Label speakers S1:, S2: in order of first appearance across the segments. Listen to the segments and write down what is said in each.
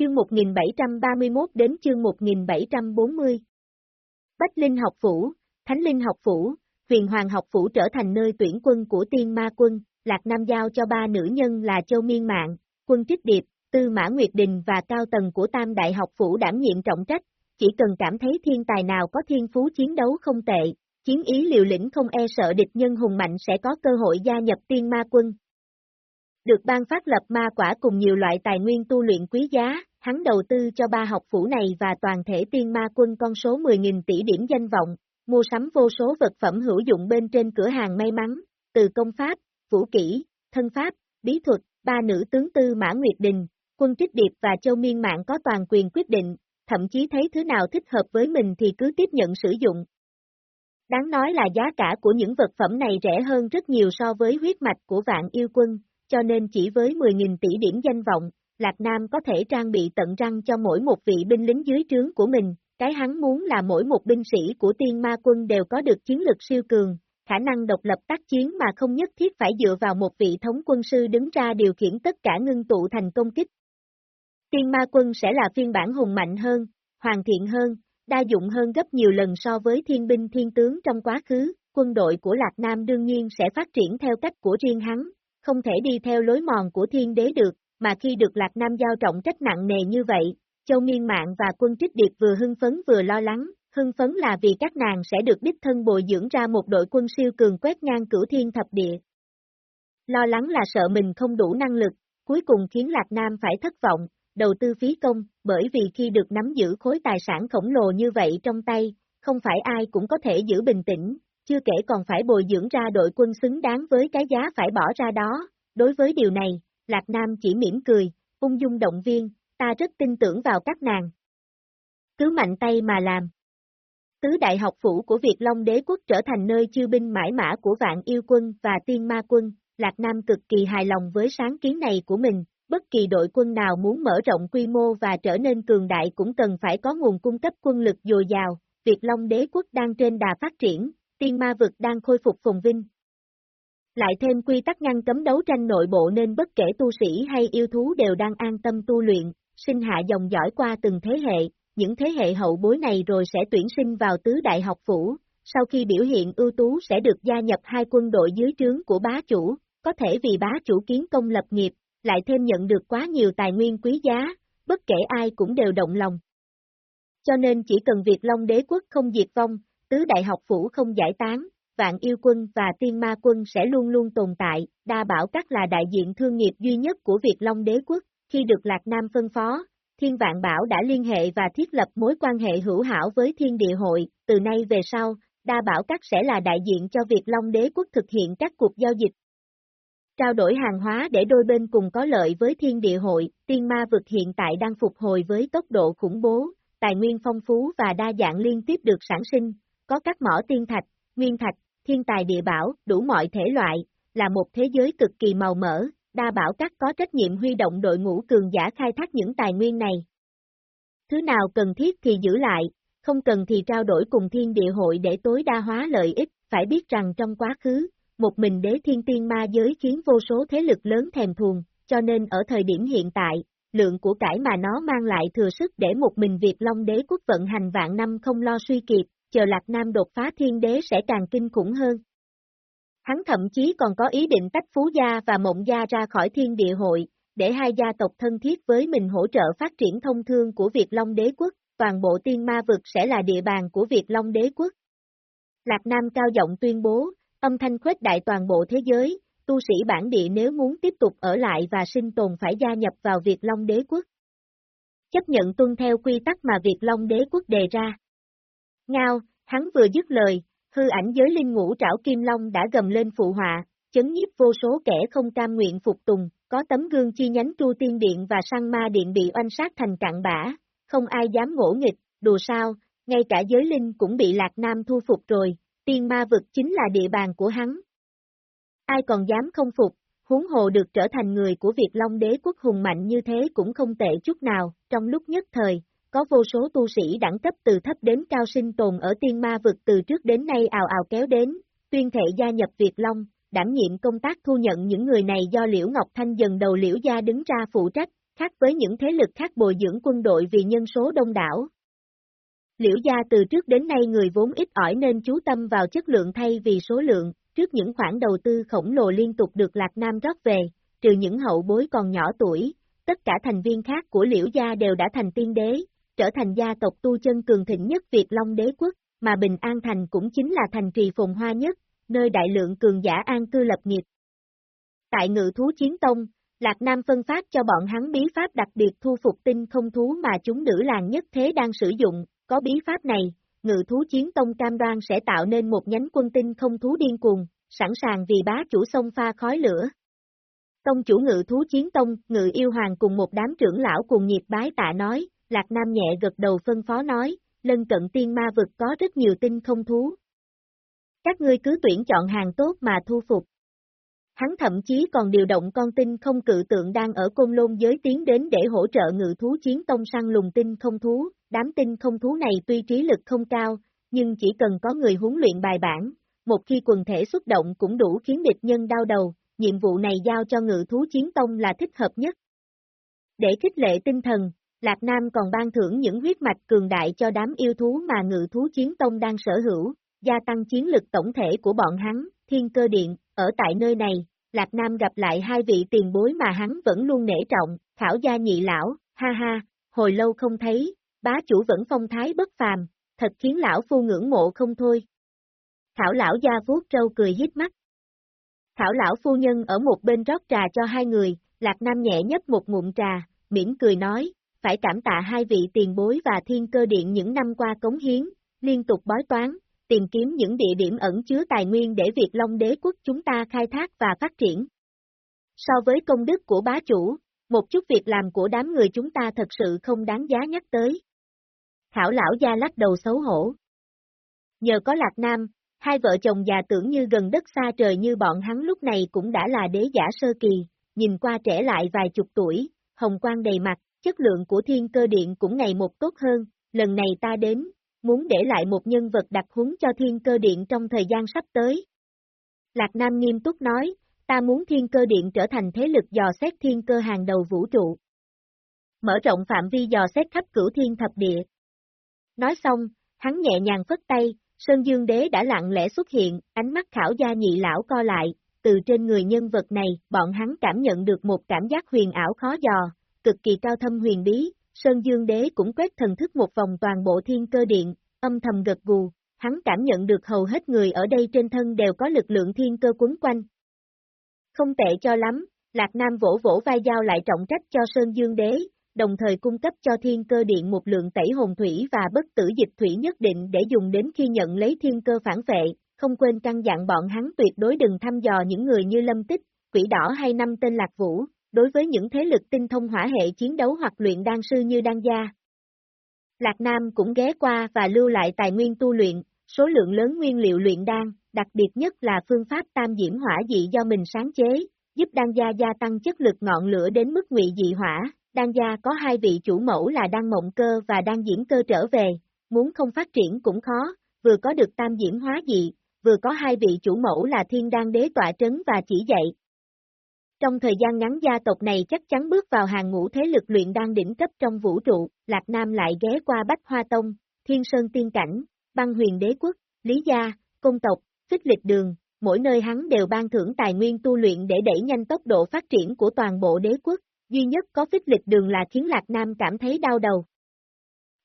S1: chương 1731 đến chương 1740. Bách Linh học phủ, Thánh Linh học phủ, Huyền Hoàng học phủ trở thành nơi tuyển quân của tiên ma quân, Lạc Nam giao cho ba nữ nhân là Châu Miên Mạng, Quân Trích Điệp, Tư Mã Nguyệt Đình và cao tầng của Tam Đại học phủ đảm nhiệm trọng trách, chỉ cần cảm thấy thiên tài nào có thiên phú chiến đấu không tệ, chiến ý liều lĩnh không e sợ địch nhân hùng mạnh sẽ có cơ hội gia nhập tiên ma quân. Được ban phát lập ma quả cùng nhiều loại tài nguyên tu luyện quý giá, hắn đầu tư cho ba học phủ này và toàn thể tiên ma quân con số 10.000 tỷ điểm danh vọng, mua sắm vô số vật phẩm hữu dụng bên trên cửa hàng may mắn, từ công pháp, vũ kỹ, thân pháp, bí thuật, ba nữ tướng tư Mã Nguyệt Đình, quân trích điệp và châu miên mạng có toàn quyền quyết định, thậm chí thấy thứ nào thích hợp với mình thì cứ tiếp nhận sử dụng. Đáng nói là giá cả của những vật phẩm này rẻ hơn rất nhiều so với huyết mạch của vạn yêu quân, cho nên chỉ với 10.000 tỷ điểm danh vọng, Lạc Nam có thể trang bị tận răng cho mỗi một vị binh lính dưới trướng của mình, cái hắn muốn là mỗi một binh sĩ của tiên ma quân đều có được chiến lực siêu cường, khả năng độc lập tác chiến mà không nhất thiết phải dựa vào một vị thống quân sư đứng ra điều khiển tất cả ngưng tụ thành công kích. Tiên ma quân sẽ là phiên bản hùng mạnh hơn, hoàn thiện hơn, đa dụng hơn gấp nhiều lần so với thiên binh thiên tướng trong quá khứ, quân đội của Lạc Nam đương nhiên sẽ phát triển theo cách của riêng hắn, không thể đi theo lối mòn của thiên đế được, mà khi được Lạc Nam giao trọng trách nặng nề như vậy, Châu Miên Mạng và quân trích điệp vừa hưng phấn vừa lo lắng, hưng phấn là vì các nàng sẽ được đích thân bồi dưỡng ra một đội quân siêu cường quét ngang cửu thiên thập địa. Lo lắng là sợ mình không đủ năng lực, cuối cùng khiến Lạc Nam phải thất vọng, đầu tư phí công, bởi vì khi được nắm giữ khối tài sản khổng lồ như vậy trong tay, không phải ai cũng có thể giữ bình tĩnh, chưa kể còn phải bồi dưỡng ra đội quân xứng đáng với cái giá phải bỏ ra đó. Đối với điều này, Lạc Nam chỉ mỉm cười, ung dung động viên, ta rất tin tưởng vào các nàng. Cứ mạnh tay mà làm. Tứ đại học phủ của Việt Long đế quốc trở thành nơi chư binh mãi mã của vạn yêu quân và tiên ma quân, Lạc Nam cực kỳ hài lòng với sáng kiến này của mình, bất kỳ đội quân nào muốn mở rộng quy mô và trở nên cường đại cũng cần phải có nguồn cung cấp quân lực dồi dào, Việt Long đế quốc đang trên đà phát triển, tiên ma vực đang khôi phục phồn vinh. Lại thêm quy tắc ngăn cấm đấu tranh nội bộ nên bất kể tu sĩ hay yêu thú đều đang an tâm tu luyện, sinh hạ dòng dõi qua từng thế hệ, những thế hệ hậu bối này rồi sẽ tuyển sinh vào tứ đại học phủ, sau khi biểu hiện ưu tú sẽ được gia nhập hai quân đội dưới trướng của bá chủ, có thể vì bá chủ kiến công lập nghiệp, lại thêm nhận được quá nhiều tài nguyên quý giá, bất kể ai cũng đều động lòng. Cho nên chỉ cần việc Long đế quốc không diệt vong, tứ đại học phủ không giải tán, vạn yêu quân và tiên ma quân sẽ luôn luôn tồn tại, đa bảo các là đại diện thương nghiệp duy nhất của Việt Long đế quốc, khi được Lạc Nam phân phó, Thiên Vạn Bảo đã liên hệ và thiết lập mối quan hệ hữu hảo với Thiên Địa Hội, từ nay về sau, đa bảo các sẽ là đại diện cho Việt Long đế quốc thực hiện các cuộc giao dịch. Trao đổi hàng hóa để đôi bên cùng có lợi với Thiên Địa Hội, tiên ma vực hiện tại đang phục hồi với tốc độ khủng bố, tài nguyên phong phú và đa dạng liên tiếp được sản sinh, có các mỏ tiên thạch, nguyên thạch, thiên tài địa bảo, đủ mọi thể loại, là một thế giới cực kỳ màu mỡ, đa bảo các có trách nhiệm huy động đội ngũ cường giả khai thác những tài nguyên này. Thứ nào cần thiết thì giữ lại, không cần thì trao đổi cùng thiên địa hội để tối đa hóa lợi ích, phải biết rằng trong quá khứ, một mình đế thiên tiên ma giới khiến vô số thế lực lớn thèm thuồng, cho nên ở thời điểm hiện tại, lượng của cải mà nó mang lại thừa sức để một mình Việt Long đế quốc vận hành vạn năm không lo suy kiệt, chờ Lạc Nam đột phá thiên đế sẽ càng kinh khủng hơn. Hắn thậm chí còn có ý định tách Phú Gia và Mộng Gia ra khỏi thiên địa hội, để hai gia tộc thân thiết với mình hỗ trợ phát triển thông thương của Việt Long đế quốc, toàn bộ tiên ma vực sẽ là địa bàn của Việt Long đế quốc. Lạc Nam cao giọng tuyên bố, âm thanh khuếch đại toàn bộ thế giới, tu sĩ bản địa nếu muốn tiếp tục ở lại và sinh tồn phải gia nhập vào Việt Long đế quốc. Chấp nhận tuân theo quy tắc mà Việt Long đế quốc đề ra. Ngao, hắn vừa dứt lời, hư ảnh giới linh ngũ trảo kim long đã gầm lên phụ họa, chấn nhiếp vô số kẻ không cam nguyện phục tùng, có tấm gương chi nhánh tru tiên điện và sang ma điện bị oanh sát thành cạn bã, không ai dám ngỗ nghịch, đùa sao, ngay cả giới linh cũng bị lạc nam thu phục rồi, tiên ma vực chính là địa bàn của hắn. Ai còn dám không phục, huống hồ được trở thành người của Việt Long đế quốc hùng mạnh như thế cũng không tệ chút nào, trong lúc nhất thời, có vô số tu sĩ đẳng cấp từ thấp đến cao sinh tồn ở tiên ma vực từ trước đến nay ào ào kéo đến, tuyên thệ gia nhập Việt Long, đảm nhiệm công tác thu nhận những người này do Liễu Ngọc Thanh dần đầu Liễu Gia đứng ra phụ trách, khác với những thế lực khác bồi dưỡng quân đội vì nhân số đông đảo. Liễu gia từ trước đến nay người vốn ít ỏi nên chú tâm vào chất lượng thay vì số lượng, trước những khoản đầu tư khổng lồ liên tục được Lạc Nam rót về, trừ những hậu bối còn nhỏ tuổi, tất cả thành viên khác của Liễu gia đều đã thành tiên đế, trở thành gia tộc tu chân cường thịnh nhất Việt Long đế quốc, mà Bình An Thành cũng chính là thành trì phồn hoa nhất, nơi đại lượng cường giả an cư lập nghiệp. Tại ngự thú chiến tông, Lạc Nam phân phát cho bọn hắn bí pháp đặc biệt thu phục tinh không thú mà chúng nữ làng nhất thế đang sử dụng, có bí pháp này, ngự thú chiến tông cam đoan sẽ tạo nên một nhánh quân tinh không thú điên cuồng, sẵn sàng vì bá chủ sông pha khói lửa. Tông chủ ngự thú chiến tông, ngự yêu hoàng cùng một đám trưởng lão cùng nhiệt bái tạ nói, Lạc Nam nhẹ gật đầu phân phó nói, lân cận tiên ma vực có rất nhiều tinh không thú. Các ngươi cứ tuyển chọn hàng tốt mà thu phục. Hắn thậm chí còn điều động con tinh không cự tượng đang ở côn lôn giới tiến đến để hỗ trợ ngự thú chiến tông săn lùng tinh không thú, đám tinh không thú này tuy trí lực không cao, nhưng chỉ cần có người huấn luyện bài bản, một khi quần thể xuất động cũng đủ khiến địch nhân đau đầu, nhiệm vụ này giao cho ngự thú chiến tông là thích hợp nhất. Để khích lệ tinh thần, Lạc Nam còn ban thưởng những huyết mạch cường đại cho đám yêu thú mà ngự thú chiến tông đang sở hữu, gia tăng chiến lực tổng thể của bọn hắn, thiên cơ điện, ở tại nơi này, Lạc Nam gặp lại hai vị tiền bối mà hắn vẫn luôn nể trọng, Thảo gia nhị lão, ha ha, hồi lâu không thấy, bá chủ vẫn phong thái bất phàm, thật khiến lão phu ngưỡng mộ không thôi. Thảo lão gia vuốt trâu cười hít mắt. Thảo lão phu nhân ở một bên rót trà cho hai người, Lạc Nam nhẹ nhấp một ngụm trà, mỉm cười nói, phải cảm tạ hai vị tiền bối và thiên cơ điện những năm qua cống hiến, liên tục bói toán, tìm kiếm những địa điểm ẩn chứa tài nguyên để Việt Long đế quốc chúng ta khai thác và phát triển. So với công đức của bá chủ, một chút việc làm của đám người chúng ta thật sự không đáng giá nhắc tới. Thảo lão gia lắc đầu xấu hổ. Nhờ có Lạc Nam, hai vợ chồng già tưởng như gần đất xa trời như bọn hắn lúc này cũng đã là đế giả sơ kỳ, nhìn qua trẻ lại vài chục tuổi, hồng quang đầy mặt, chất lượng của thiên cơ điện cũng ngày một tốt hơn, lần này ta đến, muốn để lại một nhân vật đặc huấn cho thiên cơ điện trong thời gian sắp tới. Lạc Nam nghiêm túc nói, ta muốn thiên cơ điện trở thành thế lực dò xét thiên cơ hàng đầu vũ trụ. Mở rộng phạm vi dò xét khắp cửu thiên thập địa. Nói xong, hắn nhẹ nhàng phất tay, Sơn Dương Đế đã lặng lẽ xuất hiện, ánh mắt khảo gia nhị lão co lại, từ trên người nhân vật này, bọn hắn cảm nhận được một cảm giác huyền ảo khó dò, cực kỳ cao thâm huyền bí, Sơn Dương Đế cũng quét thần thức một vòng toàn bộ thiên cơ điện, âm thầm gật gù, hắn cảm nhận được hầu hết người ở đây trên thân đều có lực lượng thiên cơ quấn quanh. Không tệ cho lắm, Lạc Nam vỗ vỗ vai giao lại trọng trách cho Sơn Dương Đế, đồng thời cung cấp cho thiên cơ điện một lượng tẩy hồn thủy và bất tử dịch thủy nhất định để dùng đến khi nhận lấy thiên cơ phản vệ, không quên căn dặn bọn hắn tuyệt đối đừng thăm dò những người như Lâm Tích, Quỷ Đỏ hay năm tên Lạc Vũ, đối với những thế lực tinh thông hỏa hệ chiến đấu hoặc luyện đan sư như đan gia. Lạc Nam cũng ghé qua và lưu lại tài nguyên tu luyện, số lượng lớn nguyên liệu luyện đan, đặc biệt nhất là phương pháp tam diễm hỏa dị do mình sáng chế, giúp đan gia gia tăng chất lực ngọn lửa đến mức ngụy dị hỏa. Đan gia có hai vị chủ mẫu là đan mộng cơ và đan diễm cơ trở về, muốn không phát triển cũng khó, vừa có được tam diễm hóa dị, vừa có hai vị chủ mẫu là thiên đan đế tọa trấn và chỉ dạy, trong thời gian ngắn gia tộc này chắc chắn bước vào hàng ngũ thế lực luyện đan đỉnh cấp trong vũ trụ, Lạc Nam lại ghé qua Bách Hoa Tông, Thiên Sơn Tiên Cảnh, Băng Huyền Đế Quốc, Lý Gia, Công Tộc, Phích Lịch Đường, mỗi nơi hắn đều ban thưởng tài nguyên tu luyện để đẩy nhanh tốc độ phát triển của toàn bộ đế quốc, duy nhất có Phích Lịch Đường là khiến Lạc Nam cảm thấy đau đầu.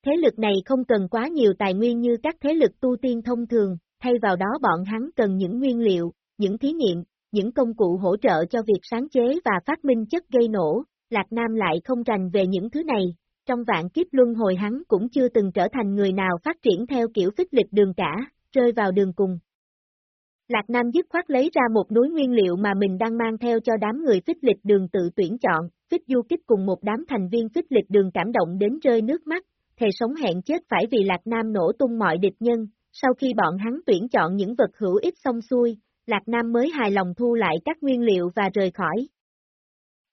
S1: Thế lực này không cần quá nhiều tài nguyên như các thế lực tu tiên thông thường, thay vào đó bọn hắn cần những nguyên liệu, những thí nghiệm, những công cụ hỗ trợ cho việc sáng chế và phát minh chất gây nổ, Lạc Nam lại không rành về những thứ này, trong vạn kiếp luân hồi hắn cũng chưa từng trở thành người nào phát triển theo kiểu phích lịch đường cả, rơi vào đường cùng. Lạc Nam dứt khoát lấy ra một núi nguyên liệu mà mình đang mang theo cho đám người phích lịch đường tự tuyển chọn, phích du kích cùng một đám thành viên phích lịch đường cảm động đến rơi nước mắt, thề sống hẹn chết phải vì Lạc Nam nổ tung mọi địch nhân, sau khi bọn hắn tuyển chọn những vật hữu ích xong xuôi, Lạc Nam mới hài lòng thu lại các nguyên liệu và rời khỏi.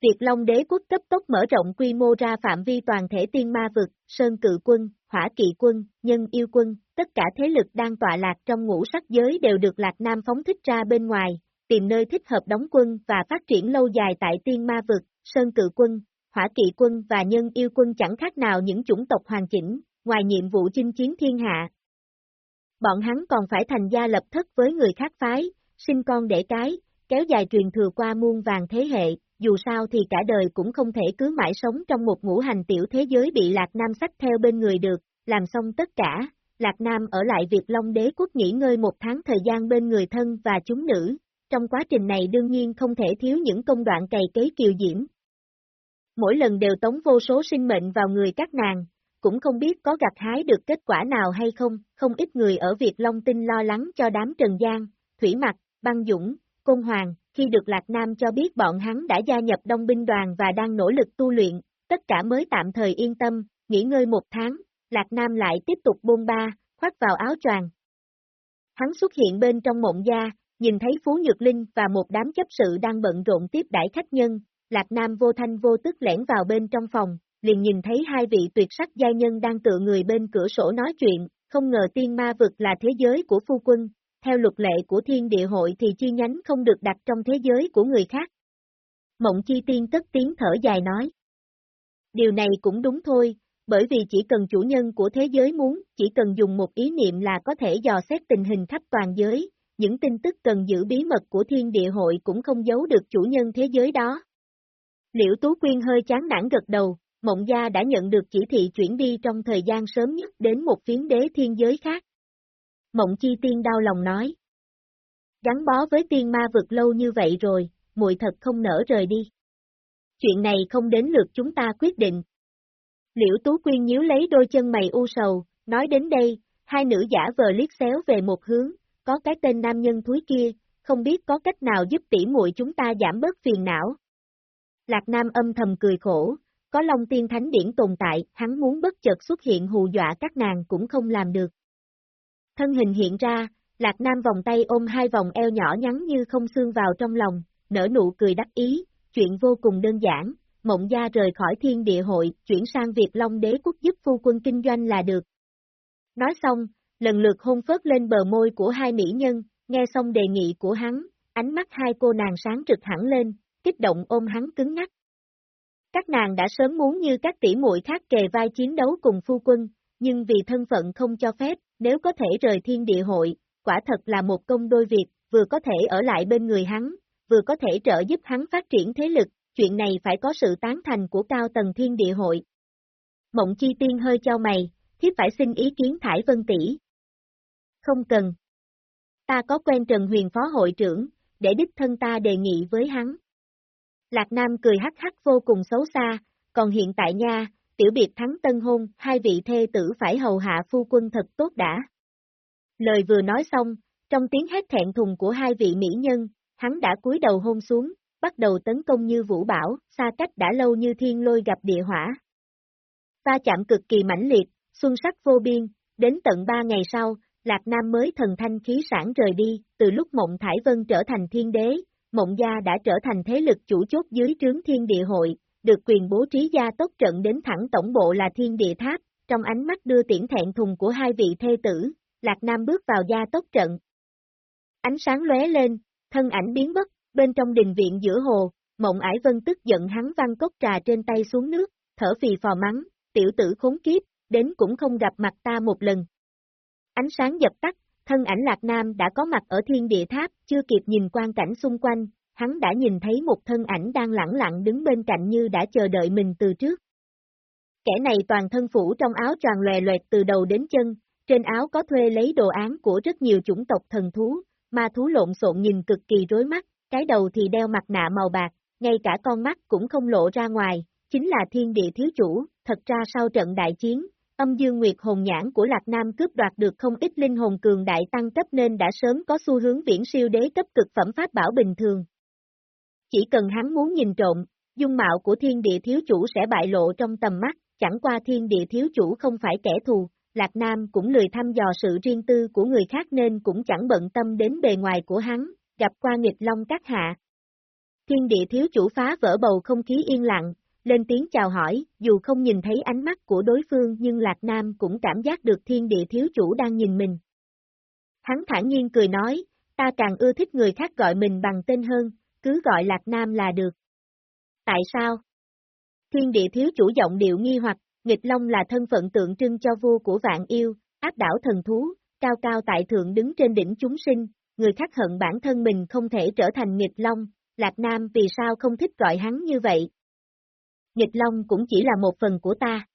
S1: Việt Long đế quốc cấp tốc mở rộng quy mô ra phạm vi toàn thể tiên ma vực, sơn cự quân, hỏa kỵ quân, nhân yêu quân, tất cả thế lực đang tọa lạc trong ngũ sắc giới đều được Lạc Nam phóng thích ra bên ngoài, tìm nơi thích hợp đóng quân và phát triển lâu dài tại tiên ma vực, sơn cự quân, hỏa kỵ quân và nhân yêu quân chẳng khác nào những chủng tộc hoàn chỉnh, ngoài nhiệm vụ chinh chiến thiên hạ. Bọn hắn còn phải thành gia lập thất với người khác phái, sinh con để cái, kéo dài truyền thừa qua muôn vàng thế hệ, dù sao thì cả đời cũng không thể cứ mãi sống trong một ngũ hành tiểu thế giới bị Lạc Nam sách theo bên người được, làm xong tất cả, Lạc Nam ở lại Việt Long đế quốc nghỉ ngơi một tháng thời gian bên người thân và chúng nữ, trong quá trình này đương nhiên không thể thiếu những công đoạn cày cấy kiều diễm. Mỗi lần đều tống vô số sinh mệnh vào người các nàng, cũng không biết có gặt hái được kết quả nào hay không, không ít người ở Việt Long Tinh lo lắng cho đám Trần Giang, Thủy Mặc, Băng Dũng, Côn Hoàng, khi được Lạc Nam cho biết bọn hắn đã gia nhập đông binh đoàn và đang nỗ lực tu luyện, tất cả mới tạm thời yên tâm, nghỉ ngơi một tháng, Lạc Nam lại tiếp tục bôn ba, khoác vào áo choàng. Hắn xuất hiện bên trong mộng gia, nhìn thấy Phú Nhược Linh và một đám chấp sự đang bận rộn tiếp đãi khách nhân, Lạc Nam vô thanh vô tức lẻn vào bên trong phòng, liền nhìn thấy hai vị tuyệt sắc giai nhân đang tựa người bên cửa sổ nói chuyện, không ngờ tiên ma vực là thế giới của phu quân, theo luật lệ của thiên địa hội thì chi nhánh không được đặt trong thế giới của người khác. Mộng chi tiên tất tiếng thở dài nói. Điều này cũng đúng thôi, bởi vì chỉ cần chủ nhân của thế giới muốn, chỉ cần dùng một ý niệm là có thể dò xét tình hình khắp toàn giới, những tin tức cần giữ bí mật của thiên địa hội cũng không giấu được chủ nhân thế giới đó. Liễu Tú Quyên hơi chán nản gật đầu, Mộng Gia đã nhận được chỉ thị chuyển đi trong thời gian sớm nhất đến một phiến đế thiên giới khác. Mộng Chi Tiên đau lòng nói. Gắn bó với tiên ma vực lâu như vậy rồi, muội thật không nỡ rời đi. Chuyện này không đến lượt chúng ta quyết định. Liễu Tú Quyên nhíu lấy đôi chân mày u sầu, nói đến đây, hai nữ giả vờ liếc xéo về một hướng, có cái tên nam nhân thúi kia, không biết có cách nào giúp tỉ muội chúng ta giảm bớt phiền não. Lạc Nam âm thầm cười khổ, có Long Tiên Thánh Điển tồn tại, hắn muốn bất chợt xuất hiện hù dọa các nàng cũng không làm được. Thân hình hiện ra, Lạc Nam vòng tay ôm hai vòng eo nhỏ nhắn như không xương vào trong lòng, nở nụ cười đắc ý, chuyện vô cùng đơn giản, mộng gia rời khỏi thiên địa hội, chuyển sang việc Long đế quốc giúp phu quân kinh doanh là được. Nói xong, lần lượt hôn phớt lên bờ môi của hai mỹ nhân, nghe xong đề nghị của hắn, ánh mắt hai cô nàng sáng rực hẳn lên, kích động ôm hắn cứng ngắc. Các nàng đã sớm muốn như các tỷ muội khác kề vai chiến đấu cùng phu quân, nhưng vì thân phận không cho phép, nếu có thể rời thiên địa hội, quả thật là một công đôi việc, vừa có thể ở lại bên người hắn, vừa có thể trợ giúp hắn phát triển thế lực, chuyện này phải có sự tán thành của cao tầng thiên địa hội. Mộng chi tiên hơi cho mày, thiếp phải xin ý kiến Thải Vân tỷ. Không cần. Ta có quen Trần Huyền Phó hội trưởng, để đích thân ta đề nghị với hắn. Lạc Nam cười hắc hắc vô cùng xấu xa, còn hiện tại nha, tiểu biệt thắng tân hôn, hai vị thê tử phải hầu hạ phu quân thật tốt đã. Lời vừa nói xong, trong tiếng hét thẹn thùng của hai vị mỹ nhân, hắn đã cúi đầu hôn xuống, bắt đầu tấn công như vũ bảo, xa cách đã lâu như thiên lôi gặp địa hỏa. Va chạm cực kỳ mãnh liệt, xuân sắc vô biên, đến tận ba ngày sau, Lạc Nam mới thần thanh khí sản rời đi, từ lúc Mộng Thải Vân trở thành thiên đế, Mộng Gia đã trở thành thế lực chủ chốt dưới trướng thiên địa hội, được quyền bố trí gia tốc trận đến thẳng tổng bộ là thiên địa tháp, trong ánh mắt đưa tiễn thẹn thùng của hai vị thê tử, Lạc Nam bước vào gia tốc trận. Ánh sáng lóe lên, thân ảnh biến mất, bên trong đình viện giữa hồ, Mộng Ải Vân tức giận hắn văng cốc trà trên tay xuống nước, thở phì phò mắng, tiểu tử khốn kiếp, đến cũng không gặp mặt ta một lần. Ánh sáng dập tắt, thân ảnh Lạc Nam đã có mặt ở thiên địa tháp, chưa kịp nhìn quan cảnh xung quanh, hắn đã nhìn thấy một thân ảnh đang lẳng lặng đứng bên cạnh như đã chờ đợi mình từ trước. Kẻ này toàn thân phủ trong áo tròn lòe loẹt từ đầu đến chân, trên áo có thuê lấy đồ án của rất nhiều chủng tộc thần thú, ma thú lộn xộn nhìn cực kỳ rối mắt, cái đầu thì đeo mặt nạ màu bạc, ngay cả con mắt cũng không lộ ra ngoài, chính là thiên địa thiếu chủ, thật ra sau trận đại chiến, âm dương nguyệt hồn nhãn của Lạc Nam cướp đoạt được không ít linh hồn cường đại tăng cấp nên đã sớm có xu hướng viễn siêu đế cấp cực phẩm pháp bảo bình thường. Chỉ cần hắn muốn nhìn trộm, dung mạo của thiên địa thiếu chủ sẽ bại lộ trong tầm mắt, chẳng qua thiên địa thiếu chủ không phải kẻ thù, Lạc Nam cũng lười thăm dò sự riêng tư của người khác nên cũng chẳng bận tâm đến bề ngoài của hắn, gặp qua nghịch long các hạ. Thiên địa thiếu chủ phá vỡ bầu không khí yên lặng, lên tiếng chào hỏi, dù không nhìn thấy ánh mắt của đối phương nhưng Lạc Nam cũng cảm giác được thiên địa thiếu chủ đang nhìn mình. Hắn thản nhiên cười nói, ta càng ưa thích người khác gọi mình bằng tên hơn, cứ gọi Lạc Nam là được. Tại sao? Thiên địa thiếu chủ giọng điệu nghi hoặc, nghịch long là thân phận tượng trưng cho vua của vạn yêu, áp đảo thần thú, cao cao tại thượng đứng trên đỉnh chúng sinh, người khác hận bản thân mình không thể trở thành nghịch long, Lạc Nam vì sao không thích gọi hắn như vậy? Nghịch long cũng chỉ là một phần của ta.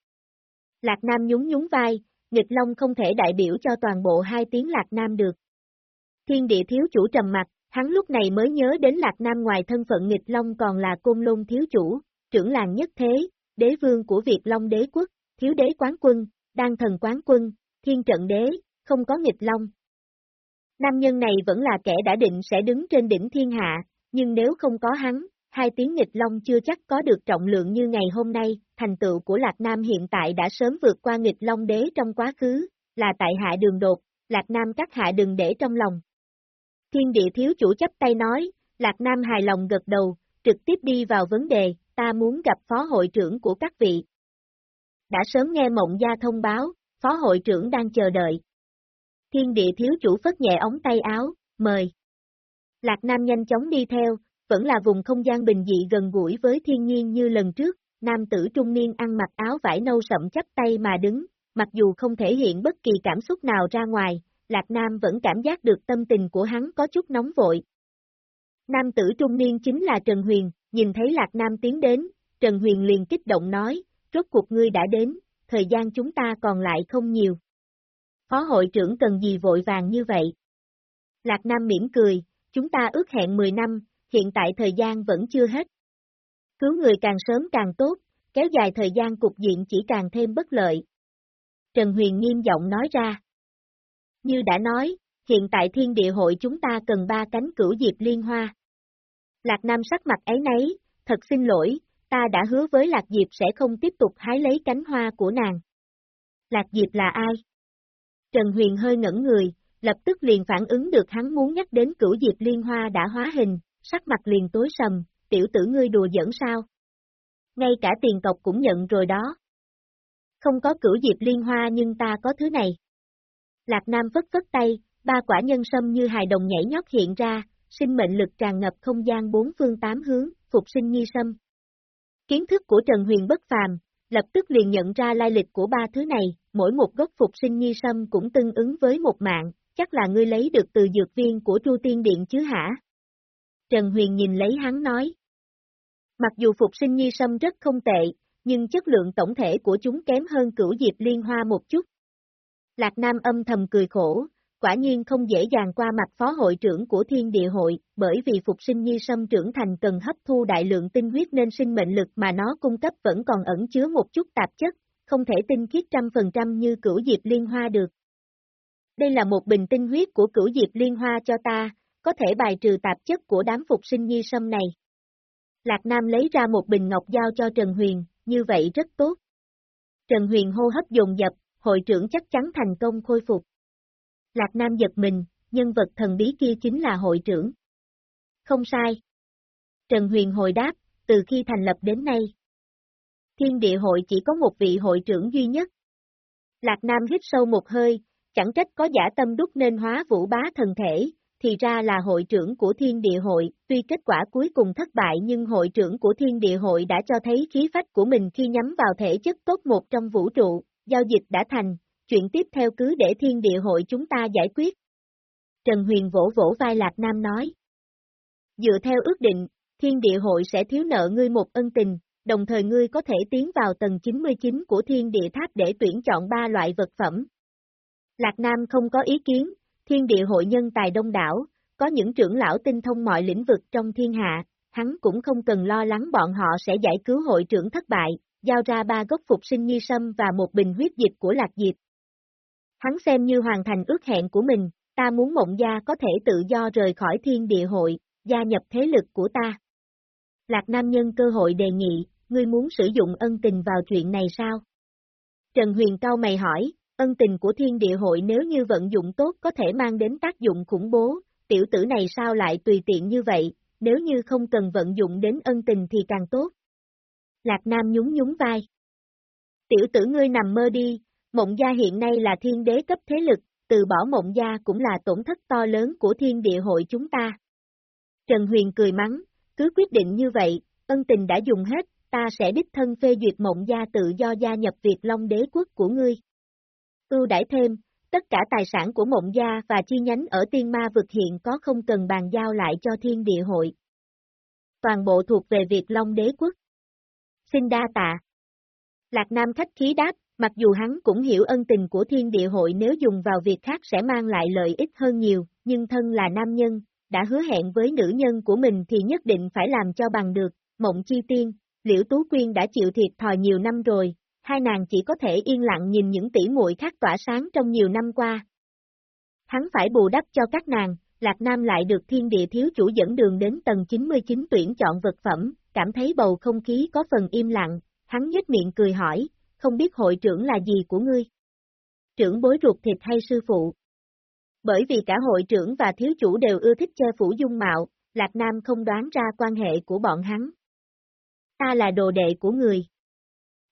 S1: Lạc Nam nhún nhún vai, nghịch long không thể đại biểu cho toàn bộ hai tiếng Lạc Nam được. Thiên địa thiếu chủ trầm mặt, hắn lúc này mới nhớ đến Lạc Nam ngoài thân phận nghịch long còn là côn lôn thiếu chủ, trưởng làng nhất thế, đế vương của Việt Long đế quốc, thiếu đế quán quân, đan thần quán quân, thiên trận đế, không có nghịch long. Nam nhân này vẫn là kẻ đã định sẽ đứng trên đỉnh thiên hạ, nhưng nếu không có hắn, hai tiếng nghịch long chưa chắc có được trọng lượng như ngày hôm nay, thành tựu của Lạc Nam hiện tại đã sớm vượt qua nghịch long đế trong quá khứ, là tại hạ đường đột, Lạc Nam các hạ đừng để trong lòng. Thiên địa thiếu chủ chấp tay nói, Lạc Nam hài lòng gật đầu, trực tiếp đi vào vấn đề, ta muốn gặp phó hội trưởng của các vị. Đã sớm nghe mộng gia thông báo, phó hội trưởng đang chờ đợi. Thiên địa thiếu chủ phất nhẹ ống tay áo, mời. Lạc Nam nhanh chóng đi theo, vẫn là vùng không gian bình dị gần gũi với thiên nhiên như lần trước, nam tử trung niên ăn mặc áo vải nâu sậm chắp tay mà đứng, mặc dù không thể hiện bất kỳ cảm xúc nào ra ngoài, Lạc Nam vẫn cảm giác được tâm tình của hắn có chút nóng vội. Nam tử trung niên chính là Trần Huyền, nhìn thấy Lạc Nam tiến đến, Trần Huyền liền kích động nói, rốt cuộc ngươi đã đến, thời gian chúng ta còn lại không nhiều. Phó hội trưởng cần gì vội vàng như vậy? Lạc Nam mỉm cười, chúng ta ước hẹn 10 năm, hiện tại thời gian vẫn chưa hết. Cứu người càng sớm càng tốt, kéo dài thời gian cục diện chỉ càng thêm bất lợi. Trần Huyền nghiêm giọng nói ra. Như đã nói, hiện tại thiên địa hội chúng ta cần ba cánh cửu diệp liên hoa. Lạc Nam sắc mặt ấy nấy, thật xin lỗi, ta đã hứa với Lạc Diệp sẽ không tiếp tục hái lấy cánh hoa của nàng. Lạc Diệp là ai? Trần Huyền hơi ngẩn người, lập tức liền phản ứng được hắn muốn nhắc đến cửu Diệp Liên Hoa đã hóa hình, sắc mặt liền tối sầm, tiểu tử ngươi đùa giỡn sao? Ngay cả tiền tộc cũng nhận rồi đó. Không có cửu Diệp Liên Hoa nhưng ta có thứ này. Lạc Nam vất vất tay, ba quả nhân sâm như hài đồng nhảy nhót hiện ra, sinh mệnh lực tràn ngập không gian bốn phương tám hướng, phục sinh nghi sâm. Kiến thức của Trần Huyền bất phàm, lập tức liền nhận ra lai lịch của ba thứ này, mỗi một gốc phục sinh nghi sâm cũng tương ứng với một mạng, chắc là ngươi lấy được từ dược viên của chu Tiên Điện chứ hả? Trần Huyền nhìn lấy hắn nói. Mặc dù phục sinh nhi sâm rất không tệ, nhưng chất lượng tổng thể của chúng kém hơn cửu diệp liên hoa một chút. Lạc Nam âm thầm cười khổ, quả nhiên không dễ dàng qua mặt phó hội trưởng của thiên địa hội, bởi vì phục sinh nhi sâm trưởng thành cần hấp thu đại lượng tinh huyết nên sinh mệnh lực mà nó cung cấp vẫn còn ẩn chứa một chút tạp chất, không thể tinh khiết trăm phần trăm như cửu diệp liên hoa được. Đây là một bình tinh huyết của cửu diệp liên hoa cho ta, có thể bài trừ tạp chất của đám phục sinh nhi sâm này. Lạc Nam lấy ra một bình ngọc giao cho Trần Huyền, như vậy rất tốt. Trần Huyền hô hấp dồn dập, hội trưởng chắc chắn thành công khôi phục. Lạc Nam giật mình, nhân vật thần bí kia chính là hội trưởng. Không sai. Trần Huyền hồi đáp, từ khi thành lập đến nay. Thiên địa hội chỉ có một vị hội trưởng duy nhất. Lạc Nam hít sâu một hơi, chẳng trách có giả tâm đúc nên hóa vũ bá thần thể, thì ra là hội trưởng của thiên địa hội, tuy kết quả cuối cùng thất bại nhưng hội trưởng của thiên địa hội đã cho thấy khí phách của mình khi nhắm vào thể chất tốt một trong vũ trụ, giao dịch đã thành, chuyện tiếp theo cứ để thiên địa hội chúng ta giải quyết. Trần Huyền vỗ vỗ vai Lạc Nam nói. Dựa theo ước định, thiên địa hội sẽ thiếu nợ ngươi một ân tình, đồng thời ngươi có thể tiến vào tầng 99 của thiên địa tháp để tuyển chọn ba loại vật phẩm. Lạc Nam không có ý kiến, thiên địa hội nhân tài đông đảo, có những trưởng lão tinh thông mọi lĩnh vực trong thiên hạ, hắn cũng không cần lo lắng bọn họ sẽ giải cứu hội trưởng thất bại, giao ra ba gốc phục sinh nhi sâm và một bình huyết dịch của Lạc Diệp. Hắn xem như hoàn thành ước hẹn của mình, ta muốn mộng gia có thể tự do rời khỏi thiên địa hội, gia nhập thế lực của ta. Lạc Nam nhân cơ hội đề nghị, ngươi muốn sử dụng ân tình vào chuyện này sao? Trần Huyền cao mày hỏi, ân tình của thiên địa hội nếu như vận dụng tốt có thể mang đến tác dụng khủng bố, tiểu tử này sao lại tùy tiện như vậy, nếu như không cần vận dụng đến ân tình thì càng tốt. Lạc Nam nhún nhún vai. Tiểu tử ngươi nằm mơ đi, mộng gia hiện nay là thiên đế cấp thế lực, từ bỏ mộng gia cũng là tổn thất to lớn của thiên địa hội chúng ta. Trần Huyền cười mắng, cứ quyết định như vậy, ân tình đã dùng hết, ta sẽ đích thân phê duyệt mộng gia tự do gia nhập Việt Long đế quốc của ngươi. Ưu đãi thêm, tất cả tài sản của mộng gia và chi nhánh ở tiên ma vực hiện có không cần bàn giao lại cho thiên địa hội. Toàn bộ thuộc về Việt Long đế quốc. Xin đa tạ. Lạc Nam khách khí đáp, mặc dù hắn cũng hiểu ân tình của thiên địa hội nếu dùng vào việc khác sẽ mang lại lợi ích hơn nhiều, nhưng thân là nam nhân, đã hứa hẹn với nữ nhân của mình thì nhất định phải làm cho bằng được, mộng chi tiên, liễu tú quyên đã chịu thiệt thòi nhiều năm rồi, hai nàng chỉ có thể yên lặng nhìn những tỷ muội khác tỏa sáng trong nhiều năm qua. Hắn phải bù đắp cho các nàng, Lạc Nam lại được thiên địa thiếu chủ dẫn đường đến tầng 99 tuyển chọn vật phẩm, cảm thấy bầu không khí có phần im lặng, hắn nhếch miệng cười hỏi, không biết hội trưởng là gì của ngươi? Trưởng bối ruột thịt hay sư phụ? Bởi vì cả hội trưởng và thiếu chủ đều ưa thích che phủ dung mạo, Lạc Nam không đoán ra quan hệ của bọn hắn. Ta là đồ đệ của người.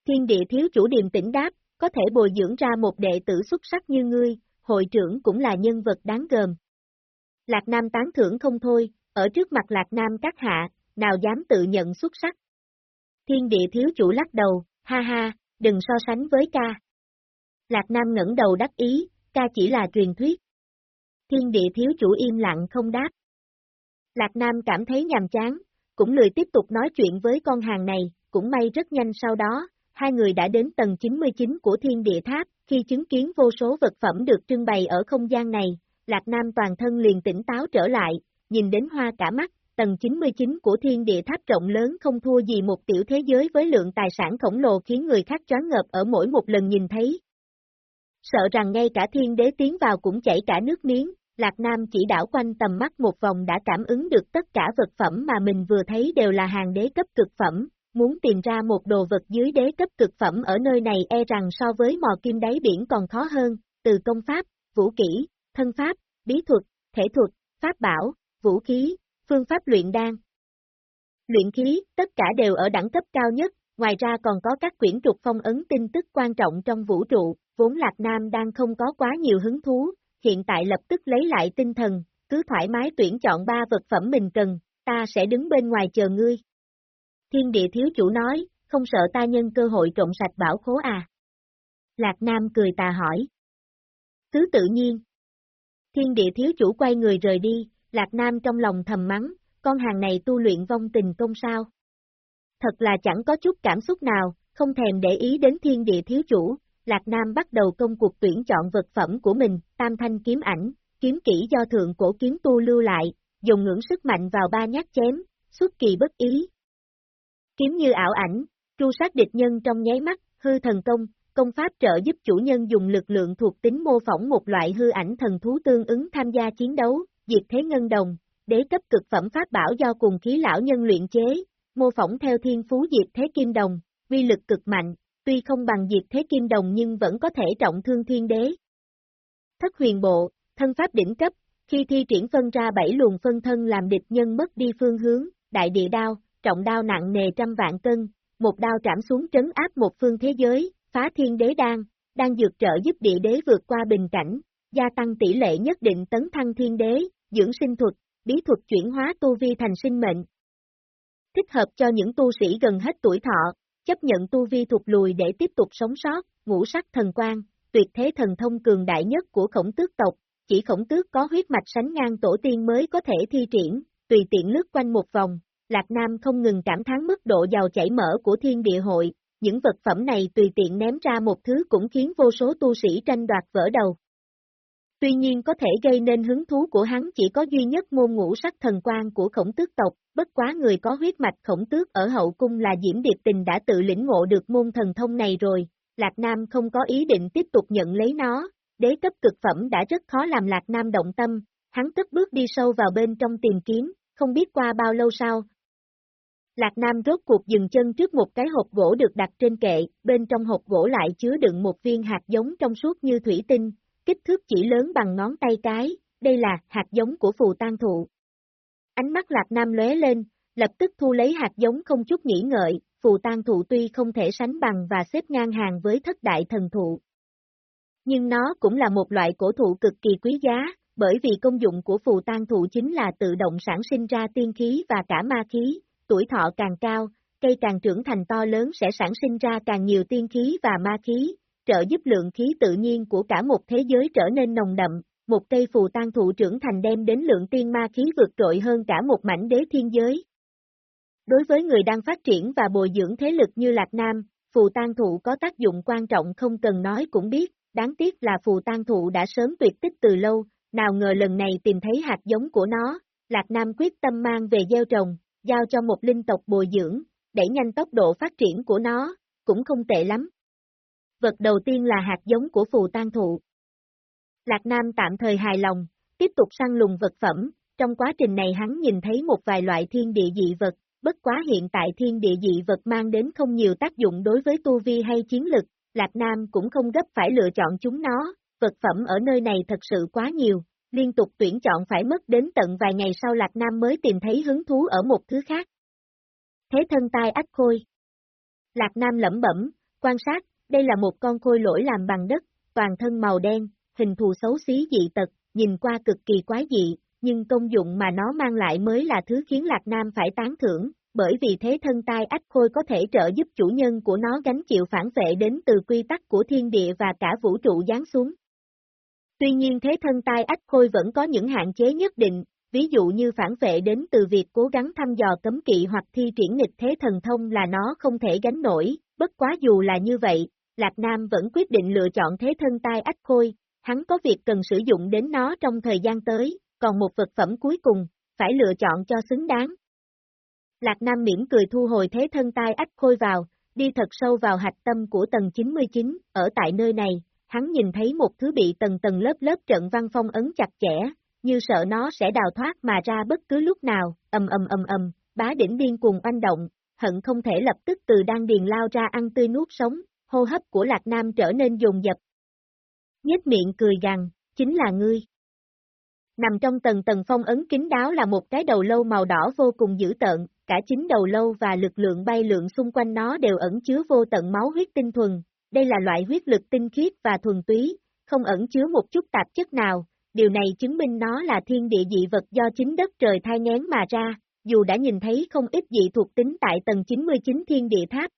S1: Thiên địa thiếu chủ điềm tĩnh đáp, có thể bồi dưỡng ra một đệ tử xuất sắc như ngươi, hội trưởng cũng là nhân vật đáng gờm. Lạc Nam tán thưởng không thôi, ở trước mặt Lạc Nam các hạ, nào dám tự nhận xuất sắc. Thiên địa thiếu chủ lắc đầu, ha ha, đừng so sánh với ca. Lạc Nam ngẩng đầu đắc ý, ca chỉ là truyền thuyết. Thiên địa thiếu chủ im lặng không đáp. Lạc Nam cảm thấy nhàm chán, cũng lười tiếp tục nói chuyện với con hàng này, cũng may rất nhanh sau đó, hai người đã đến tầng 99 của thiên địa tháp, khi chứng kiến vô số vật phẩm được trưng bày ở không gian này, Lạc Nam toàn thân liền tỉnh táo trở lại, nhìn đến hoa cả mắt, tầng 99 của thiên địa tháp rộng lớn không thua gì một tiểu thế giới với lượng tài sản khổng lồ khiến người khác choáng ngợp ở mỗi một lần nhìn thấy. Sợ rằng ngay cả thiên đế tiến vào cũng chảy cả nước miếng, Lạc Nam chỉ đảo quanh tầm mắt một vòng đã cảm ứng được tất cả vật phẩm mà mình vừa thấy đều là hàng đế cấp cực phẩm, muốn tìm ra một đồ vật dưới đế cấp cực phẩm ở nơi này e rằng so với mò kim đáy biển còn khó hơn, từ công pháp, vũ kỹ, thân pháp, bí thuật, thể thuật, pháp bảo, vũ khí, phương pháp luyện đan. Luyện khí, tất cả đều ở đẳng cấp cao nhất, ngoài ra còn có các quyển trục phong ấn tin tức quan trọng trong vũ trụ, vốn Lạc Nam đang không có quá nhiều hứng thú, hiện tại lập tức lấy lại tinh thần, cứ thoải mái tuyển chọn ba vật phẩm mình cần, ta sẽ đứng bên ngoài chờ ngươi. Thiên địa thiếu chủ nói, không sợ ta nhân cơ hội trộm sạch bảo khố à? Lạc Nam cười tà hỏi. Cứ tự nhiên. Thiên địa thiếu chủ quay người rời đi, Lạc Nam trong lòng thầm mắng, con hàng này tu luyện vong tình công sao. Thật là chẳng có chút cảm xúc nào, không thèm để ý đến thiên địa thiếu chủ, Lạc Nam bắt đầu công cuộc tuyển chọn vật phẩm của mình, tam thanh kiếm ảnh, kiếm kỹ do thượng cổ kiếm tu lưu lại, dùng ngưỡng sức mạnh vào ba nhát chém, xuất kỳ bất ý. Kiếm như ảo ảnh, tru sát địch nhân trong nháy mắt, hư thần công, công pháp trợ giúp chủ nhân dùng lực lượng thuộc tính mô phỏng một loại hư ảnh thần thú tương ứng tham gia chiến đấu, diệt thế ngân đồng, đế cấp cực phẩm pháp bảo do cùng khí lão nhân luyện chế, mô phỏng theo thiên phú diệt thế kim đồng, uy lực cực mạnh, tuy không bằng diệt thế kim đồng nhưng vẫn có thể trọng thương thiên đế. Thất huyền bộ, thân pháp đỉnh cấp, khi thi triển phân ra bảy luồng phân thân làm địch nhân mất đi phương hướng, đại địa đao, trọng đao nặng nề trăm vạn cân, một đao trảm xuống trấn áp một phương thế giới, phá thiên đế đan, đang dược trợ giúp địa đế vượt qua bình cảnh, gia tăng tỷ lệ nhất định tấn thăng thiên đế, dưỡng sinh thuật, bí thuật chuyển hóa tu vi thành sinh mệnh. Thích hợp cho những tu sĩ gần hết tuổi thọ, chấp nhận tu vi thuộc lùi để tiếp tục sống sót, ngũ sắc thần quan, tuyệt thế thần thông cường đại nhất của khổng tước tộc, chỉ khổng tước có huyết mạch sánh ngang tổ tiên mới có thể thi triển, tùy tiện lướt quanh một vòng, Lạc Nam không ngừng cảm thán mức độ giàu chảy mở của thiên địa hội, những vật phẩm này tùy tiện ném ra một thứ cũng khiến vô số tu sĩ tranh đoạt vỡ đầu. Tuy nhiên có thể gây nên hứng thú của hắn chỉ có duy nhất môn ngũ sắc thần quan của khổng tước tộc, bất quá người có huyết mạch khổng tước ở hậu cung là Diễm Điệp Tình đã tự lĩnh ngộ được môn thần thông này rồi, Lạc Nam không có ý định tiếp tục nhận lấy nó, đế cấp cực phẩm đã rất khó làm Lạc Nam động tâm, hắn tức bước đi sâu vào bên trong tìm kiếm, không biết qua bao lâu sau. Lạc Nam rốt cuộc dừng chân trước một cái hộp gỗ được đặt trên kệ, bên trong hộp gỗ lại chứa đựng một viên hạt giống trong suốt như thủy tinh, kích thước chỉ lớn bằng ngón tay cái, đây là hạt giống của phù tan thụ. Ánh mắt Lạc Nam lóe lên, lập tức thu lấy hạt giống không chút nghĩ ngợi, phù tan thụ tuy không thể sánh bằng và xếp ngang hàng với thất đại thần thụ. Nhưng nó cũng là một loại cổ thụ cực kỳ quý giá, bởi vì công dụng của phù tan thụ chính là tự động sản sinh ra tiên khí và cả ma khí, tuổi thọ càng cao, cây càng trưởng thành to lớn sẽ sản sinh ra càng nhiều tiên khí và ma khí, trợ giúp lượng khí tự nhiên của cả một thế giới trở nên nồng đậm, một cây phù tan thụ trưởng thành đem đến lượng tiên ma khí vượt trội hơn cả một mảnh đế thiên giới. Đối với người đang phát triển và bồi dưỡng thế lực như Lạc Nam, phù tan thụ có tác dụng quan trọng không cần nói cũng biết, đáng tiếc là phù tan thụ đã sớm tuyệt tích từ lâu, nào ngờ lần này tìm thấy hạt giống của nó, Lạc Nam quyết tâm mang về gieo trồng, giao cho một linh tộc bồi dưỡng, đẩy nhanh tốc độ phát triển của nó, cũng không tệ lắm. Vật đầu tiên là hạt giống của phù tan thụ. Lạc Nam tạm thời hài lòng, tiếp tục săn lùng vật phẩm, trong quá trình này hắn nhìn thấy một vài loại thiên địa dị vật, bất quá hiện tại thiên địa dị vật mang đến không nhiều tác dụng đối với tu vi hay chiến lực, Lạc Nam cũng không gấp phải lựa chọn chúng nó, vật phẩm ở nơi này thật sự quá nhiều, liên tục tuyển chọn phải mất đến tận vài ngày sau Lạc Nam mới tìm thấy hứng thú ở một thứ khác. Thế thân tai ách khôi. Lạc Nam lẩm bẩm, quan sát, đây là một con khôi lỗi làm bằng đất, toàn thân màu đen, hình thù xấu xí dị tật, nhìn qua cực kỳ quái dị, nhưng công dụng mà nó mang lại mới là thứ khiến Lạc Nam phải tán thưởng, bởi vì thế thân tai ách khôi có thể trợ giúp chủ nhân của nó gánh chịu phản vệ đến từ quy tắc của thiên địa và cả vũ trụ giáng xuống. Tuy nhiên thế thân tai ách khôi vẫn có những hạn chế nhất định, ví dụ như phản vệ đến từ việc cố gắng thăm dò cấm kỵ hoặc thi triển nghịch thế thần thông là nó không thể gánh nổi, bất quá dù là như vậy, Lạc Nam vẫn quyết định lựa chọn thế thân tai ách khôi, hắn có việc cần sử dụng đến nó trong thời gian tới, còn một vật phẩm cuối cùng, phải lựa chọn cho xứng đáng. Lạc Nam miễn cười thu hồi thế thân tai ách khôi vào, đi thật sâu vào hạch tâm của tầng 99, ở tại nơi này, hắn nhìn thấy một thứ bị tầng tầng lớp lớp trận văn phong ấn chặt chẽ, như sợ nó sẽ đào thoát mà ra bất cứ lúc nào, ầm ầm ầm ầm, bá đỉnh điên cuồng oanh động, hận không thể lập tức từ đan điền lao ra ăn tươi nuốt sống, hô hấp của Lạc Nam trở nên dồn dập. Nhếch miệng cười gằn, chính là ngươi. Nằm trong tầng tầng phong ấn kín đáo là một cái đầu lâu màu đỏ vô cùng dữ tợn, cả chính đầu lâu và lực lượng bay lượng xung quanh nó đều ẩn chứa vô tận máu huyết tinh thuần, đây là loại huyết lực tinh khiết và thuần túy, không ẩn chứa một chút tạp chất nào, điều này chứng minh nó là thiên địa dị vật do chính đất trời thai ngén mà ra, dù đã nhìn thấy không ít dị thuộc tính tại tầng 99 thiên địa tháp.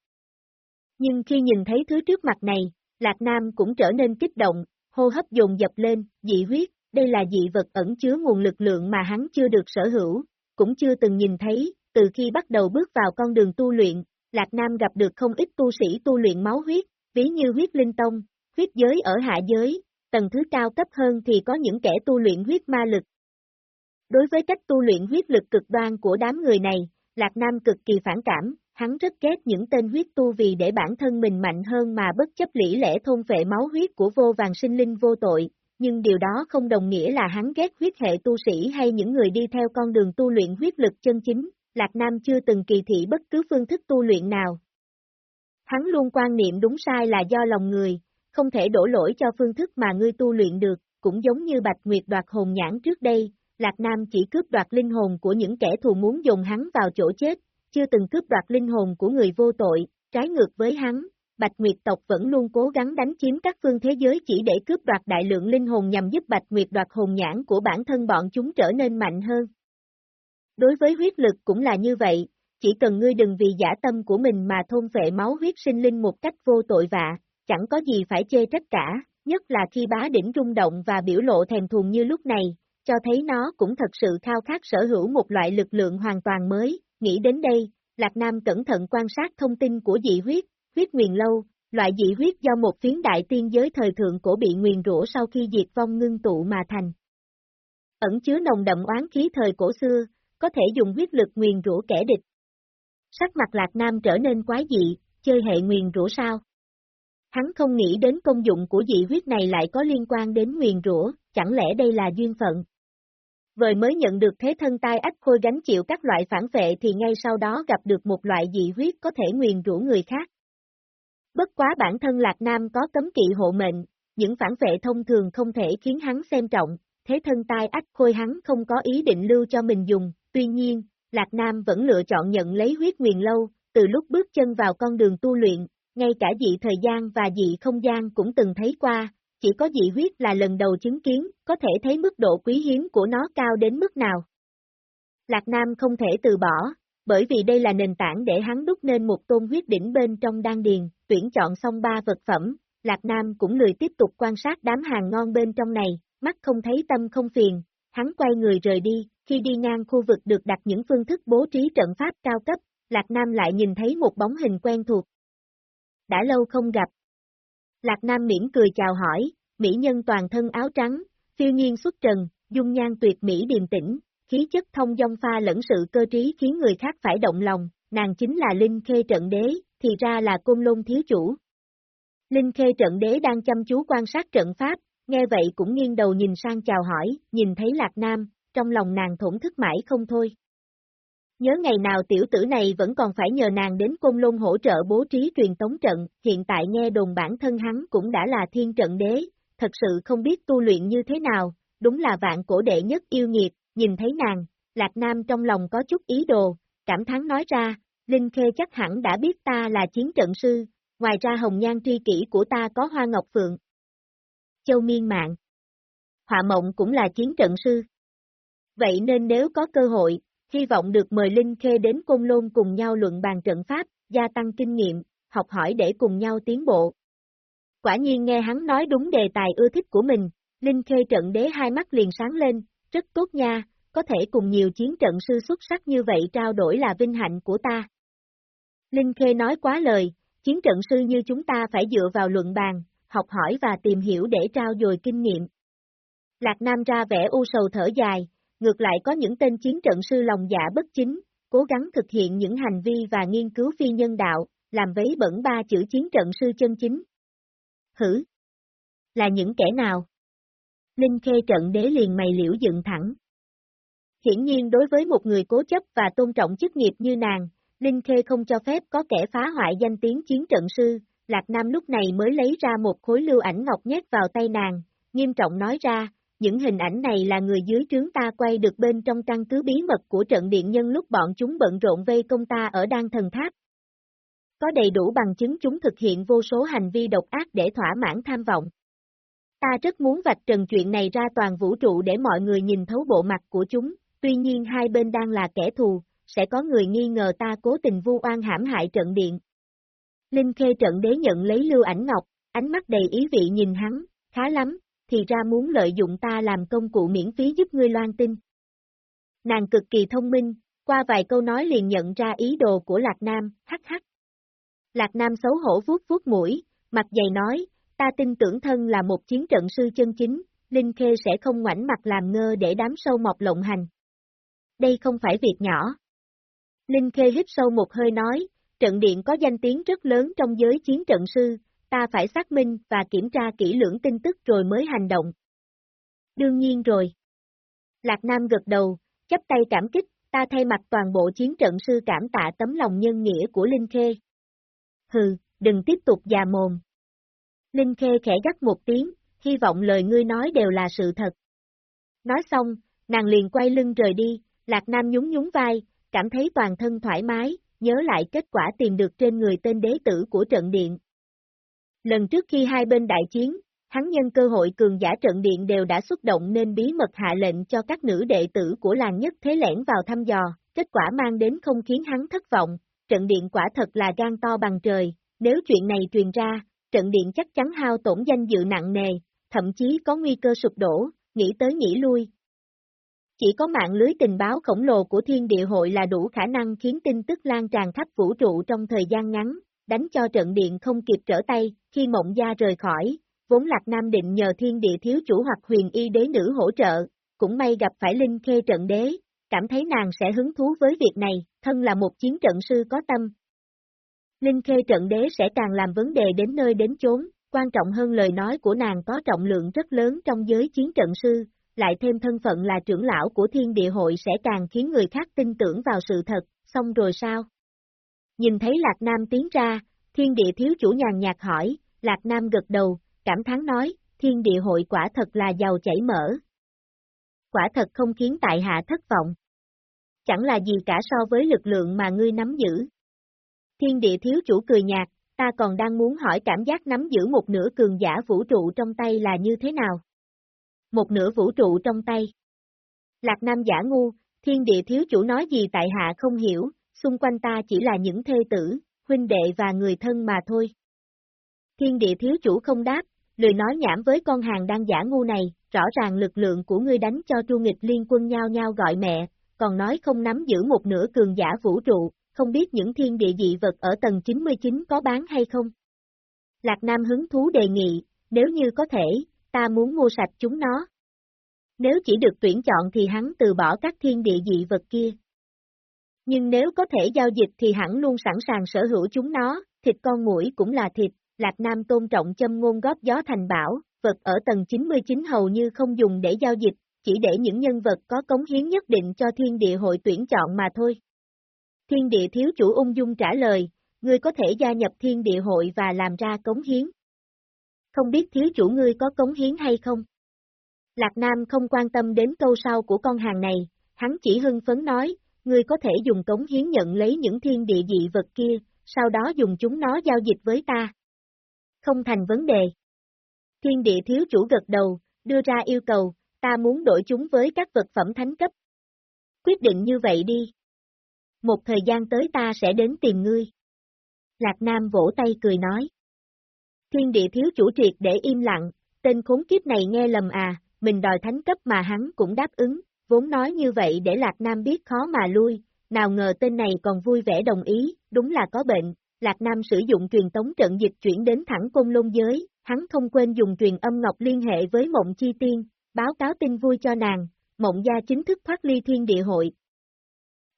S1: Nhưng khi nhìn thấy thứ trước mặt này, Lạc Nam cũng trở nên kích động, hô hấp dồn dập lên, dị huyết, đây là dị vật ẩn chứa nguồn lực lượng mà hắn chưa được sở hữu, cũng chưa từng nhìn thấy, từ khi bắt đầu bước vào con đường tu luyện, Lạc Nam gặp được không ít tu sĩ tu luyện máu huyết, ví như huyết linh tông, huyết giới ở hạ giới, tầng thứ cao cấp hơn thì có những kẻ tu luyện huyết ma lực. Đối với cách tu luyện huyết lực cực đoan của đám người này, Lạc Nam cực kỳ phản cảm, hắn rất ghét những tên huyết tu vì để bản thân mình mạnh hơn mà bất chấp lý lẽ thôn vệ máu huyết của vô vàng sinh linh vô tội, nhưng điều đó không đồng nghĩa là hắn ghét huyết hệ tu sĩ hay những người đi theo con đường tu luyện huyết lực chân chính, Lạc Nam chưa từng kỳ thị bất cứ phương thức tu luyện nào. Hắn luôn quan niệm đúng sai là do lòng người, không thể đổ lỗi cho phương thức mà ngươi tu luyện được, cũng giống như Bạch Nguyệt đoạt hồn nhãn trước đây, Lạc Nam chỉ cướp đoạt linh hồn của những kẻ thù muốn dùng hắn vào chỗ chết, chưa từng cướp đoạt linh hồn của người vô tội, trái ngược với hắn, Bạch Nguyệt tộc vẫn luôn cố gắng đánh chiếm các phương thế giới chỉ để cướp đoạt đại lượng linh hồn nhằm giúp Bạch Nguyệt đoạt hồn nhãn của bản thân bọn chúng trở nên mạnh hơn. Đối với huyết lực cũng là như vậy, chỉ cần ngươi đừng vì giả tâm của mình mà thôn vệ máu huyết sinh linh một cách vô tội vạ, chẳng có gì phải chê trách cả, nhất là khi bá đỉnh rung động và biểu lộ thèm thuồng như lúc này, cho thấy nó cũng thật sự khao khát sở hữu một loại lực lượng hoàn toàn mới, nghĩ đến đây, Lạc Nam cẩn thận quan sát thông tin của dị huyết, huyết nguyền lâu, loại dị huyết do một phiến đại tiên giới thời thượng cổ bị nguyền rủa sau khi diệt vong ngưng tụ mà thành. Ẩn chứa nồng đậm oán khí thời cổ xưa, có thể dùng huyết lực nguyền rủa kẻ địch. Sắc mặt Lạc Nam trở nên quái dị, chơi hệ nguyền rủa sao? Hắn không nghĩ đến công dụng của dị huyết này lại có liên quan đến nguyền rủa, chẳng lẽ đây là duyên phận? Vời mới nhận được thế thân tai ách khôi gánh chịu các loại phản vệ thì ngay sau đó gặp được một loại dị huyết có thể nguyền rủa người khác. Bất quá bản thân Lạc Nam có cấm kỵ hộ mệnh, những phản vệ thông thường không thể khiến hắn xem trọng, thế thân tai ách khôi hắn không có ý định lưu cho mình dùng, tuy nhiên, Lạc Nam vẫn lựa chọn nhận lấy huyết nguyền lâu, từ lúc bước chân vào con đường tu luyện, ngay cả dị thời gian và dị không gian cũng từng thấy qua, chỉ có dị huyết là lần đầu chứng kiến, có thể thấy mức độ quý hiếm của nó cao đến mức nào. Lạc Nam không thể từ bỏ, bởi vì đây là nền tảng để hắn đúc nên một tôn huyết đỉnh bên trong đan điền, tuyển chọn xong ba vật phẩm, Lạc Nam cũng lười tiếp tục quan sát đám hàng ngon bên trong này, mắt không thấy tâm không phiền, hắn quay người rời đi, khi đi ngang khu vực được đặt những phương thức bố trí trận pháp cao cấp, Lạc Nam lại nhìn thấy một bóng hình quen thuộc. Đã lâu không gặp. Lạc Nam miễn cười chào hỏi, mỹ nhân toàn thân áo trắng, phiêu nhiên xuất trần, dung nhan tuyệt mỹ điềm tĩnh, khí chất thông dong pha lẫn sự cơ trí khiến người khác phải động lòng, nàng chính là Linh Khê Trận Đế, thì ra là Côn Lôn Thiếu Chủ. Linh Khê Trận Đế đang chăm chú quan sát trận pháp, nghe vậy cũng nghiêng đầu nhìn sang chào hỏi, nhìn thấy Lạc Nam, trong lòng nàng thổn thức mãi không thôi. Nhớ ngày nào tiểu tử này vẫn còn phải nhờ nàng đến Côn Lôn hỗ trợ bố trí truyền tống trận, hiện tại nghe đồn bản thân hắn cũng đã là thiên trận đế, thật sự không biết tu luyện như thế nào, đúng là vạn cổ đệ nhất yêu nghiệt, nhìn thấy nàng, Lạc Nam trong lòng có chút ý đồ, cảm thán nói ra, Linh Khê chắc hẳn đã biết ta là chiến trận sư, ngoài ra hồng nhan tri kỷ của ta có Hoa Ngọc Phượng. Châu Miên Mạng Họa Mộng cũng là chiến trận sư. Vậy nên nếu có cơ hội, hy vọng được mời Linh Khê đến Côn Lôn cùng nhau luận bàn trận pháp, gia tăng kinh nghiệm, học hỏi để cùng nhau tiến bộ. Quả nhiên nghe hắn nói đúng đề tài ưa thích của mình, Linh Khê trận đế hai mắt liền sáng lên, rất tốt nha, có thể cùng nhiều chiến trận sư xuất sắc như vậy trao đổi là vinh hạnh của ta. Linh Khê nói quá lời, chiến trận sư như chúng ta phải dựa vào luận bàn, học hỏi và tìm hiểu để trao dồi kinh nghiệm. Lạc Nam ra vẻ u sầu thở dài, ngược lại có những tên chiến trận sư lòng dạ bất chính, cố gắng thực hiện những hành vi và nghiên cứu phi nhân đạo, làm vấy bẩn ba chữ chiến trận sư chân chính. Hử? Là những kẻ nào? Linh Khê trận đế liền mày liễu dựng thẳng. Hiển nhiên đối với một người cố chấp và tôn trọng chức nghiệp như nàng, Linh Khê không cho phép có kẻ phá hoại danh tiếng chiến trận sư, Lạc Nam lúc này mới lấy ra một khối lưu ảnh ngọc nhét vào tay nàng, nghiêm trọng nói ra, những hình ảnh này là người dưới trướng ta quay được bên trong căn cứ bí mật của trận điện nhân lúc bọn chúng bận rộn vây công ta ở đan thần tháp. Có đầy đủ bằng chứng chúng thực hiện vô số hành vi độc ác để thỏa mãn tham vọng. Ta rất muốn vạch trần chuyện này ra toàn vũ trụ để mọi người nhìn thấu bộ mặt của chúng, tuy nhiên hai bên đang là kẻ thù, sẽ có người nghi ngờ ta cố tình vu oan hãm hại trận điện. Linh Khê trận đế nhận lấy lưu ảnh ngọc, ánh mắt đầy ý vị nhìn hắn, khá lắm, thì ra muốn lợi dụng ta làm công cụ miễn phí giúp ngươi loan tin. Nàng cực kỳ thông minh, qua vài câu nói liền nhận ra ý đồ của Lạc Nam, hắc hắc. Lạc Nam xấu hổ vuốt vuốt mũi, mặt dày nói, ta tin tưởng thân là một chiến trận sư chân chính, Linh Khê sẽ không ngoảnh mặt làm ngơ để đám sâu mọc lộng hành. Đây không phải việc nhỏ. Linh Khê hít sâu một hơi nói, trận điện có danh tiếng rất lớn trong giới chiến trận sư, ta phải xác minh và kiểm tra kỹ lưỡng tin tức rồi mới hành động. Đương nhiên rồi. Lạc Nam gật đầu, chấp tay cảm kích, ta thay mặt toàn bộ chiến trận sư cảm tạ tấm lòng nhân nghĩa của Linh Khê. Hừ, đừng tiếp tục già mồm. Linh Khê khẽ gắt một tiếng, hy vọng lời ngươi nói đều là sự thật. Nói xong, nàng liền quay lưng rời đi, Lạc Nam nhún nhún vai, cảm thấy toàn thân thoải mái, nhớ lại kết quả tìm được trên người tên đế tử của trận điện. Lần trước khi hai bên đại chiến, hắn nhân cơ hội cường giả trận điện đều đã xuất động nên bí mật hạ lệnh cho các nữ đệ tử của làng nhất thế lẻn vào thăm dò, kết quả mang đến không khiến hắn thất vọng, trận điện quả thật là gan to bằng trời, nếu chuyện này truyền ra, trận điện chắc chắn hao tổn danh dự nặng nề, thậm chí có nguy cơ sụp đổ, nghĩ tới nghĩ lui. Chỉ có mạng lưới tình báo khổng lồ của thiên địa hội là đủ khả năng khiến tin tức lan tràn khắp vũ trụ trong thời gian ngắn, đánh cho trận điện không kịp trở tay, khi mộng gia rời khỏi, vốn Lạc Nam định nhờ thiên địa thiếu chủ hoặc huyền y đế nữ hỗ trợ, cũng may gặp phải Linh Khê trận đế, cảm thấy nàng sẽ hứng thú với việc này, thân là một chiến trận sư có tâm. Linh Khê trận đế sẽ càng làm vấn đề đến nơi đến chốn, quan trọng hơn lời nói của nàng có trọng lượng rất lớn trong giới chiến trận sư, lại thêm thân phận là trưởng lão của thiên địa hội sẽ càng khiến người khác tin tưởng vào sự thật, xong rồi sao? Nhìn thấy Lạc Nam tiến ra, thiên địa thiếu chủ nhàn nhạt hỏi, Lạc Nam gật đầu, cảm thán nói, thiên địa hội quả thật là giàu chảy mỡ. Quả thật không khiến tại hạ thất vọng. Chẳng là gì cả so với lực lượng mà ngươi nắm giữ. Thiên địa thiếu chủ cười nhạt, ta còn đang muốn hỏi cảm giác nắm giữ một nửa cường giả vũ trụ trong tay là như thế nào? Một nửa vũ trụ trong tay. Lạc Nam giả ngu, thiên địa thiếu chủ nói gì tại hạ không hiểu, xung quanh ta chỉ là những thê tử, huynh đệ và người thân mà thôi. Thiên địa thiếu chủ không đáp, lười nói nhảm với con hàng đang giả ngu này, rõ ràng lực lượng của ngươi đánh cho tru nghịch liên quân nhau nhau gọi mẹ, còn nói không nắm giữ một nửa cường giả vũ trụ, không biết những thiên địa dị vật ở tầng 99 có bán hay không. Lạc Nam hứng thú đề nghị, nếu như có thể, ta muốn mua sạch chúng nó. Nếu chỉ được tuyển chọn thì hắn từ bỏ các thiên địa dị vật kia. Nhưng nếu có thể giao dịch thì hẳn luôn sẵn sàng sở hữu chúng nó, thịt con mũi cũng là thịt, Lạc Nam tôn trọng châm ngôn góp gió thành bảo, vật ở tầng 99 hầu như không dùng để giao dịch, chỉ để những nhân vật có cống hiến nhất định cho thiên địa hội tuyển chọn mà thôi. Thiên địa thiếu chủ ung dung trả lời, ngươi có thể gia nhập thiên địa hội và làm ra cống hiến. Không biết thiếu chủ ngươi có cống hiến hay không? Lạc Nam không quan tâm đến câu sau của con hàng này, hắn chỉ hưng phấn nói, ngươi có thể dùng cống hiến nhận lấy những thiên địa dị vật kia, sau đó dùng chúng nó giao dịch với ta. Không thành vấn đề. Thiên địa thiếu chủ gật đầu, đưa ra yêu cầu, ta muốn đổi chúng với các vật phẩm thánh cấp. Quyết định như vậy đi. Một thời gian tới ta sẽ đến tìm ngươi. Lạc Nam vỗ tay cười nói. Thiên địa thiếu chủ triệt để im lặng, tên khốn kiếp này nghe lầm à, mình đòi thánh cấp mà hắn cũng đáp ứng, vốn nói như vậy để Lạc Nam biết khó mà lui, nào ngờ tên này còn vui vẻ đồng ý, đúng là có bệnh, Lạc Nam sử dụng truyền tống trận dịch chuyển đến thẳng công lôn giới, hắn không quên dùng truyền âm ngọc liên hệ với mộng chi tiên, báo cáo tin vui cho nàng, mộng gia chính thức thoát ly thiên địa hội.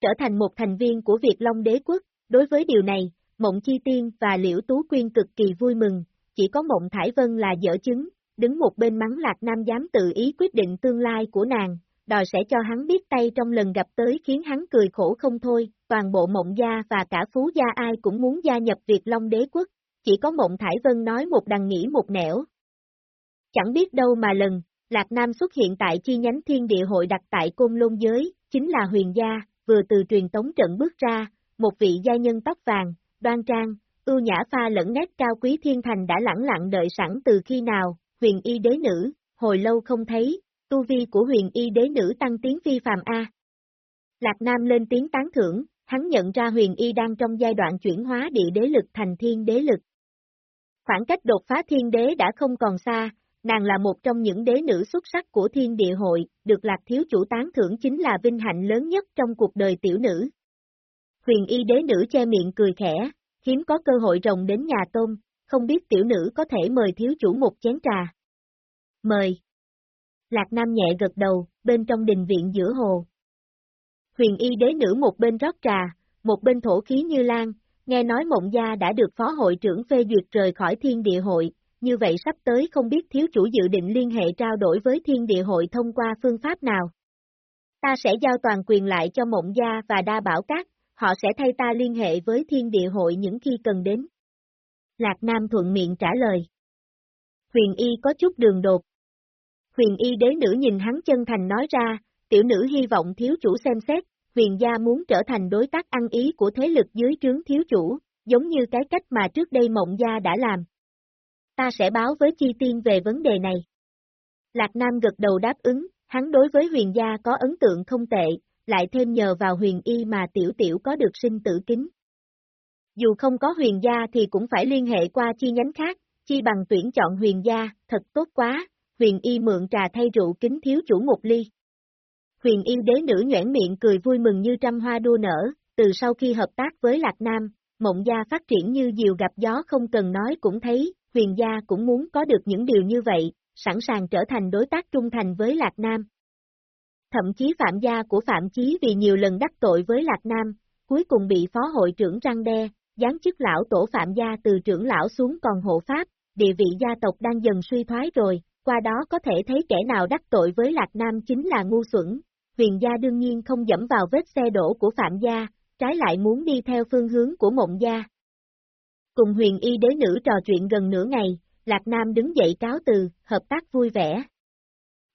S1: Trở thành một thành viên của Việt Long đế quốc, đối với điều này, mộng chi tiên và liễu tú quyên cực kỳ vui mừng, chỉ có mộng Thải Vân là dở chứng, đứng một bên mắng Lạc Nam dám tự ý quyết định tương lai của nàng, đòi sẽ cho hắn biết tay trong lần gặp tới khiến hắn cười khổ không thôi, toàn bộ mộng gia và cả phú gia ai cũng muốn gia nhập Việt Long đế quốc, chỉ có mộng Thải Vân nói một đằng nghĩ một nẻo. Chẳng biết đâu mà lần, Lạc Nam xuất hiện tại chi nhánh thiên địa hội đặt tại Côn Lôn Giới, chính là huyền gia, vừa từ truyền tống trận bước ra, một vị gia nhân tóc vàng, đoan trang, ưu nhã pha lẫn nét cao quý thiên thành đã lẳng lặng đợi sẵn từ khi nào, huyền y đế nữ, hồi lâu không thấy, tu vi của huyền y đế nữ tăng tiến phi phàm A. Lạc Nam lên tiếng tán thưởng, hắn nhận ra huyền y đang trong giai đoạn chuyển hóa địa đế lực thành thiên đế lực. Khoảng cách đột phá thiên đế đã không còn xa, nàng là một trong những đế nữ xuất sắc của thiên địa hội, được lạc thiếu chủ tán thưởng chính là vinh hạnh lớn nhất trong cuộc đời tiểu nữ. Huyền y đế nữ che miệng cười khẽ, hiếm có cơ hội rồng đến nhà tôm, không biết tiểu nữ có thể mời thiếu chủ một chén trà. Mời. Lạc Nam nhẹ gật đầu, bên trong đình viện giữa hồ. Huyền y đế nữ một bên rót trà, một bên thổ khí như lan, nghe nói mộng gia đã được phó hội trưởng phê duyệt rời khỏi thiên địa hội, như vậy sắp tới không biết thiếu chủ dự định liên hệ trao đổi với thiên địa hội thông qua phương pháp nào. Ta sẽ giao toàn quyền lại cho mộng gia và đa bảo các, họ sẽ thay ta liên hệ với thiên địa hội những khi cần đến. Lạc Nam thuận miệng trả lời. Huyền y có chút đường đột. Huyền y đế nữ nhìn hắn chân thành nói ra, tiểu nữ hy vọng thiếu chủ xem xét, huyền gia muốn trở thành đối tác ăn ý của thế lực dưới trướng thiếu chủ, giống như cái cách mà trước đây mộng gia đã làm. Ta sẽ báo với chi tiên về vấn đề này. Lạc Nam gật đầu đáp ứng, hắn đối với huyền gia có ấn tượng không tệ, lại thêm nhờ vào huyền y mà tiểu tiểu có được sinh tử kính. Dù không có huyền gia thì cũng phải liên hệ qua chi nhánh khác, chi bằng tuyển chọn huyền gia, thật tốt quá, huyền y mượn trà thay rượu kính thiếu chủ một ly. Huyền y đế nữ nhoảng miệng cười vui mừng như trăm hoa đua nở, từ sau khi hợp tác với Lạc Nam, mộng gia phát triển như diều gặp gió không cần nói cũng thấy, huyền gia cũng muốn có được những điều như vậy, sẵn sàng trở thành đối tác trung thành với Lạc Nam. Thậm chí phạm gia của Phạm Chí vì nhiều lần đắc tội với Lạc Nam, cuối cùng bị phó hội trưởng răng đe, giáng chức lão tổ Phạm gia từ trưởng lão xuống còn hộ pháp, địa vị gia tộc đang dần suy thoái rồi, qua đó có thể thấy kẻ nào đắc tội với Lạc Nam chính là ngu xuẩn. Huyền gia đương nhiên không dẫm vào vết xe đổ của Phạm gia, trái lại muốn đi theo phương hướng của mộng gia. Cùng huyền y đế nữ trò chuyện gần nửa ngày, Lạc Nam đứng dậy cáo từ, hợp tác vui vẻ.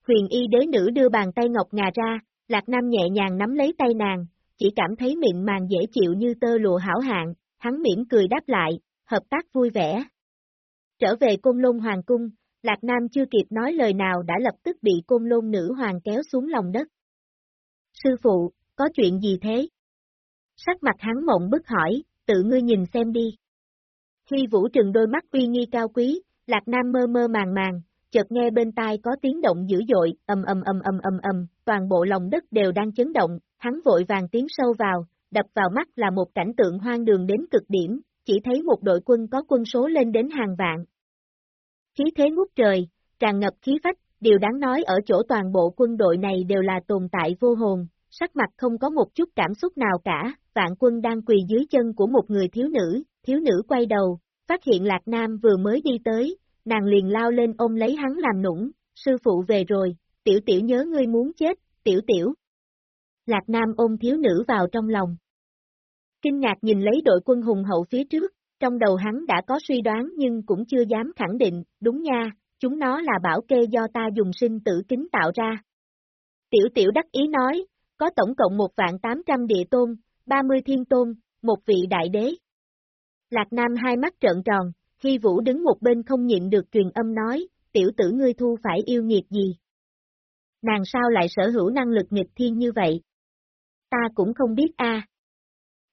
S1: Huyền y đế nữ đưa bàn tay ngọc ngà ra, Lạc Nam nhẹ nhàng nắm lấy tay nàng, chỉ cảm thấy miệng màng dễ chịu như tơ lụa hảo hạng, hắn mỉm cười đáp lại, hợp tác vui vẻ. Trở về Côn Lôn Hoàng Cung, Lạc Nam chưa kịp nói lời nào đã lập tức bị Côn Lôn Nữ Hoàng kéo xuống lòng đất. Sư phụ, có chuyện gì thế? sắc mặt hắn mộng bức hỏi, tự ngươi nhìn xem đi. Khi vũ trừng đôi mắt uy nghi cao quý, Lạc Nam mơ mơ màng màng, chợt nghe bên tai có tiếng động dữ dội, ầm ầm ầm ầm ầm ầm, toàn bộ lòng đất đều đang chấn động, hắn vội vàng tiến sâu vào, đập vào mắt là một cảnh tượng hoang đường đến cực điểm, chỉ thấy một đội quân có quân số lên đến hàng vạn. Khí thế ngút trời, tràn ngập khí phách, điều đáng nói ở chỗ toàn bộ quân đội này đều là tồn tại vô hồn, sắc mặt không có một chút cảm xúc nào cả, vạn quân đang quỳ dưới chân của một người thiếu nữ, thiếu nữ quay đầu, phát hiện Lạc Nam vừa mới đi tới, nàng liền lao lên ôm lấy hắn làm nũng, sư phụ về rồi, tiểu tiểu nhớ ngươi muốn chết, tiểu tiểu. Lạc Nam ôm thiếu nữ vào trong lòng. Kinh ngạc nhìn lấy đội quân hùng hậu phía trước, trong đầu hắn đã có suy đoán nhưng cũng chưa dám khẳng định, đúng nha, chúng nó là bảo kê do ta dùng sinh tử kính tạo ra. Tiểu tiểu đắc ý nói, có tổng cộng một vạn tám trăm địa tôn, ba mươi thiên tôn, một vị đại đế. Lạc Nam hai mắt trợn tròn, khi Vũ đứng một bên không nhịn được truyền âm nói, tiểu tử ngươi thu phải yêu nghiệt gì? Nàng sao lại sở hữu năng lực nghịch thiên như vậy? Ta cũng không biết a.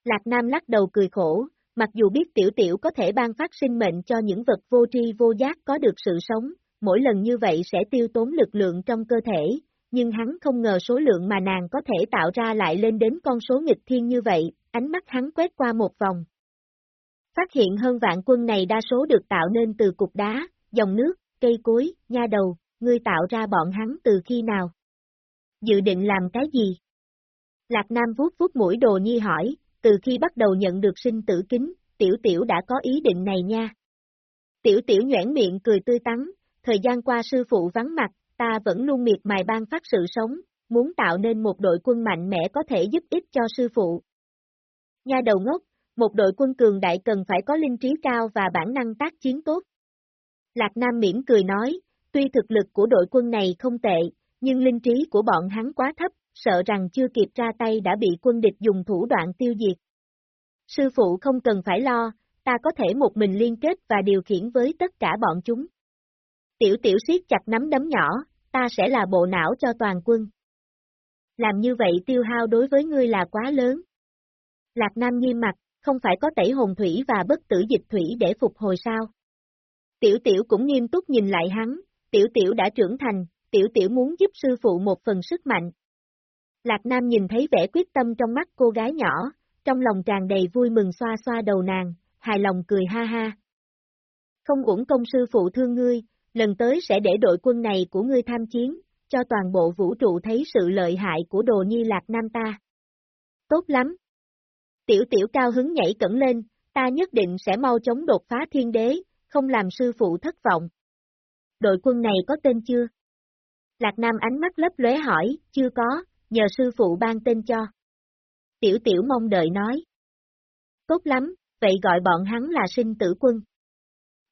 S1: Lạc Nam lắc đầu cười khổ, mặc dù biết tiểu tiểu có thể ban phát sinh mệnh cho những vật vô tri vô giác có được sự sống, mỗi lần như vậy sẽ tiêu tốn lực lượng trong cơ thể, nhưng hắn không ngờ số lượng mà nàng có thể tạo ra lại lên đến con số nghịch thiên như vậy, ánh mắt hắn quét qua một vòng. Phát hiện hơn vạn quân này đa số được tạo nên từ cục đá, dòng nước, cây cối, nha đầu, ngươi tạo ra bọn hắn từ khi nào? Dự định làm cái gì? Lạc Nam vuốt vuốt mũi đồ nhi hỏi, từ khi bắt đầu nhận được sinh tử kính, tiểu tiểu đã có ý định này nha. Tiểu tiểu nhoảng miệng cười tươi tắn, thời gian qua sư phụ vắng mặt, ta vẫn luôn miệt mài ban phát sự sống, muốn tạo nên một đội quân mạnh mẽ có thể giúp ích cho sư phụ. Nha đầu ngốc, một đội quân cường đại cần phải có linh trí cao và bản năng tác chiến tốt. Lạc Nam miễn cười nói, tuy thực lực của đội quân này không tệ, nhưng linh trí của bọn hắn quá thấp, sợ rằng chưa kịp ra tay đã bị quân địch dùng thủ đoạn tiêu diệt. Sư phụ không cần phải lo, ta có thể một mình liên kết và điều khiển với tất cả bọn chúng. Tiểu tiểu siết chặt nắm đấm nhỏ, ta sẽ là bộ não cho toàn quân. Làm như vậy tiêu hao đối với ngươi là quá lớn. Lạc Nam nghiêm mặt, không phải có tẩy hồn thủy và bất tử dịch thủy để phục hồi sao? Tiểu tiểu cũng nghiêm túc nhìn lại hắn, tiểu tiểu đã trưởng thành, tiểu tiểu muốn giúp sư phụ một phần sức mạnh. Lạc Nam nhìn thấy vẻ quyết tâm trong mắt cô gái nhỏ, trong lòng tràn đầy vui mừng xoa xoa đầu nàng, hài lòng cười ha ha. Không uổng công sư phụ thương ngươi, lần tới sẽ để đội quân này của ngươi tham chiến, cho toàn bộ vũ trụ thấy sự lợi hại của đồ nhi Lạc Nam ta. Tốt lắm. Tiểu tiểu cao hứng nhảy cẩn lên, ta nhất định sẽ mau chóng đột phá thiên đế, không làm sư phụ thất vọng. Đội quân này có tên chưa? Lạc Nam ánh mắt lấp lóe hỏi, chưa có, nhờ sư phụ ban tên cho. Tiểu tiểu mong đợi nói. Tốt lắm, vậy gọi bọn hắn là sinh tử quân.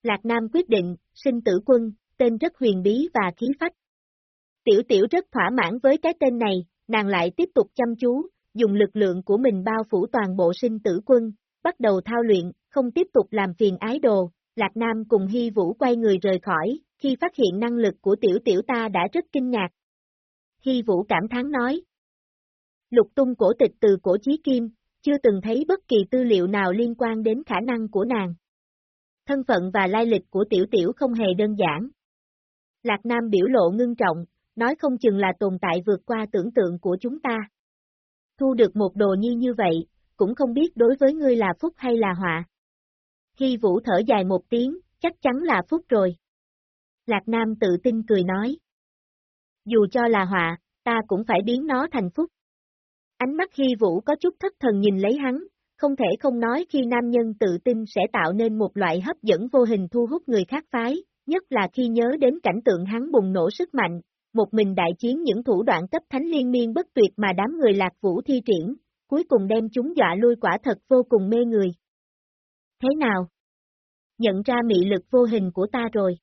S1: Lạc Nam quyết định, sinh tử quân, tên rất huyền bí và khí phách. Tiểu tiểu rất thỏa mãn với cái tên này, nàng lại tiếp tục chăm chú, dùng lực lượng của mình bao phủ toàn bộ sinh tử quân, bắt đầu thao luyện, không tiếp tục làm phiền ái đồ, Lạc Nam cùng Hy Vũ quay người rời khỏi, khi phát hiện năng lực của tiểu tiểu ta đã rất kinh ngạc. Hy Vũ cảm thán nói. Lục tung cổ tịch từ cổ chí kim, chưa từng thấy bất kỳ tư liệu nào liên quan đến khả năng của nàng. Thân phận và lai lịch của tiểu tiểu không hề đơn giản. Lạc Nam biểu lộ ngưng trọng, nói không chừng là tồn tại vượt qua tưởng tượng của chúng ta. Thu được một đồ nhi như vậy, cũng không biết đối với ngươi là phúc hay là họa. Khi Vũ thở dài một tiếng, chắc chắn là phúc rồi. Lạc Nam tự tin cười nói. Dù cho là họa, ta cũng phải biến nó thành phúc. Ánh mắt Hy Vũ có chút thất thần nhìn lấy hắn, không thể không nói khi nam nhân tự tin sẽ tạo nên một loại hấp dẫn vô hình thu hút người khác phái, nhất là khi nhớ đến cảnh tượng hắn bùng nổ sức mạnh, một mình đại chiến những thủ đoạn cấp thánh liên miên bất tuyệt mà đám người lạc vũ thi triển, cuối cùng đem chúng dọa lui quả thật vô cùng mê người. Thế nào? Nhận ra mị lực vô hình của ta rồi.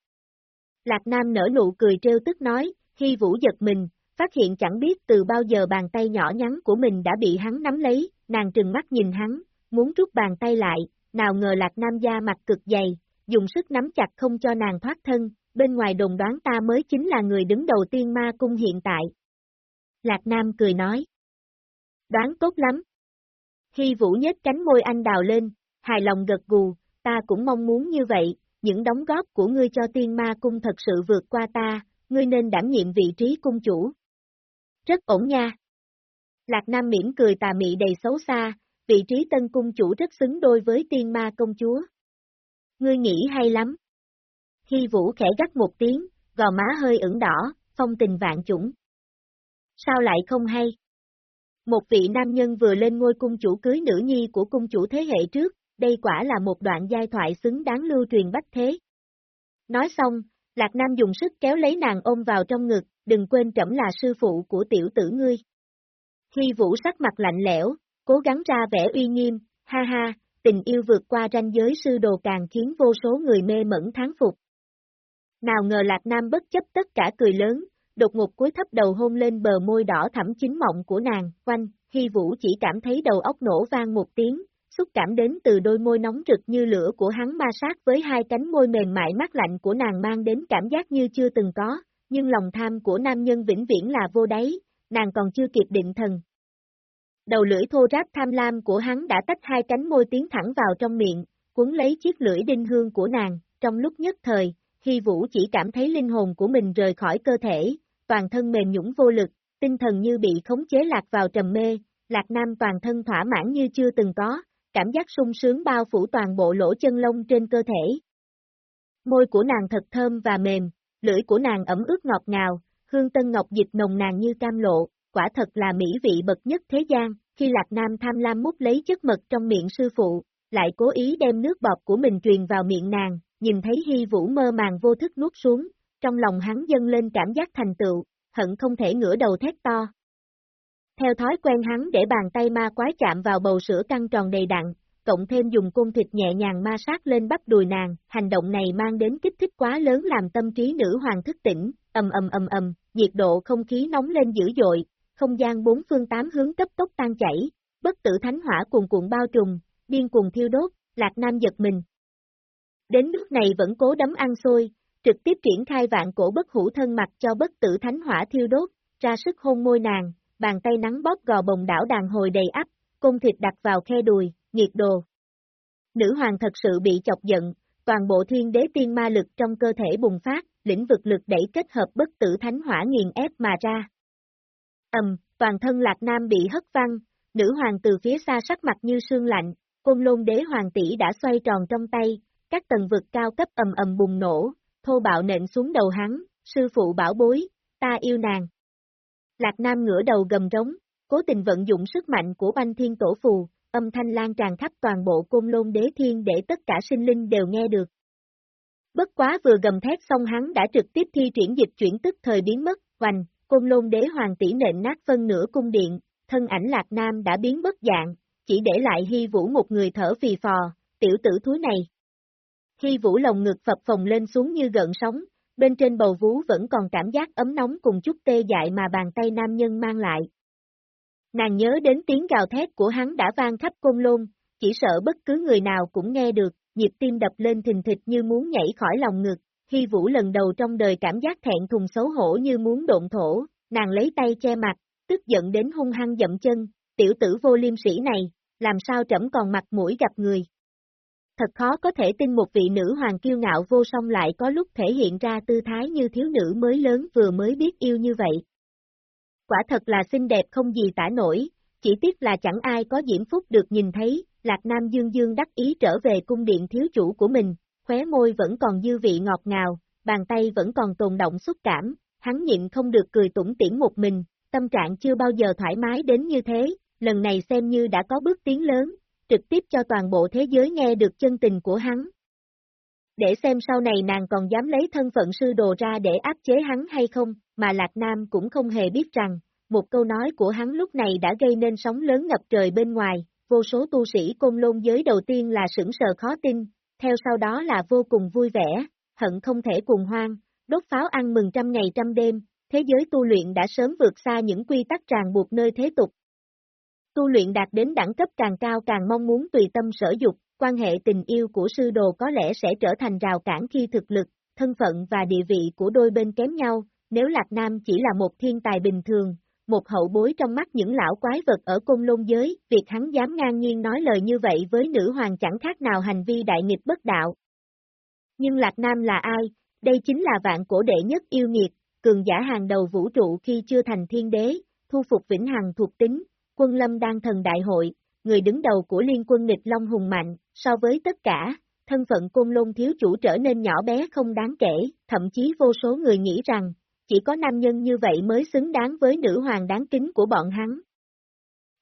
S1: Lạc Nam nở nụ cười trêu tức nói, khi vũ giật mình, phát hiện chẳng biết từ bao giờ bàn tay nhỏ nhắn của mình đã bị hắn nắm lấy, nàng trừng mắt nhìn hắn, muốn rút bàn tay lại, nào ngờ Lạc Nam da mặt cực dày, dùng sức nắm chặt không cho nàng thoát thân, bên ngoài đồn đoán ta mới chính là người đứng đầu tiên ma cung hiện tại. Lạc Nam cười nói. Đoán tốt lắm. Hy Vũ nhếch cánh môi anh đào lên, hài lòng gật gù, ta cũng mong muốn như vậy, những đóng góp của ngươi cho tiên ma cung thật sự vượt qua ta, ngươi nên đảm nhiệm vị trí cung chủ. Rất ổn nha. Lạc Nam mỉm cười tà mị đầy xấu xa, vị trí tân cung chủ rất xứng đôi với tiên ma công chúa. Ngươi nghĩ hay lắm. Hy Vũ khẽ gắt một tiếng, gò má hơi ửng đỏ, phong tình vạn chủng. Sao lại không hay? Một vị nam nhân vừa lên ngôi cung chủ cưới nữ nhi của cung chủ thế hệ trước, đây quả là một đoạn giai thoại xứng đáng lưu truyền bách thế. Nói xong, Lạc Nam dùng sức kéo lấy nàng ôm vào trong ngực, đừng quên trẫm là sư phụ của tiểu tử ngươi. Khi vũ sắc mặt lạnh lẽo, cố gắng ra vẻ uy nghiêm, ha ha, tình yêu vượt qua ranh giới sư đồ càng khiến vô số người mê mẩn tháng phục. Nào ngờ Lạc Nam bất chấp tất cả cười lớn, đột ngột cúi thấp đầu hôn lên bờ môi đỏ thẳm chính mộng của nàng, quanh, Hy Vũ chỉ cảm thấy đầu óc nổ vang một tiếng, xúc cảm đến từ đôi môi nóng rực như lửa của hắn ma sát với hai cánh môi mềm mại mát lạnh của nàng mang đến cảm giác như chưa từng có, nhưng lòng tham của nam nhân vĩnh viễn là vô đáy, nàng còn chưa kịp định thần. Đầu lưỡi thô ráp tham lam của hắn đã tách hai cánh môi tiến thẳng vào trong miệng, cuốn lấy chiếc lưỡi đinh hương của nàng, trong lúc nhất thời, Hy Vũ chỉ cảm thấy linh hồn của mình rời khỏi cơ thể, toàn thân mềm nhũng vô lực, tinh thần như bị khống chế lạc vào trầm mê, Lạc Nam toàn thân thỏa mãn như chưa từng có, cảm giác sung sướng bao phủ toàn bộ lỗ chân lông trên cơ thể. Môi của nàng thật thơm và mềm, lưỡi của nàng ẩm ướt ngọt ngào, hương tân ngọc dịch nồng nàn như cam lộ, quả thật là mỹ vị bậc nhất thế gian, khi Lạc Nam tham lam mút lấy chất mật trong miệng sư phụ, lại cố ý đem nước bọt của mình truyền vào miệng nàng, nhìn thấy Hy Vũ mơ màng vô thức nuốt xuống, trong lòng hắn dâng lên cảm giác thành tựu, hận không thể ngửa đầu thét to. Theo thói quen hắn để bàn tay ma quái chạm vào bầu sữa căng tròn đầy đặn, cộng thêm dùng côn thịt nhẹ nhàng ma sát lên bắp đùi nàng, hành động này mang đến kích thích quá lớn làm tâm trí nữ hoàng thức tỉnh, ầm ầm ầm ầm, nhiệt độ không khí nóng lên dữ dội, không gian bốn phương tám hướng cấp tốc tan chảy, bất tử thánh hỏa cuồn cuộn bao trùm, điên cuồng thiêu đốt, Lạc Nam giật mình. Đến lúc này vẫn cố đấm ăn xôi, trực tiếp triển khai vạn cổ bất hủ thân mặt cho bất tử thánh hỏa thiêu đốt, ra sức hôn môi nàng, bàn tay nắng bóp gò bồng đảo đàn hồi đầy ắp, cung thịt đặt vào khe đùi, nghiệt đồ. Nữ hoàng thật sự bị chọc giận, toàn bộ thiên đế tiên ma lực trong cơ thể bùng phát, lĩnh vực lực đẩy kết hợp bất tử thánh hỏa nghiền ép mà ra. Ầm, toàn thân lạc nam bị hất văng, nữ hoàng từ phía xa sắc mặt như sương lạnh, côn lôn đế hoàng tỷ đã xoay tròn trong tay, các tầng vực cao cấp ầm ầm bùng nổ, thô bạo nện xuống đầu hắn, sư phụ bảo bối, ta yêu nàng. Lạc Nam ngửa đầu gầm rống, cố tình vận dụng sức mạnh của banh thiên tổ phù, âm thanh lan tràn khắp toàn bộ côn lôn đế thiên để tất cả sinh linh đều nghe được. Bất quá vừa gầm thét xong hắn đã trực tiếp thi triển dịch chuyển tức thời biến mất, hoành, côn lôn đế hoàng tỷ nện nát phân nửa cung điện, thân ảnh Lạc Nam đã biến mất dạng, chỉ để lại hy vũ một người thở phì phò, tiểu tử thúi này. Hy vũ lồng ngực phập phồng lên xuống như gợn sóng, bên trên bầu vú vẫn còn cảm giác ấm nóng cùng chút tê dại mà bàn tay nam nhân mang lại. Nàng nhớ đến tiếng gào thét của hắn đã vang khắp côn lôn, chỉ sợ bất cứ người nào cũng nghe được, nhịp tim đập lên thình thịch như muốn nhảy khỏi lòng ngực, Hy Vũ lần đầu trong đời cảm giác thẹn thùng xấu hổ như muốn độn thổ, nàng lấy tay che mặt, tức giận đến hung hăng dậm chân, tiểu tử vô liêm sĩ này, làm sao trẫm còn mặt mũi gặp người. Thật khó có thể tin một vị nữ hoàng kiêu ngạo vô song lại có lúc thể hiện ra tư thái như thiếu nữ mới lớn vừa mới biết yêu như vậy. Quả thật là xinh đẹp không gì tả nổi, chỉ tiếc là chẳng ai có diễm phúc được nhìn thấy, Lạc Nam Dương Dương đắc ý trở về cung điện thiếu chủ của mình, khóe môi vẫn còn dư vị ngọt ngào, bàn tay vẫn còn tồn động xúc cảm, hắn nhịn không được cười tủm tỉm một mình, tâm trạng chưa bao giờ thoải mái đến như thế, lần này xem như đã có bước tiến lớn, trực tiếp cho toàn bộ thế giới nghe được chân tình của hắn. Để xem sau này nàng còn dám lấy thân phận sư đồ ra để áp chế hắn hay không, mà Lạc Nam cũng không hề biết rằng, một câu nói của hắn lúc này đã gây nên sóng lớn ngập trời bên ngoài, vô số tu sĩ côn lôn giới đầu tiên là sửng sờ khó tin, theo sau đó là vô cùng vui vẻ, hận không thể cùng hoang, đốt pháo ăn mừng trăm ngày trăm đêm, thế giới tu luyện đã sớm vượt xa những quy tắc ràng buộc nơi thế tục. Tu luyện đạt đến đẳng cấp càng cao càng mong muốn tùy tâm sở dục, quan hệ tình yêu của sư đồ có lẽ sẽ trở thành rào cản khi thực lực, thân phận và địa vị của đôi bên kém nhau, nếu Lạc Nam chỉ là một thiên tài bình thường, một hậu bối trong mắt những lão quái vật ở côn lôn giới, việc hắn dám ngang nhiên nói lời như vậy với nữ hoàng chẳng khác nào hành vi đại nghịch bất đạo. Nhưng Lạc Nam là ai? Đây chính là vạn cổ đệ nhất yêu nghiệt, cường giả hàng đầu vũ trụ khi chưa thành thiên đế, thu phục vĩnh hằng thuộc tính, quân lâm đang thần đại hội, người đứng đầu của liên quân nghịch Long hùng mạnh, so với tất cả, thân phận côn lôn thiếu chủ trở nên nhỏ bé không đáng kể, thậm chí vô số người nghĩ rằng, chỉ có nam nhân như vậy mới xứng đáng với nữ hoàng đáng kính của bọn hắn.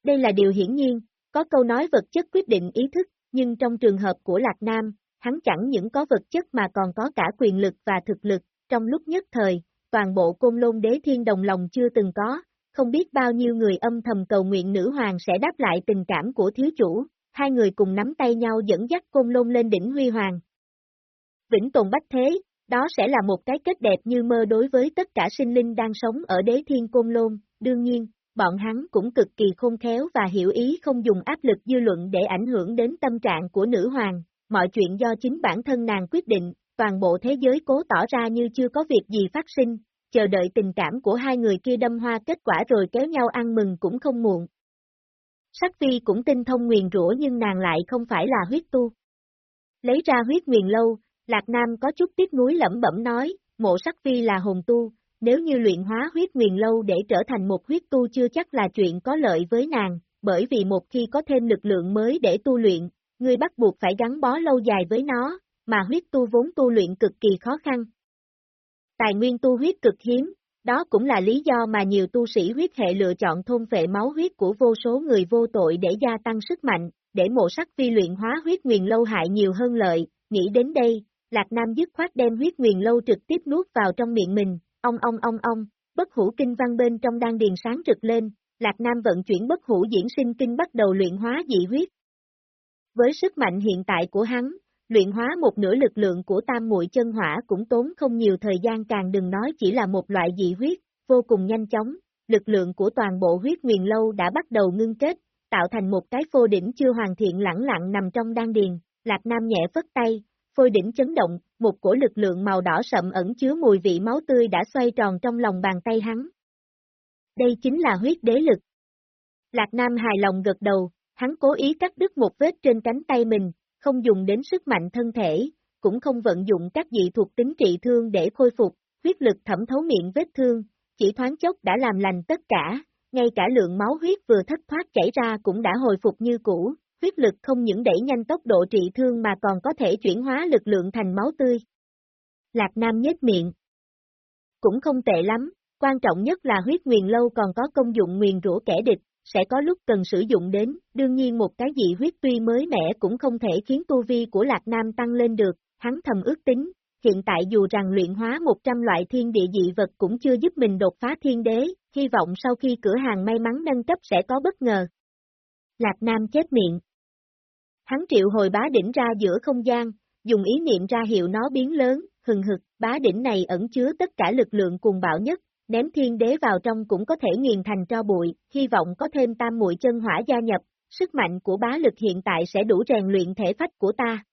S1: Đây là điều hiển nhiên, có câu nói vật chất quyết định ý thức, nhưng trong trường hợp của Lạc Nam, hắn chẳng những có vật chất mà còn có cả quyền lực và thực lực, trong lúc nhất thời, toàn bộ côn lôn đế thiên đồng lòng chưa từng có, không biết bao nhiêu người âm thầm cầu nguyện nữ hoàng sẽ đáp lại tình cảm của thiếu chủ, hai người cùng nắm tay nhau dẫn dắt côn lôn lên đỉnh huy hoàng. Vĩnh tồn bách thế, đó sẽ là một cái kết đẹp như mơ đối với tất cả sinh linh đang sống ở đế thiên côn lôn, đương nhiên, bọn hắn cũng cực kỳ khôn khéo và hiểu ý không dùng áp lực dư luận để ảnh hưởng đến tâm trạng của nữ hoàng, mọi chuyện do chính bản thân nàng quyết định, toàn bộ thế giới cố tỏ ra như chưa có việc gì phát sinh, chờ đợi tình cảm của hai người kia đâm hoa kết quả rồi kéo nhau ăn mừng cũng không muộn. Sắc phi cũng tinh thông nguyền rủa nhưng nàng lại không phải là huyết tu. Lấy ra huyết nguyền lâu, Lạc Nam có chút tiếc nuối lẩm bẩm nói, mộ sắc phi là hồn tu, nếu như luyện hóa huyết nguyền lâu để trở thành một huyết tu chưa chắc là chuyện có lợi với nàng, bởi vì một khi có thêm lực lượng mới để tu luyện, ngươi bắt buộc phải gắn bó lâu dài với nó, mà huyết tu vốn tu luyện cực kỳ khó khăn. Tài nguyên tu huyết cực hiếm, đó cũng là lý do mà nhiều tu sĩ huyết hệ lựa chọn thôn vệ máu huyết của vô số người vô tội để gia tăng sức mạnh, để mộ sắc phi luyện hóa huyết nguyền lâu hại nhiều hơn lợi, nghĩ đến đây, Lạc Nam dứt khoát đem huyết nguyền lâu trực tiếp nuốt vào trong miệng mình, ong ong ong ong, bất hủ kinh văn bên trong đan điền sáng rực lên, Lạc Nam vận chuyển bất hủ diễn sinh kinh bắt đầu luyện hóa dị huyết. Với sức mạnh hiện tại của hắn, luyện hóa một nửa lực lượng của tam muội chân hỏa cũng tốn không nhiều thời gian càng đừng nói chỉ là một loại dị huyết, vô cùng nhanh chóng, lực lượng của toàn bộ huyết nguyền lâu đã bắt đầu ngưng kết, tạo thành một cái phô đỉnh chưa hoàn thiện lẳng lặng nằm trong đan điền, Lạc Nam nhẹ phất tay, phôi đỉnh chấn động, một cổ lực lượng màu đỏ sậm ẩn chứa mùi vị máu tươi đã xoay tròn trong lòng bàn tay hắn. Đây chính là huyết đế lực. Lạc Nam hài lòng gật đầu, hắn cố ý cắt đứt một vết trên cánh tay mình, không dùng đến sức mạnh thân thể, cũng không vận dụng các dị thuộc tính trị thương để khôi phục, huyết lực thẩm thấu miệng vết thương, chỉ thoáng chốc đã làm lành tất cả, ngay cả lượng máu huyết vừa thất thoát chảy ra cũng đã hồi phục như cũ, huyết lực không những đẩy nhanh tốc độ trị thương mà còn có thể chuyển hóa lực lượng thành máu tươi. Lạc Nam nhếch miệng. Cũng không tệ lắm, quan trọng nhất là huyết nguyền lâu còn có công dụng nguyền rủa kẻ địch, sẽ có lúc cần sử dụng đến, đương nhiên một cái gì huyết tuy mới mẻ cũng không thể khiến tu vi của Lạc Nam tăng lên được, hắn thầm ước tính, hiện tại dù rằng luyện hóa 100 loại thiên địa dị vật cũng chưa giúp mình đột phá thiên đế, hy vọng sau khi cửa hàng may mắn nâng cấp sẽ có bất ngờ. Lạc Nam chết miệng. Hắn triệu hồi bá đỉnh ra giữa không gian, dùng ý niệm ra hiệu nó biến lớn, hừng hực, bá đỉnh này ẩn chứa tất cả lực lượng cuồng bạo nhất, ném thiên đế vào trong cũng có thể nghiền thành cho bụi, hy vọng có thêm tam muội chân hỏa gia nhập, sức mạnh của bá lực hiện tại sẽ đủ rèn luyện thể phách của ta.